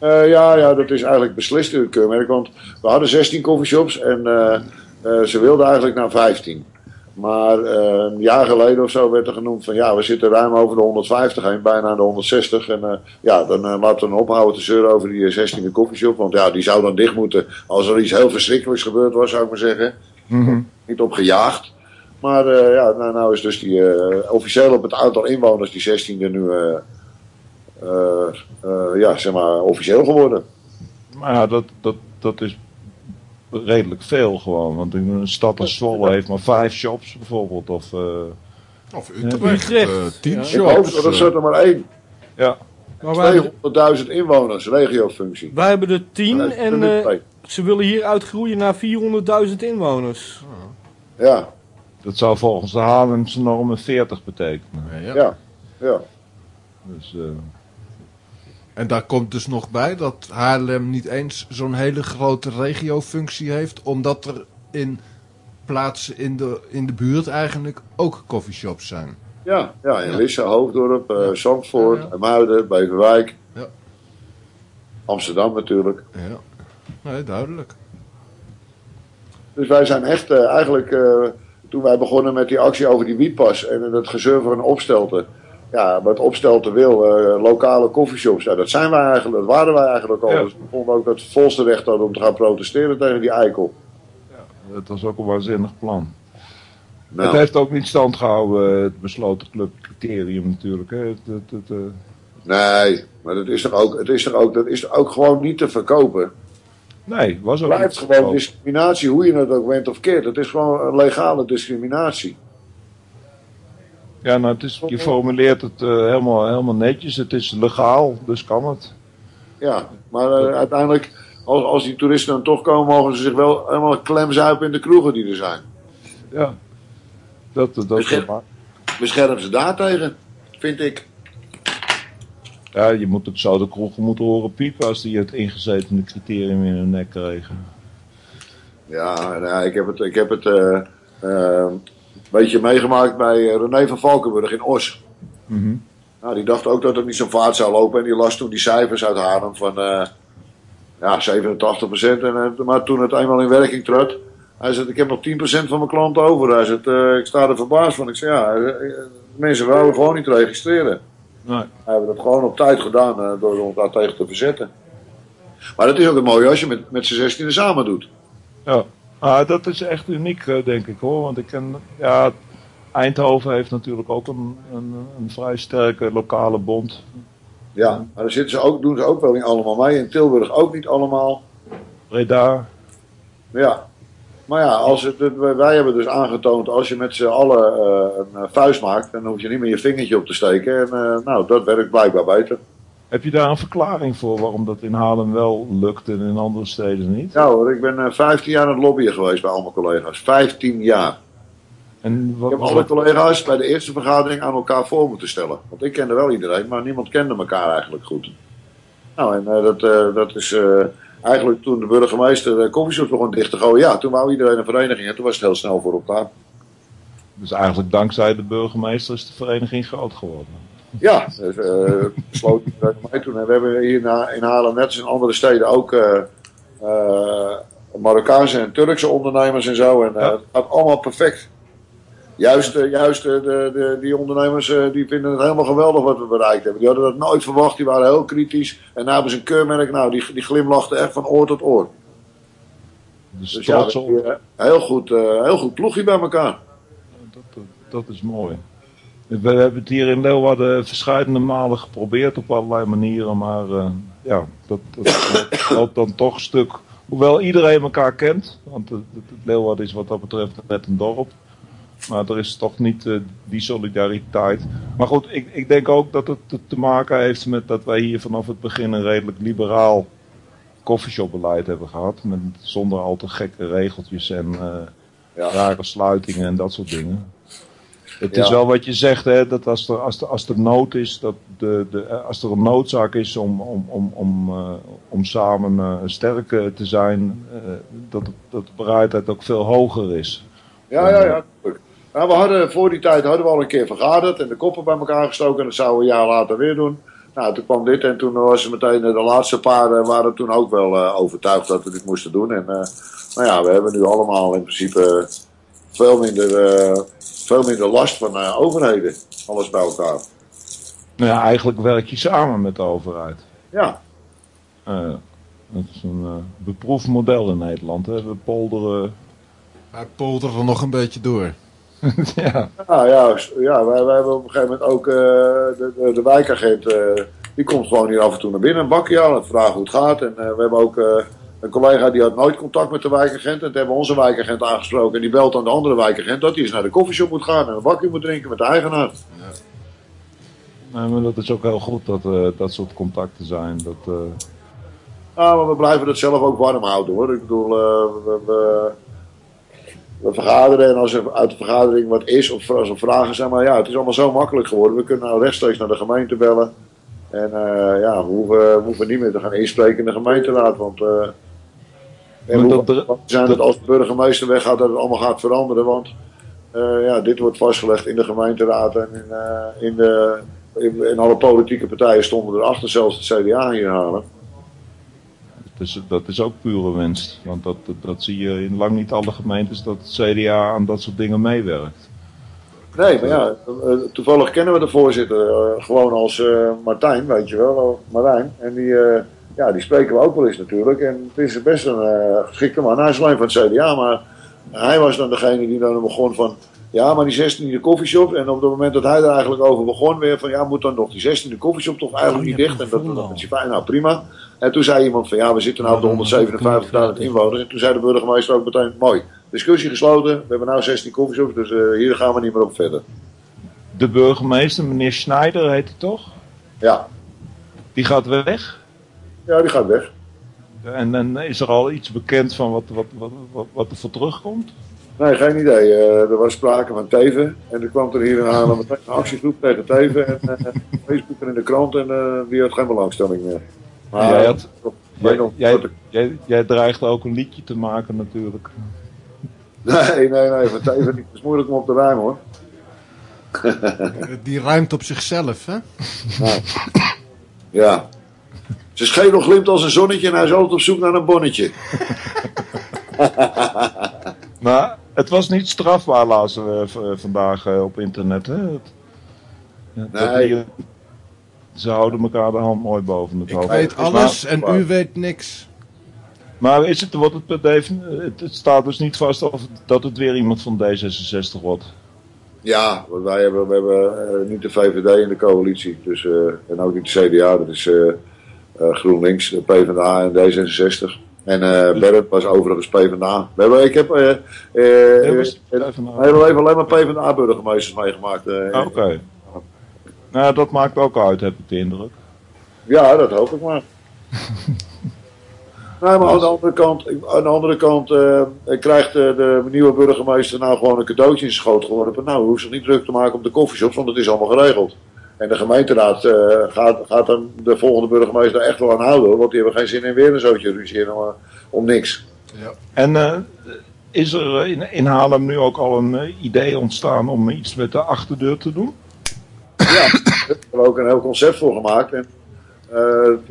Uh, ja, ja, dat is eigenlijk beslist in het keurmerk. Want we hadden 16 coffeeshops en uh, ze wilden eigenlijk naar 15. Maar een jaar geleden of zo werd er genoemd van ja, we zitten ruim over de 150 heen, bijna de 160. En ja, dan laten we ophouden te zeuren over die 16e koffieshop. Want ja, die zou dan dicht moeten als er iets heel verschrikkelijks gebeurd was, zou ik maar zeggen. Mm -hmm. Niet op gejaagd. Maar ja, nou, nou is dus die officieel op het aantal inwoners die 16e nu ja, zeg maar, officieel geworden. Maar ja, dat, dat, dat is redelijk veel gewoon. Want een stad als Zwolle heeft maar vijf shops bijvoorbeeld. Of, uh, of Utrecht, uh, tien ja. shops. dat is er maar één. Ja. 200.000 inwoners, regiofunctie. Wij hebben er 10 en uh, ze willen hier uitgroeien naar 400.000 inwoners. Ja. Dat zou volgens de Haarlemse normen 40 betekenen. Ja, ja. ja. Dus, uh, en daar komt dus nog bij dat Haarlem niet eens zo'n hele grote regiofunctie heeft, omdat er in plaatsen in de, in de buurt eigenlijk ook coffeeshops zijn. Ja, ja in Lisse, Hoofddorp, uh, Zandvoort, ja, ja. Muiden, Beverwijk. Ja. Amsterdam natuurlijk. Ja, nee, duidelijk. Dus wij zijn echt uh, eigenlijk, uh, toen wij begonnen met die actie over die wietpas en het gezeur van een opstelte ja, wat opstelten wil, uh, lokale koffieshops, ja, dat zijn wij eigenlijk, dat waren wij eigenlijk al. Ja. Dus we vonden ook dat het volste recht hadden om te gaan protesteren tegen die eikel. Ja, dat was ook een waanzinnig plan. Nou. Het heeft ook niet stand gehouden, het besloten clubcriterium natuurlijk. Hè. Het, het, het, uh... Nee, maar dat is toch ook, het is toch ook, dat is toch ook gewoon niet te verkopen. Nee, was ook Het blijft gewoon discriminatie, hoe je het ook bent of keert. Het is gewoon een legale discriminatie. Ja, nou, het is, je formuleert het uh, helemaal, helemaal netjes. Het is legaal, dus kan het. Ja, maar uh, uiteindelijk, als, als die toeristen dan toch komen, mogen ze zich wel helemaal klemzuipen in de kroegen die er zijn. Ja, dat, dat Bescherm, bescherm ze daartegen, vind ik. Ja, je moet ook zo de kroegen moeten horen piepen als die het ingezetene criterium in hun nek kregen. Ja, nou, ik heb het, ik heb het eh, eh, een beetje meegemaakt bij eh, René van Valkenburg in Os. Mhm. Nou, die dacht ook dat het niet zo'n vaart zou lopen. En die las toen die cijfers uit Haarlem van ja, 87% En, eh, maar toen het eenmaal in werking trad, hij zegt, ik heb nog 10% van mijn klanten over. Hij zegt, ik sta er verbaasd van. Ik zeg, ja, mensen wouden gewoon niet registreren. Nee. We hebben dat gewoon op tijd gedaan eh, door ons daar tegen te verzetten. Maar dat is ook het mooie als je met, met z'n zestienen samen doet. Ja, ah, dat is echt uniek, eh, denk ik hoor. Want ik ken, ja, Eindhoven heeft natuurlijk ook een, een, een vrij sterke lokale bond. Ja, maar daar zitten ze ook, doen ze ook wel niet allemaal mee. In Tilburg ook niet allemaal. Breda, Ja. Maar ja, als het, wij- hebben dus aangetoond, als je met z'n allen eh, een eh, vuist maakt, dan hoef je niet meer je vingertje op te steken. En eh, nou, dat werkt blijkbaar beter. heb je daar een verklaring voor waarom dat in Haarlem wel lukt en in andere steden niet? Ja hoor, ik ben eh, 15 jaar aan het lobbyen geweest bij al mijn collega's. 15 jaar. En Ik heb alle collega's bij de eerste vergadering aan elkaar voor moeten stellen. Want ik kende wel iedereen, maar niemand kende elkaar eigenlijk goed. Nou, en dat, dat is eigenlijk toen de burgemeester de koffieshop begon dicht te gooien. Ja, toen wou iedereen een vereniging en toen was het heel snel voor elkaar. dus eigenlijk dankzij de burgemeester is de vereniging groot geworden. Ja, dus, eh besloot [laughs] iedereen mee toen. En we hebben hier in Haarlem, net als in andere steden, ook eh, eh, Marokkaanse en Turkse ondernemers en zo. En eh, Ja. het gaat allemaal perfect. Juist, eh, juist eh, de, de, die ondernemers eh, die vinden het helemaal geweldig wat we bereikt hebben. Die hadden dat nooit verwacht, die waren heel kritisch. En nu hebben ze een keurmerk, nou, die, die glimlachten echt van oor tot oor. Dus, Dus ja, heel, goed, heel goed ploegje bij elkaar. Dat, dat, dat is mooi. We hebben het hier in Leeuwarden verschillende malen geprobeerd op allerlei manieren, maar ja, dat, dat [coughs] loopt- dan toch stuk. Hoewel iedereen elkaar kent, want het, het- het Leeuwarden is wat dat betreft net een dorp. Maar er is toch niet eh, die solidariteit. Maar goed, ik, ik denk ook dat het te- maken heeft met dat wij hier vanaf het begin een redelijk liberaal koffieshopbeleid hebben gehad. Met, zonder al te gekke regeltjes en eh, Ja. rare sluitingen en dat soort dingen. Het Ja. is wel wat je zegt, hè, dat als er, als er, als er nood is, dat de, de, eh, als er een noodzaak is om, om, om, om, om samen eh, sterk te zijn, dat, dat de bereidheid ook veel hoger is. Ja, ja, ja. Nou, we hadden, voor die tijd hadden we al een keer vergaderd en de koppen bij elkaar gestoken. En dat zouden we een jaar later weer doen. Nou, toen kwam dit en toen was ze meteen, eh, de laatste paar eh, waren toen ook wel eh, overtuigd dat we dit moesten doen. En eh, nou ja, we hebben nu allemaal in principe veel minder, eh, veel minder last van overheden. Alles bij elkaar. Nou ja, eigenlijk werk je samen met de overheid. Ja, Eh, dat is een beproefd model in Nederland. Hè. We polderen. Hij poldert er nog een beetje door. [laughs] ja. nou ja, ja wij, wij hebben op een gegeven moment ook eh, de, de, de wijkagent, eh, die komt gewoon hier af en toe naar binnen, een bakje halen, vragen hoe het gaat. En eh, we hebben ook een collega die had nooit contact met de wijkagent. En toen hebben we onze wijkagent aangesproken en die belt aan de andere wijkagent dat hij eens naar de koffieshop moet gaan en een bakje moet drinken met de eigenaar. Nee, maar dat is ook heel goed dat dat soort contacten zijn. Dat, Nou, maar we blijven het zelf ook warm houden hoor. Ik bedoel, we, we, we vergaderen en als er uit de vergadering wat is of als er vragen zijn, maar ja, het is allemaal zo makkelijk geworden. We kunnen nou rechtstreeks naar de gemeente bellen. En eh, ja, we hoeven, we hoeven niet meer te gaan inspreken in de gemeenteraad, want eh en dat- zijn dat als de burgemeester weggaat dat het allemaal gaat veranderen, want eh, ja, dit wordt vastgelegd in de gemeenteraad en in, in, de, in, in alle politieke partijen stonden erachter, zelfs het CDA hier halen. Is, dat is ook pure winst. Want dat, dat, zie je in lang niet alle gemeentes dat het CDA aan dat soort dingen meewerkt. Nee, maar ja, eh, toevallig kennen we de voorzitter eh, gewoon als eh, Martijn, weet je wel, Marijn. En die, ja, die spreken we ook wel eens natuurlijk. En het is best een geschikte man. Hij is alleen van het CDA, maar hij was dan degene die dan begon van... Ja, maar die 16 de koffieshop. En op het moment dat hij er eigenlijk over begon, weer van ja, moet dan nog die 16 de koffieshop toch eigenlijk niet dicht? En dat dat is fijn, nou prima. En toen zei iemand van ja, we zitten nou op de 157.000 inwoners. En toen zei de burgemeester ook meteen, mooi, discussie gesloten. We hebben nou 16 koffieshops, dus eh, hier gaan we niet meer op verder. De burgemeester, meneer Schneider heet hij toch? Ja, Die gaat weg. ja die gaat weg. En, en is er al iets bekend van wat, wat, wat, wat, wat er voor terugkomt? Nee, geen idee. Eh, er was sprake van Teven. En er kwam er hier in Haarlem meteen een actiegroep tegen Teven. En uh, [laughs] Facebook en in de krant. En uh, die had geen belangstelling meer. Maar jij, had, jij, jij, jij, jij dreigde ook een liedje te maken natuurlijk. Nee, nee, nee. Van Teven niet. Het is moeilijk om op te ruimen hoor. Die ruimt op zichzelf, hè? Nou, ja. Zijn schedel glimt als een zonnetje en hij is altijd op zoek naar een bonnetje. [laughs] maar het was niet strafbaar, lazen we vandaag uh, op internet. Hè? Het, nee. Die, ze houden elkaar de hand mooi boven het Ik hoofd. weet alles en u weet niks. Maar is het, wordt het, het, het staat dus niet vast of dat het weer iemand van D66 wordt. Ja, want wij hebben, we hebben uh, niet de VVD in de coalitie. Dus, uh, en ook niet de CDA, dat is uh, GroenLinks, de PvdA en D66. En uh, Berrit was overigens PvdA. We hebben, ik heb uh, uh, leven alleen maar PvdA-burgemeesters meegemaakt. Oké. Okay. Nou, dat maakt ook uit, heb ik de indruk. Ja, dat hoop ik maar. [laughs] Nee, maar aan de andere kant, aan de andere kant uh, krijgt de, de, nieuwe burgemeester nou gewoon een cadeautje in zijn schoot geworpen. Nou, hoeft zich niet druk te maken op de koffieshops, want het is allemaal geregeld. En de gemeenteraad uh, gaat, gaat dan de volgende burgemeester echt wel aan houden, want die hebben geen zin in weer een zootje ruzie om, om niks. Ja. En uh, is er in, in Haarlem nu ook al een idee ontstaan om iets met de achterdeur te doen? Ja, daar hebben we ook een heel concept voor gemaakt. En uh,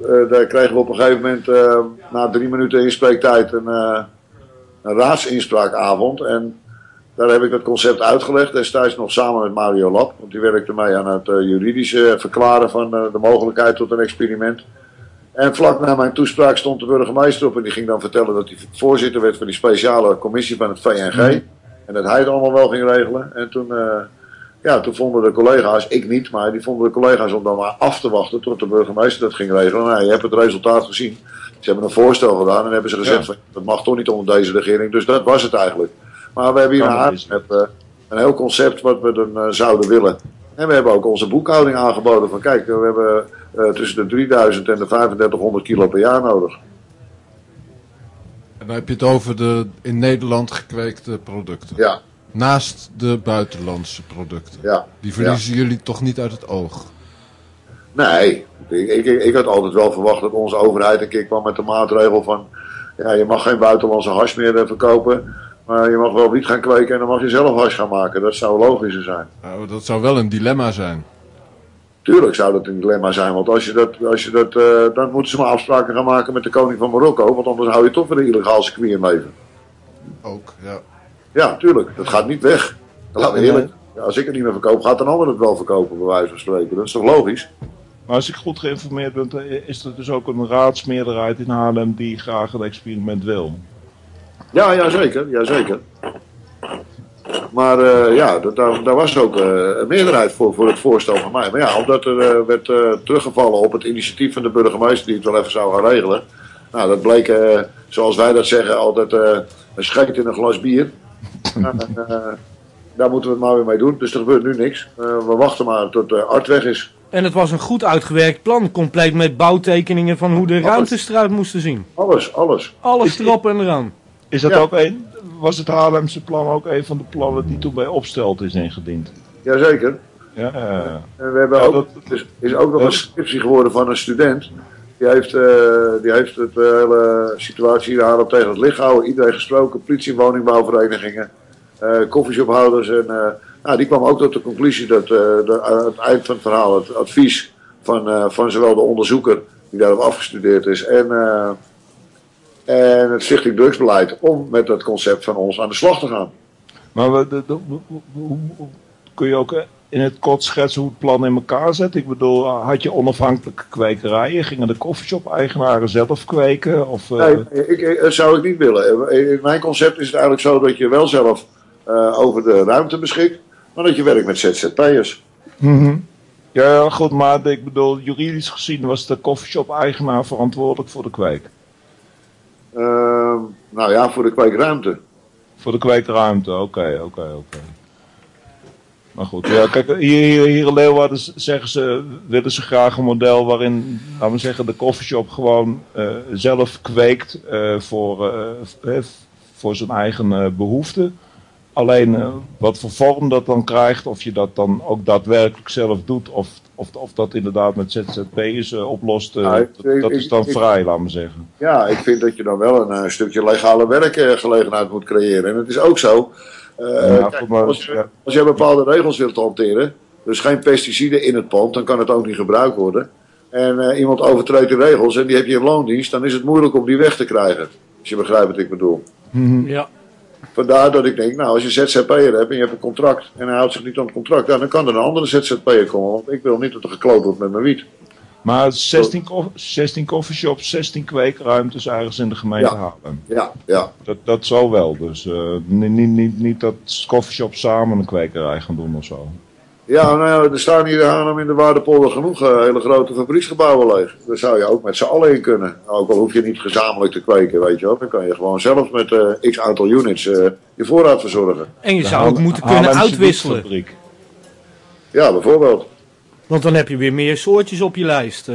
uh, daar kregen we op een gegeven moment uh, na drie minuten inspreektijd een, een raadsinspraakavond. En daar heb ik het concept uitgelegd. Destijds nog samen met Mario Lab. Want die werkte mee aan het juridische verklaren van de mogelijkheid tot een experiment. En vlak na mijn toespraak stond de burgemeester op. En die ging dan vertellen dat hij voorzitter werd van die speciale commissie van het VNG. Mm. En dat hij het allemaal wel ging regelen. En toen ja, toen vonden de collega's, ik niet, maar die vonden de collega's om dan maar af te wachten tot de burgemeester dat ging regelen. Nou, je hebt het resultaat gezien. Ze hebben een voorstel gedaan en hebben ze gezegd, ja. dat mag toch niet onder deze regering. Dus dat was het eigenlijk. Maar we hebben hier een, uh, een heel concept wat we dan uh, zouden willen. En we hebben ook onze boekhouding aangeboden van kijk, we hebben uh, tussen de 3000 en de 3500 kilo per jaar nodig. En dan heb je het over de in Nederland gekweekte producten. Ja, Naast de buitenlandse producten. Ja. Die verliezen ja. jullie toch niet uit het oog? Nee, ik, ik, ik, had altijd wel verwacht dat onze overheid een keer kwam met de maatregel van... Ja, je mag geen buitenlandse hash meer uh, verkopen. Maar je mag wel wiet gaan kweken en dan mag je zelf hash gaan maken. Dat zou logischer zijn. Nou, dat zou wel een dilemma zijn. Tuurlijk zou dat een dilemma zijn. Want als je dat, als je dat, uh, dan moeten ze maar afspraken gaan maken met de koning van Marokko. Want anders hou je toch weer een illegaal circuit in leven. Ook, ja. Ja, tuurlijk. Dat gaat niet weg. Laten we eerlijk. Ja, als ik het niet meer verkoop, gaat een ander het wel verkopen, bij wijze van spreken. Dat is toch logisch? Maar als ik goed geïnformeerd ben, is er dus ook een raadsmeerderheid in Haarlem die graag het experiment wil. Ja, ja zeker. Ja, zeker. Maar uh, ja, daar, daar was ook uh, een meerderheid voor, voor het voorstel van mij. Maar ja, omdat er uh, werd teruggevallen op het initiatief van de burgemeester die het wel even zou gaan regelen. Nou, dat bleek, zoals wij dat zeggen, altijd een scheet in een glas bier. [laughs] En, uh, daar moeten we het maar weer mee doen. Dus er gebeurt nu niks. Uh, we wachten maar tot de art weg is. En het was een goed uitgewerkt plan. Compleet met bouwtekeningen van hoe de alles. ruimtes eruit moesten zien. Alles, alles. Alles erop en eraan. Is dat ja. ook een, was het Haarlemse plan ook een van de plannen die toen bij opstelt is ingediend? Jazeker. Ja, en we hebben ja, ook, dat- is, is ook nog een scriptie geworden van een student. Die heeft, uh, die heeft het uh, hele situatie daar op tegen het licht gehouden. Iedereen gesproken, politie, woningbouwverenigingen, uh, koffieshophouders. En nou, die kwam ook tot de conclusie dat de, aan het eind van het verhaal het advies van, van zowel de onderzoeker die daarop afgestudeerd is en, en het Stichting Drugsbeleid om met dat concept van ons aan de slag te gaan. Maar we, hoe- hoe- kun je ook eh, in het kort schetsen hoe het plan in elkaar zit? Ik bedoel, had je onafhankelijke kwekerijen? Gingen de koffieshop-eigenaren zelf kweken? Of, eh, Nee, ik, zou ik niet willen. In mijn concept is het eigenlijk zo dat je wel zelf uh, over de ruimte beschikt, maar dat je werkt met ZZP'ers. mhm. Ja, ja, goed, maar ik bedoel, juridisch gezien was de koffieshop-eigenaar verantwoordelijk voor de kweek. Uh, nou ja, voor de kweekruimte. Voor de kweekruimte, oké, oké, oké. Maar goed, ja, kijk, hier, hier, hier in Leeuwarden zeggen ze, willen ze graag een model waarin, laten we zeggen, de koffieshop gewoon eh, zelf kweekt eh, voor, eh, f- voor zijn eigen eh, behoeften. alleen uh, wat voor vorm dat dan krijgt, of je dat dan ook daadwerkelijk zelf doet, of, of, of dat inderdaad met ZZP'ers uh, oplost, uh, ja, ik, dat, dat ik, is dan ik, vrij, laat maar zeggen. Ja, ik vind dat je dan wel een stukje legale werkgelegenheid moet creëren. En het is ook zo, ja, kijk, maar, als, je, als je bepaalde regels wilt hanteren, dus geen pesticiden in het pand, dan kan het ook niet gebruikt worden. En uh, iemand overtreedt de regels en die heb je in loondienst, dan is het moeilijk om die weg te krijgen. Als je begrijpt wat ik bedoel. Mm-hmm. Ja. Vandaar dat ik denk, nou, als je ZZP'er hebt en je hebt een contract en hij houdt zich niet aan het contract, dan kan er een andere ZZP'er komen. Want ik wil niet dat er gekloot wordt met mijn wiet. Maar 16, 16 coffeeshops, 16 kweekruimtes ergens in de gemeente ja. Haarlem. Ja, ja. Dat, dat zal wel. Dus uh, niet, niet, niet, niet dat coffeeshops samen een kwekerij gaan doen of zo. Ja, nou ja, er staan hier in Haarlem in de Waardepolder genoeg uh, hele grote fabrieksgebouwen leeg. Daar zou je ook met z'n allen in kunnen. Ook al hoef je niet gezamenlijk te kweken, weet je wel. Dan kan je gewoon zelf met uh, x aantal units uh, je voorraad verzorgen. En je zou ook moeten kunnen uitwisselen. Ja, bijvoorbeeld. Want dan heb je weer meer soortjes op je lijst.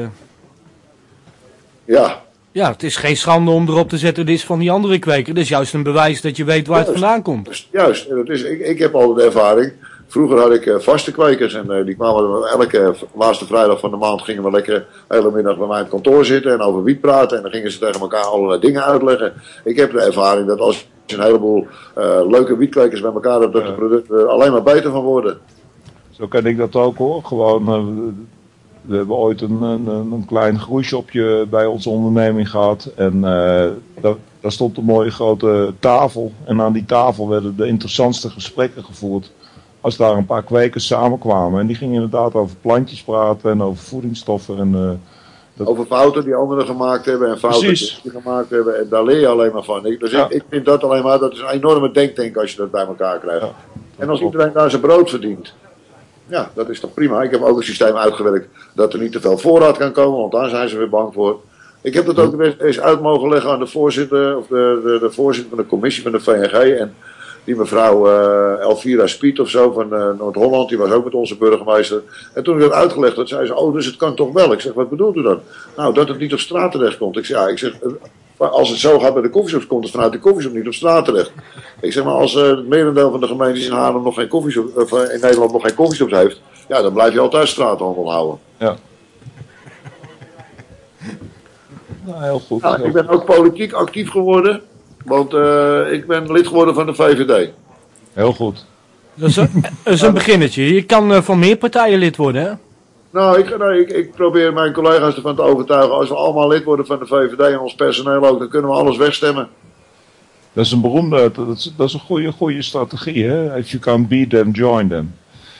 Ja. Ja, het is geen schande om erop te zetten, dit is van die andere kweker. Dat is juist een bewijs dat je weet waar juist, het vandaan komt. Juist, en dat is, ik, ik heb al de ervaring. Vroeger had ik uh, vaste kwekers en uh, die kwamen elke laatste vrijdag van de maand gingen we lekker de hele middag bij mij in het kantoor zitten en over wiet praten. En dan gingen ze tegen elkaar allerlei dingen uitleggen. Ik heb de ervaring dat als je een heleboel uh, leuke wietkwekers bij elkaar hebt, dat de producten er alleen maar beter van worden. Zo ken ik dat ook hoor. Gewoon, we hebben ooit een, een, een klein groeishopje bij onze onderneming gehad. En daar, daar stond een mooie grote tafel. En aan die tafel werden de interessantste gesprekken gevoerd als daar een paar kwekers samenkwamen. En die gingen inderdaad over plantjes praten en over voedingsstoffen. En, uh, dat... Over fouten die anderen gemaakt hebben en fouten Precies. die gemaakt hebben. En daar leer je alleen maar van. Ik, dus ja. ik, ik, vind dat alleen maar, dat is een enorme denktank als je dat bij elkaar krijgt. Ja, en als iedereen daar zijn brood verdient. Ja, dat is toch prima. Ik heb ook een systeem uitgewerkt dat er niet te veel voorraad kan komen, want daar zijn ze weer bang voor. Ik heb dat ook eens uit mogen leggen aan de voorzitter, of de, de, de voorzitter van de commissie van de VNG. En die mevrouw uh, Elvira Spiet of zo van uh, Noord-Holland, die was ook met onze burgemeester. En toen ik dat uitgelegd had, zei ze, oh, dus het kan toch wel? Ik zeg, wat bedoelt u dan? Nou, dat het niet op straat terecht komt. Ik zeg, ja, ik zeg, als het zo gaat bij de koffieshops, komt het vanuit de koffieshop niet op straat terecht. Ik zeg maar, als uh, het merendeel van de gemeentes in Haarlem nog geen koffieshop, of in Nederland nog geen koffieshops heeft, ja, dan blijf je altijd straathandel houden. Ja. [laughs] nou, heel goed. Nou, ik ben ook politiek actief geworden. Want uh, ik ben lid geworden van de VVD. Heel goed. Dat is een, dat is een beginnetje. Je kan uh, van meer partijen lid worden, hè? Nou, ik, nee, ik, ik, probeer mijn collega's ervan te overtuigen. Als we allemaal lid worden van de VVD en ons personeel ook, dan kunnen we alles wegstemmen. Dat is een beroemde, dat is, dat is een goede, goede strategie, hè? If you can beat them, join them.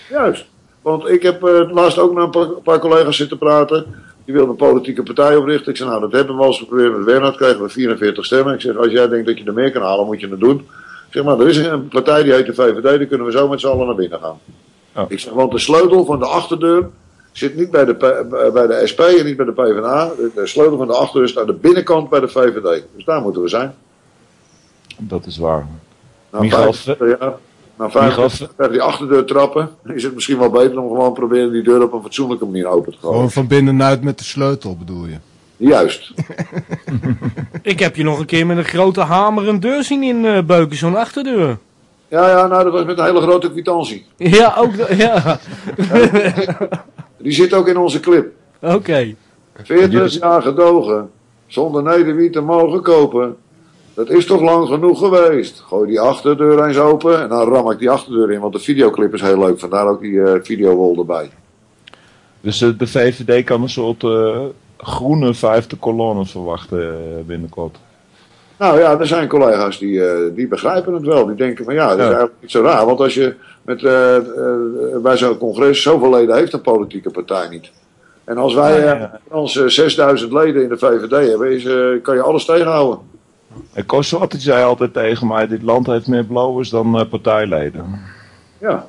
Juist. Want ik heb uh, laatst ook met een paar, paar collega's zitten praten. Die wilde een politieke partij oprichten. Ik zei, nou, dat hebben we al eens geprobeerd met Bernhard. Kregen we 44 stemmen. Ik zeg, als jij denkt dat je er meer kan halen, moet je het doen. Ik zeg, maar er is een partij die heet de VVD. Die kunnen we zo met z'n allen naar binnen gaan. Ik zeg, want de sleutel van de achterdeur zit niet bij de, bij de SP en niet bij de PvdA. De sleutel van de achterdeur staat aan de binnenkant bij de VVD. Dus daar moeten we zijn. Dat is waar. Nou, Michael, vijf, ja, na vijf die achterdeur trappen, is het misschien wel beter om gewoon proberen die deur op een fatsoenlijke manier open te gooien. Gewoon van binnenuit met de sleutel bedoel je? Juist. [laughs] Ik heb je nog een keer met een grote hamer een deur zien in uh, beuken, zo'n achterdeur. Ja, ja, nou dat was met een hele grote kwitantie. [laughs] Ja, ook, ja. [laughs] Die zit ook in onze clip. Oké. Okay. 40 jaar gedogen, zonder nederwiet te mogen kopen. Dat is toch lang genoeg geweest. Gooi die achterdeur eens open en dan ram ik die achterdeur in, want de videoclip is heel leuk. Vandaar ook die uh, videowol erbij. Dus uh, de VVD kan een soort uh, groene vijfde kolonne verwachten binnenkort. Nou ja, er zijn collega's die, die begrijpen het wel. Die denken van ja, dat is ja. eigenlijk niet zo raar. Want als je met, bij zo'n congres zoveel leden heeft een politieke partij niet. En als wij ja, ja. ons 6000 leden in de VVD hebben, is, kan je alles tegenhouden. En Kosoat zei altijd tegen mij, dit land heeft meer blowers dan uh, partijleden. Ja,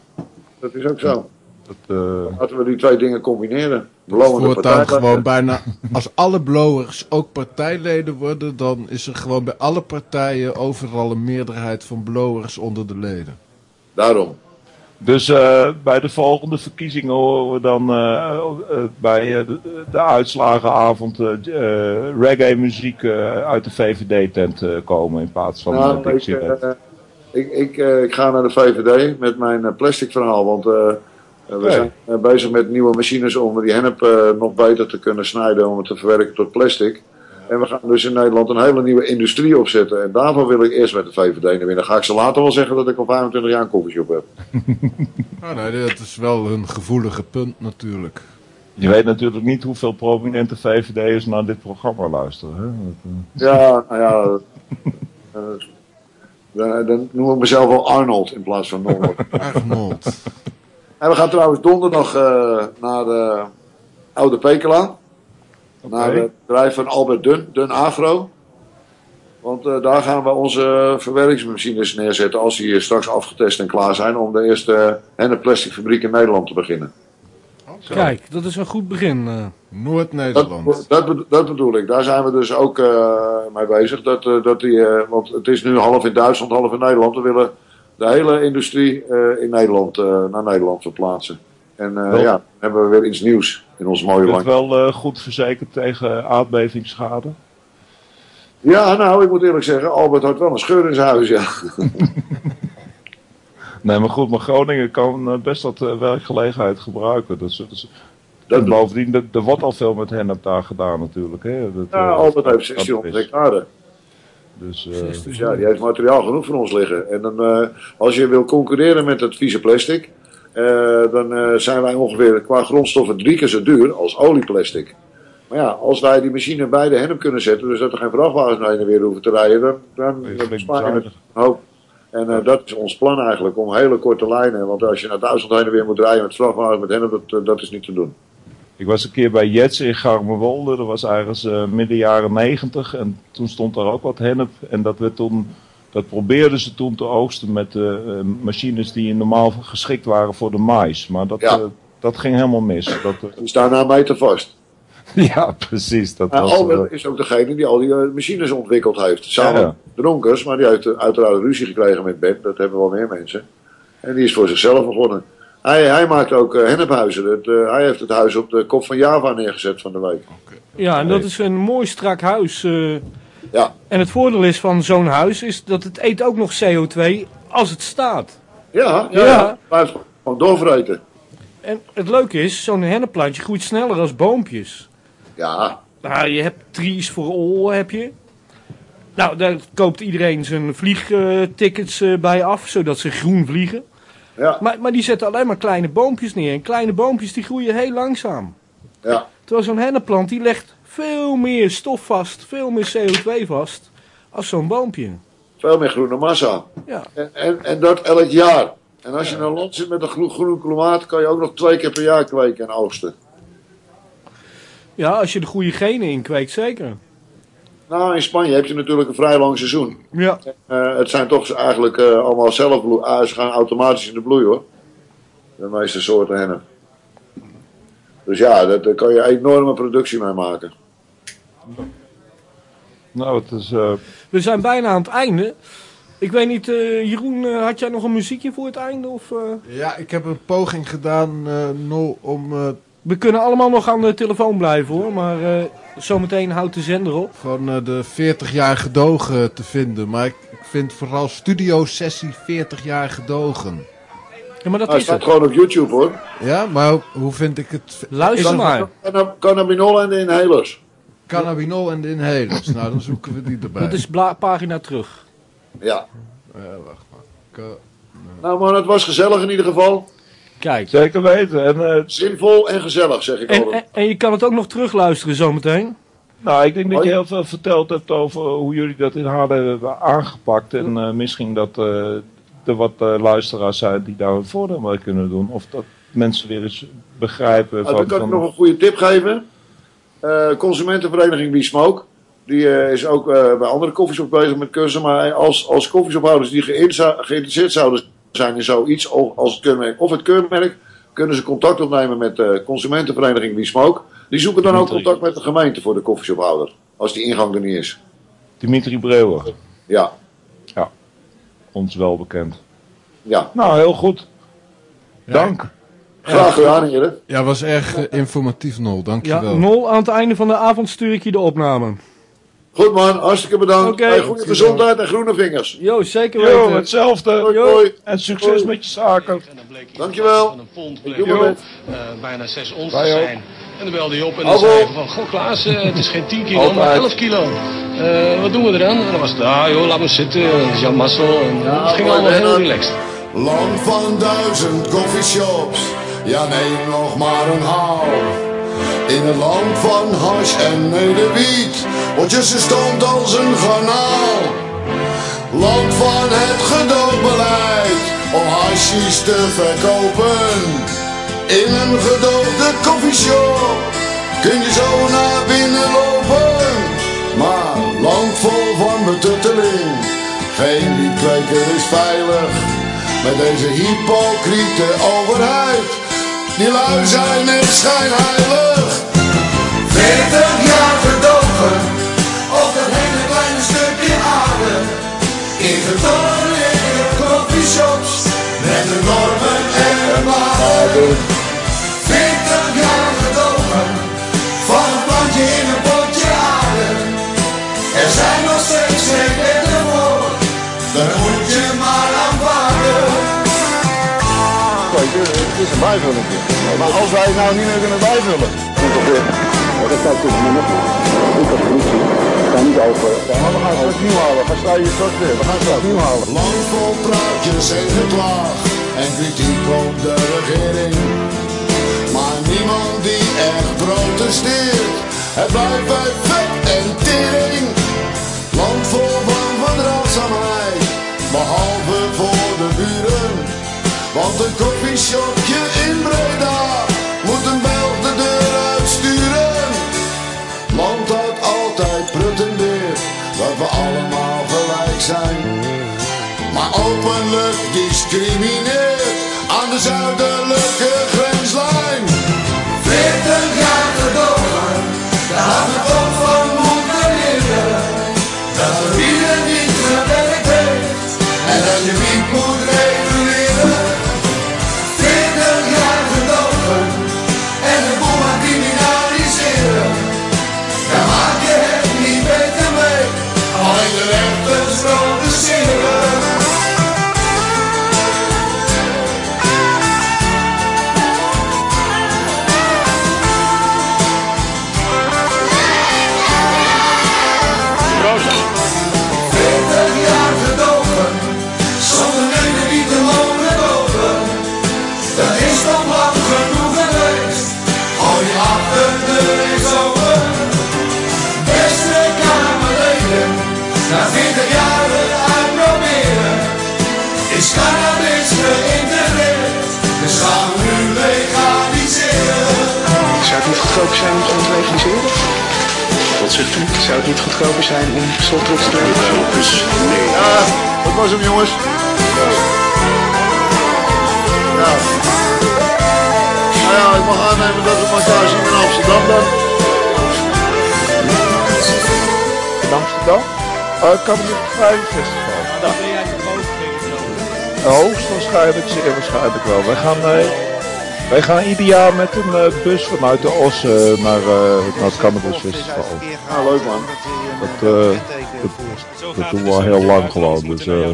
dat is ook zo. Dat, uh... Laten we die twee dingen combineren. Blowende partij. gewoon bijna, als alle blowers ook partijleden worden, dan is er gewoon bij alle partijen overal een meerderheid van blowers onder de leden. Daarom. Dus uh, bij de volgende verkiezingen horen we dan uh, uh, bij de, de, uitslagenavond reggae muziek uit de VVD-tent komen in plaats van nou, ik, ik, ik, eh, ik ga naar de VVD met mijn eh, plastic verhaal. Want eh, eh, we zijn eh, bezig met nieuwe machines om die hennep eh, nog beter te kunnen snijden. Om het te verwerken tot plastic. En we gaan dus in Nederland een hele nieuwe industrie opzetten. En daarvoor wil ik eerst met de VVD naar binnen. Dan ga ik ze later wel zeggen dat ik al 25 jaar een koffieshop heb. Nou, [laughs] nee, dat is wel een gevoelige punt natuurlijk. Je weet natuurlijk niet hoeveel prominente VVD'ers naar dit programma luisteren. Hè? Dat, eh, [laughs] Ja, nou ja. eh, dan, dan noem ik mezelf wel Arnold in plaats van Norbert. [laughs] Arnold. En we gaan trouwens donderdag eh, naar de Oude Pekela. Naar het bedrijf van Albert Dun, Dun Agro. Want eh, daar gaan we onze verwerkingsmachines neerzetten als die straks afgetest en klaar zijn om de eerste henneplasticfabriek in Nederland te beginnen. Kijk, dat is een goed begin. eh. Noord-Nederland. Dat, dat, bedo- dat bedoel ik. Daar zijn we dus ook eh, mee bezig. Dat, eh, dat die, eh, want het is nu half in Duitsland, half in Nederland. We willen de hele industrie eh, in Nederland, eh, naar Nederland verplaatsen. En eh, Wel- ja, dan hebben we weer iets nieuws in ons mooie je bent land. wel eh, goed verzekerd tegen aardbevingsschade. Ja, nou, ik moet eerlijk zeggen, Albert had wel een scheur in zijn huis, ja. [laughs] Nee, maar goed, maar Groningen kan eh, best wat werkgelegenheid gebruiken. Dat is, dat is- Dat en doe- bovendien, er- er wordt al veel met hennep daar gedaan natuurlijk. Hè? Dat, Ja, eh, Albert heeft dat 1600 is. hectare. Dus, eh, Dus ja, die heeft materiaal genoeg voor ons liggen. En dan, eh, als je wil concurreren met het vieze plastic, eh, dan eh, zijn wij ongeveer qua grondstoffen drie keer zo duur als olieplastic. Maar ja, als wij die machine bij de hennep kunnen zetten, dus dat er geen vrachtwagens naar heen en weer hoeven te rijden, dan, dan, dan je bezuinigen. een hoop. En eh, dat is ons plan eigenlijk, om hele korte lijnen. Want als je naar Duitsland heen en weer moet rijden met vrachtwagens met hennep, dat, dat is niet te doen. Ik was een keer bij Jets in Garmerwolde. Dat was ergens midden jaren negentig. En toen stond daar ook wat hennep. En dat, werd toen, dat probeerden ze toen te oogsten met eh, eh, machines die normaal geschikt waren voor de mais. Maar dat, Ja. eh, dat ging helemaal mis. Dat, Die staan na een meter vast. [laughs] ja, precies. Dat was, Albert is ook degene die al die machines ontwikkeld heeft. Samen Ja. Dronkers, maar die heeft uiteraard ruzie gekregen met Ben. Dat hebben wel meer mensen. En die is voor zichzelf begonnen. Hij, hij maakt ook eh, hennephuizen. Het, eh, hij heeft het huis op de kop van Java neergezet van de week. Ja, en dat is een mooi strak huis. Ja, en het voordeel is van zo'n huis is dat het eet ook nog CO2 als het staat. ja, ja. Ja. ja. Gewoon doorvreten. En het leuke is, zo'n hennepplantje groeit sneller als boompjes. Ja, Nou, je hebt trees for all, heb je. Nou, daar koopt iedereen zijn vliegtickets eh, bij af, zodat ze groen vliegen. ja, Maar, maar die zetten alleen maar kleine boompjes neer. En kleine boompjes die groeien heel langzaam. ja. Terwijl zo'n hennepplant die legt veel meer stof vast, veel meer CO2 vast, als zo'n boompje. Veel meer groene massa. Ja. En, en, en dat elk jaar. En als je in een land zit met een groen, groen klimaat, kan je ook nog twee keer per jaar kweken en oogsten. ja, als je de goede genen inkweekt, zeker. Nou, in Spanje heb je natuurlijk een vrij lang seizoen. Ja. Eh, het zijn toch eigenlijk eh, allemaal zelfbloei. Ah, ze gaan automatisch in de bloei hoor. De meeste soorten hennep. Dus ja, dat- daar kan je enorme productie mee maken. Nou, het is... eh, We zijn bijna aan het einde. Ik weet niet, eh, Jeroen, eh, had jij nog een muziekje voor het einde? Of, eh? Ja, ik heb een poging gedaan eh, no, om eh, We kunnen allemaal nog aan de telefoon blijven hoor, maar eh, zometeen houdt de zender op. van eh, de 40 jaar gedogen te vinden. Maar ik, ik vind vooral studio sessie 40 jaar gedogen. Ja, maar dat Hij is staat het. gewoon op YouTube hoor. Ja, maar hoe vind ik het? Luister Is- maar. Cannabinol en de inhalers. Cannabinol en de inhalers. nou, dan zoeken we die erbij. Dat is pagina terug. Ja. Ja, wacht maar. Ka- Nou man, het was gezellig in ieder geval. Kijk. zeker weten. En eh, Zinvol en gezellig zeg ik En, altijd. en, en je kan het ook nog terugluisteren zometeen. Nou, ik denk dat Hoi. je heel veel verteld hebt over hoe jullie dat in Haarlem hebben aangepakt. En eh, misschien dat eh, er wat eh, luisteraars zijn die daar een voordeel mee kunnen doen. Of dat mensen weer eens begrijpen. Nou, dan van, kan ik nog een goede tip geven. Eh, consumentenvereniging We Smoke. Die eh, is ook eh, bij andere koffieshops bezig met cursussen. Maar als, als koffieshophouders die geïnteresseerd zouden zijn in zoiets of als het keurmerk of het keurmerk, kunnen ze contact opnemen met de consumentenvereniging We Smoke. Die zoeken dan ook contact met de gemeente voor de koffieshophouder. Als die ingang er niet is. Dimitri Breuer, Ja, ons wel bekend. ja. Nou, heel goed. Ja, Dank. Graag gedaan heren. Ja, was erg eh, informatief, Nol. Ja, Dankjewel. Nol, aan het einde van de avond stuur ik je de opname. Goed man, hartstikke bedankt. Oké. Hey, goede gezondheid en groene vingers. Jo, zeker Jo, weten. hetzelfde. Hoi, Jo. hoi. En succes met je zaken. Dankjewel. Een pond bleek eh, bijna 6 ons te zijn. En dan belde hij op en dan zei hij van, goh Klaas, eh, het is geen 10 kilo, maar Altijd. 11 kilo. Eh, wat doen we eraan? En dan was het, ah joh, laat me zitten, het is Jan Massel. En het ging allemaal heel relaxed. Land van duizend coffeeshops, ja neem nog maar een haal. In het land van hash en nederwiet, wordt je stand als een garnaal. Land van het gedoogbeleid, om hashies te verkopen. In een gedoogde koffieshop, kun je zo naar binnen lopen. Maar land vol van betutteling, geen wietkweker is veilig. Met deze hypocriete overheid, die lui zijn schijnheilig. 40 jaar gedogen, op dat hele kleine stukje aarde. Ingetogen in coffeeshops, met de normen en de waarden. Is een bijvullingje. Maar als wij het nou niet meer kunnen bijvullen. Dat zou kunnen, maar nog Ik heb politie. Ik kan niet over. Maar we gaan straks nieuw halen. Ga sta je straks weer. We gaan straks nieuw halen. Lang vol praatjes en geklaag en kritiek op de regering. Maar niemand die echt protesteert. Het blijft bij vet en tering. Land vol van verdraagzaamheid, behalve voor de buren. Want een koffieshopje in Breda moet een Belg de deur uitsturen. Land dat altijd pretendeert dat we allemaal gelijk zijn. Maar openlijk discrimineert aan de zuidelijke Zou het niet goedkoper zijn om softdrugs te legaliseren? Dus nee. Ja, dat was hem jongens. Ja. Nou ja, ik mag aannemen dat we elkaar zien in Amsterdam dan. In Amsterdam? Uh, Cabaret Vrijdag Festival. Dan ben jij te boven. Hoogstwaarschijnlijk, zeer waarschijnlijk wel. Wij gaan, eh, wij gaan ieder jaar met een eh, bus vanuit de Os eh, naar, eh, naar het Cannabis Festival. Ja, leuk man. Dat, eh, dat, dat doen we al heel lang gewoon. Dus eh,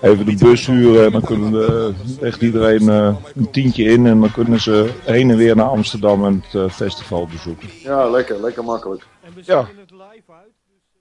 even de bus huren en dan kunnen we, echt iedereen eh, een tientje in. En dan kunnen ze heen en weer naar Amsterdam en het festival bezoeken. Ja, lekker, lekker makkelijk. Ja.